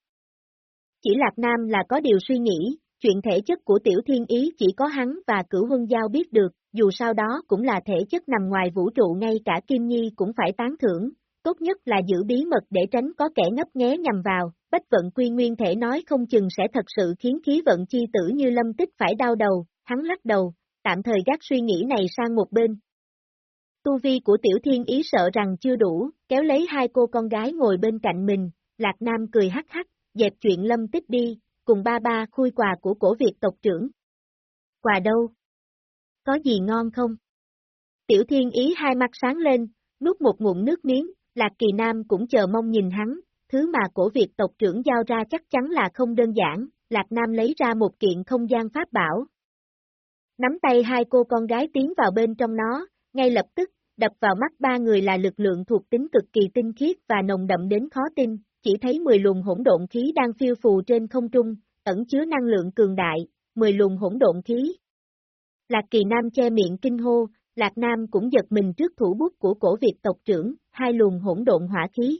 S1: Chỉ lạc nam là có điều suy nghĩ, chuyện thể chất của tiểu thiên ý chỉ có hắn và cửu huân giao biết được, dù sao đó cũng là thể chất nằm ngoài vũ trụ ngay cả Kim Nhi cũng phải tán thưởng, tốt nhất là giữ bí mật để tránh có kẻ ngấp nghé nhằm vào, bách vận quy nguyên thể nói không chừng sẽ thật sự khiến khí vận chi tử như lâm tích phải đau đầu, hắn lắc đầu, tạm thời gác suy nghĩ này sang một bên. Tu vi của tiểu thiên ý sợ rằng chưa đủ, kéo lấy hai cô con gái ngồi bên cạnh mình, Lạc Nam cười hắc hắc, dẹp chuyện lâm tích đi, cùng ba ba khui quà của cổ Việt tộc trưởng. Quà đâu? Có gì ngon không? Tiểu thiên ý hai mắt sáng lên, nuốt một ngụm nước miếng, Lạc Kỳ Nam cũng chờ mong nhìn hắn, thứ mà cổ Việt tộc trưởng giao ra chắc chắn là không đơn giản, Lạc Nam lấy ra một kiện không gian pháp bảo. Nắm tay hai cô con gái tiến vào bên trong nó, ngay lập tức, đập vào mắt ba người là lực lượng thuộc tính cực kỳ tinh khiết và nồng đậm đến khó tin, chỉ thấy 10 luồng hỗn độn khí đang phiêu phù trên không trung, ẩn chứa năng lượng cường đại, 10 luồng hỗn độn khí. Lạc Kỳ Nam che miệng kinh hô, Lạc Nam cũng giật mình trước thủ bút của cổ Việt tộc trưởng, hai luồng hỗn độn hỏa khí.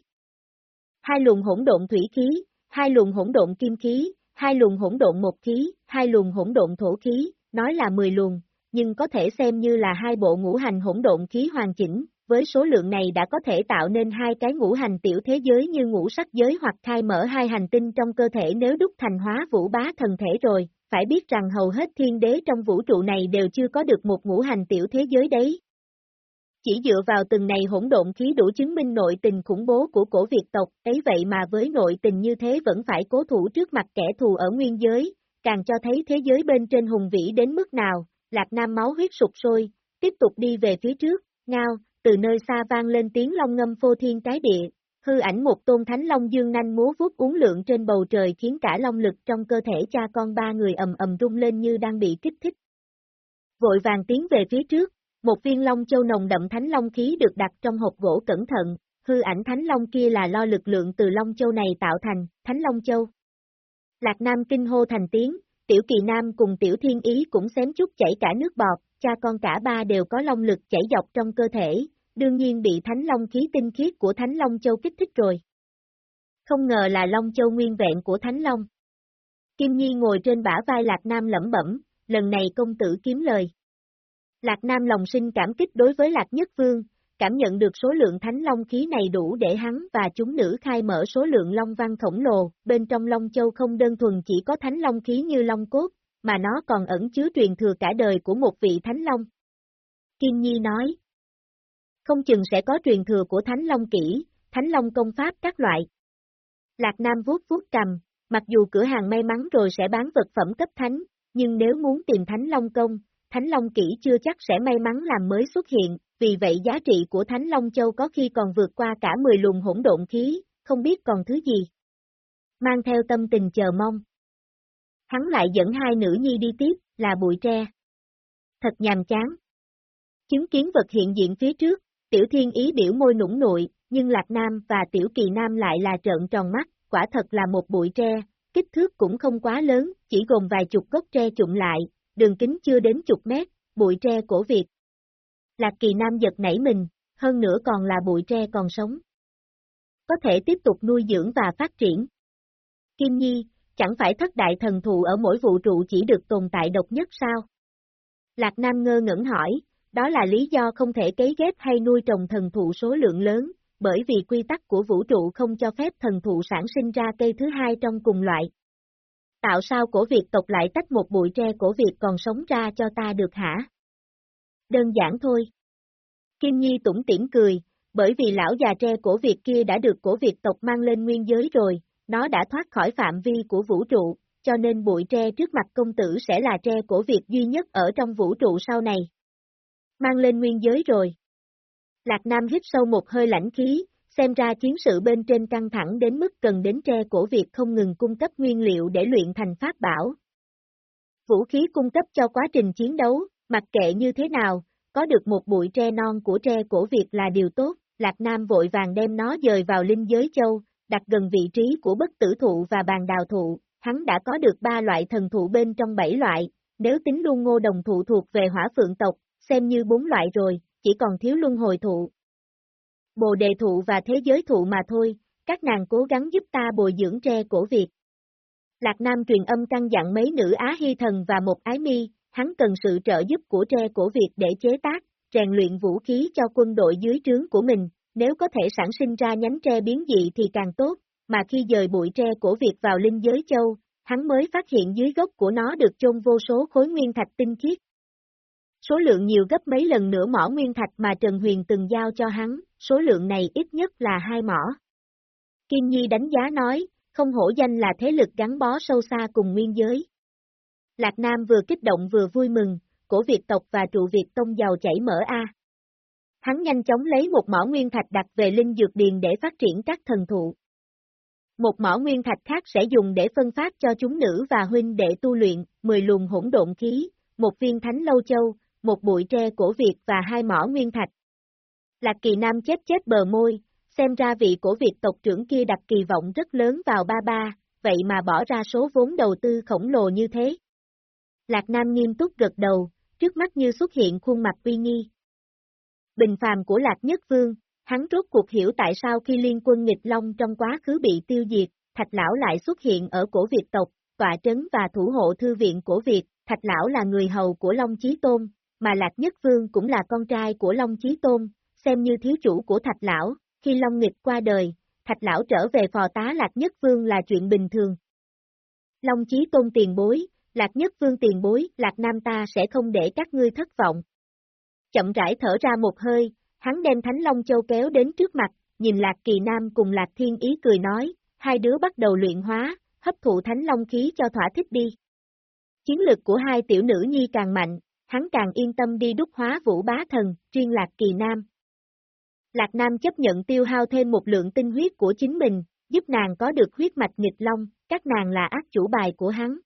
S1: Hai luồng hỗn độn thủy khí, hai luồng hỗn độn kim khí, hai luồng hỗn độn một khí, hai luồng hỗn độn thổ khí, nói là 10 luồng, nhưng có thể xem như là hai bộ ngũ hành hỗn độn khí hoàn chỉnh, với số lượng này đã có thể tạo nên hai cái ngũ hành tiểu thế giới như ngũ sắc giới hoặc khai mở hai hành tinh trong cơ thể nếu đúc thành hóa vũ bá thần thể rồi, phải biết rằng hầu hết thiên đế trong vũ trụ này đều chưa có được một ngũ hành tiểu thế giới đấy. Chỉ dựa vào từng này hỗn độn khí đủ chứng minh nội tình khủng bố của cổ Việt tộc, ấy vậy mà với nội tình như thế vẫn phải cố thủ trước mặt kẻ thù ở nguyên giới, càng cho thấy thế giới bên trên hùng vĩ đến mức nào, Lạc Nam máu huyết sụp sôi, tiếp tục đi về phía trước, ngao, từ nơi xa vang lên tiếng long ngâm phô thiên cái địa, hư ảnh một tôn thánh long dương nanh múa vuốt uống lượng trên bầu trời khiến cả long lực trong cơ thể cha con ba người ầm ầm rung lên như đang bị kích thích. Vội vàng tiến về phía trước, một viên long châu nồng đậm thánh long khí được đặt trong hộp gỗ cẩn thận, hư ảnh thánh long kia là lo lực lượng từ long châu này tạo thành, thánh long châu. Lạc Nam kinh hô thành tiếng, tiểu kỳ nam cùng tiểu thiên ý cũng xém chút chảy cả nước bọt, cha con cả ba đều có long lực chảy dọc trong cơ thể, đương nhiên bị Thánh Long khí tinh khiết của Thánh Long Châu kích thích rồi. Không ngờ là Long Châu nguyên vẹn của Thánh Long. Kim Nhi ngồi trên bả vai Lạc Nam lẩm bẩm, lần này công tử kiếm lời. Lạc Nam lòng sinh cảm kích đối với Lạc Nhất Vương, cảm nhận được số lượng Thánh Long khí này đủ để hắn và chúng nữ khai mở số lượng Long văn khổng lồ, bên trong Long Châu không đơn thuần chỉ có Thánh Long khí như Long Cốt, mà nó còn ẩn chứa truyền thừa cả đời của một vị Thánh Long. Kim Nhi nói, không chừng sẽ có truyền thừa của Thánh Long Kỹ, Thánh Long Công Pháp các loại. Lạc Nam vuốt vuốt cầm, mặc dù cửa hàng may mắn rồi sẽ bán vật phẩm cấp thánh, nhưng nếu muốn tìm Thánh Long Công, Thánh Long Kỹ chưa chắc sẽ may mắn làm mới xuất hiện, vì vậy giá trị của Thánh Long Châu có khi còn vượt qua cả 10 luồng hỗn độn khí, không biết còn thứ gì. Mang theo tâm tình chờ mong. Hắn lại dẫn hai nữ nhi đi tiếp, là bụi tre. Thật nhàm chán. Chứng kiến vật hiện diện phía trước, Tiểu Thiên Ý biểu môi nũng nụi, nhưng Lạc Nam và Tiểu Kỳ Nam lại là trợn tròn mắt, quả thật là một bụi tre, kích thước cũng không quá lớn, chỉ gồm vài chục gốc tre trụng lại, đường kính chưa đến chục mét, bụi tre cổ Việt. Lạc Kỳ Nam giật nảy mình, hơn nữa còn là bụi tre còn sống. Có thể tiếp tục nuôi dưỡng và phát triển. Kim Nhi, chẳng phải thất đại thần thụ ở mỗi vũ trụ chỉ được tồn tại độc nhất sao? Lạc Nam ngơ ngẩn hỏi, đó là lý do không thể cấy ghép hay nuôi trồng thần thụ số lượng lớn, bởi vì quy tắc của vũ trụ không cho phép thần thụ sản sinh ra cây thứ hai trong cùng loại. Tạo sao cổ Việt tộc lại tách một bụi tre cổ Việt còn sống ra cho ta được hả? Đơn giản thôi. Kim Nhi tủm tỉm cười, bởi vì lão già tre cổ Việt kia đã được cổ Việt tộc mang lên nguyên giới rồi, nó đã thoát khỏi phạm vi của vũ trụ, cho nên bụi tre trước mặt công tử sẽ là tre cổ Việt duy nhất ở trong vũ trụ sau này mang lên nguyên giới rồi. Lạc Nam hít sâu một hơi lãnh khí, xem ra chiến sự bên trên căng thẳng đến mức cần đến tre cổ Việt không ngừng cung cấp nguyên liệu để luyện thành pháp bảo. Vũ khí cung cấp cho quá trình chiến đấu, mặc kệ như thế nào, có được một bụi tre non của tre cổ Việt là điều tốt, Lạc Nam vội vàng đem nó dời vào linh giới châu, đặt gần vị trí của bất tử thụ và bàn đào thụ, hắn đã có được ba loại thần thụ bên trong bảy loại, nếu tính luôn ngô đồng thụ thuộc về hỏa phượng tộc, xem như bốn loại rồi, chỉ còn thiếu luân hồi thụ. Bồ đề thụ và thế giới thụ mà thôi, các nàng cố gắng giúp ta bồi dưỡng tre cổ Việt. Lạc Nam truyền âm căn dặn mấy nữ Á Hy Thần và một ái mi, hắn cần sự trợ giúp của tre cổ Việt để chế tác, rèn luyện vũ khí cho quân đội dưới trướng của mình, nếu có thể sản sinh ra nhánh tre biến dị thì càng tốt, mà khi dời bụi tre cổ Việt vào linh giới châu, hắn mới phát hiện dưới gốc của nó được chôn vô số khối nguyên thạch tinh khiết. Số lượng nhiều gấp mấy lần nữa mỏ nguyên thạch mà Trần Huyền từng giao cho hắn, số lượng này ít nhất là hai mỏ. Kim Nhi đánh giá nói, không hổ danh là thế lực gắn bó sâu xa cùng nguyên giới. Lạc Nam vừa kích động vừa vui mừng, cổ Việt tộc và trụ Việt tông giàu chảy mở A. Hắn nhanh chóng lấy một mỏ nguyên thạch đặt về linh dược điền để phát triển các thần thụ. Một mỏ nguyên thạch khác sẽ dùng để phân phát cho chúng nữ và huynh để tu luyện, 10 luồng hỗn độn khí, một viên thánh lâu châu, một bụi tre cổ Việt và hai mỏ nguyên thạch. Lạc kỳ nam chết chết bờ môi, xem ra vị cổ Việt tộc trưởng kia đặt kỳ vọng rất lớn vào ba ba, vậy mà bỏ ra số vốn đầu tư khổng lồ như thế. Lạc Nam nghiêm túc gật đầu, trước mắt như xuất hiện khuôn mặt uy nghi. Bình phàm của Lạc Nhất Vương, hắn rốt cuộc hiểu tại sao khi liên quân nghịch long trong quá khứ bị tiêu diệt, Thạch Lão lại xuất hiện ở cổ Việt tộc, tọa trấn và thủ hộ thư viện cổ Việt, Thạch Lão là người hầu của Long Chí Tôn, mà Lạc Nhất Vương cũng là con trai của Long Chí Tôn, xem như thiếu chủ của Thạch Lão, khi Long Nghịch qua đời, Thạch Lão trở về phò tá Lạc Nhất Vương là chuyện bình thường. Long Chí Tôn tiền bối, Lạc Nhất Vương tiền bối, Lạc Nam ta sẽ không để các ngươi thất vọng. Chậm rãi thở ra một hơi, hắn đem Thánh Long Châu kéo đến trước mặt, nhìn Lạc Kỳ Nam cùng Lạc Thiên Ý cười nói, hai đứa bắt đầu luyện hóa, hấp thụ Thánh Long khí cho thỏa thích đi. Chiến lực của hai tiểu nữ nhi càng mạnh, hắn càng yên tâm đi đúc hóa vũ bá thần, riêng Lạc Kỳ Nam. Lạc Nam chấp nhận tiêu hao thêm một lượng tinh huyết của chính mình, giúp nàng có được huyết mạch nghịch long, các nàng là ác chủ bài của hắn,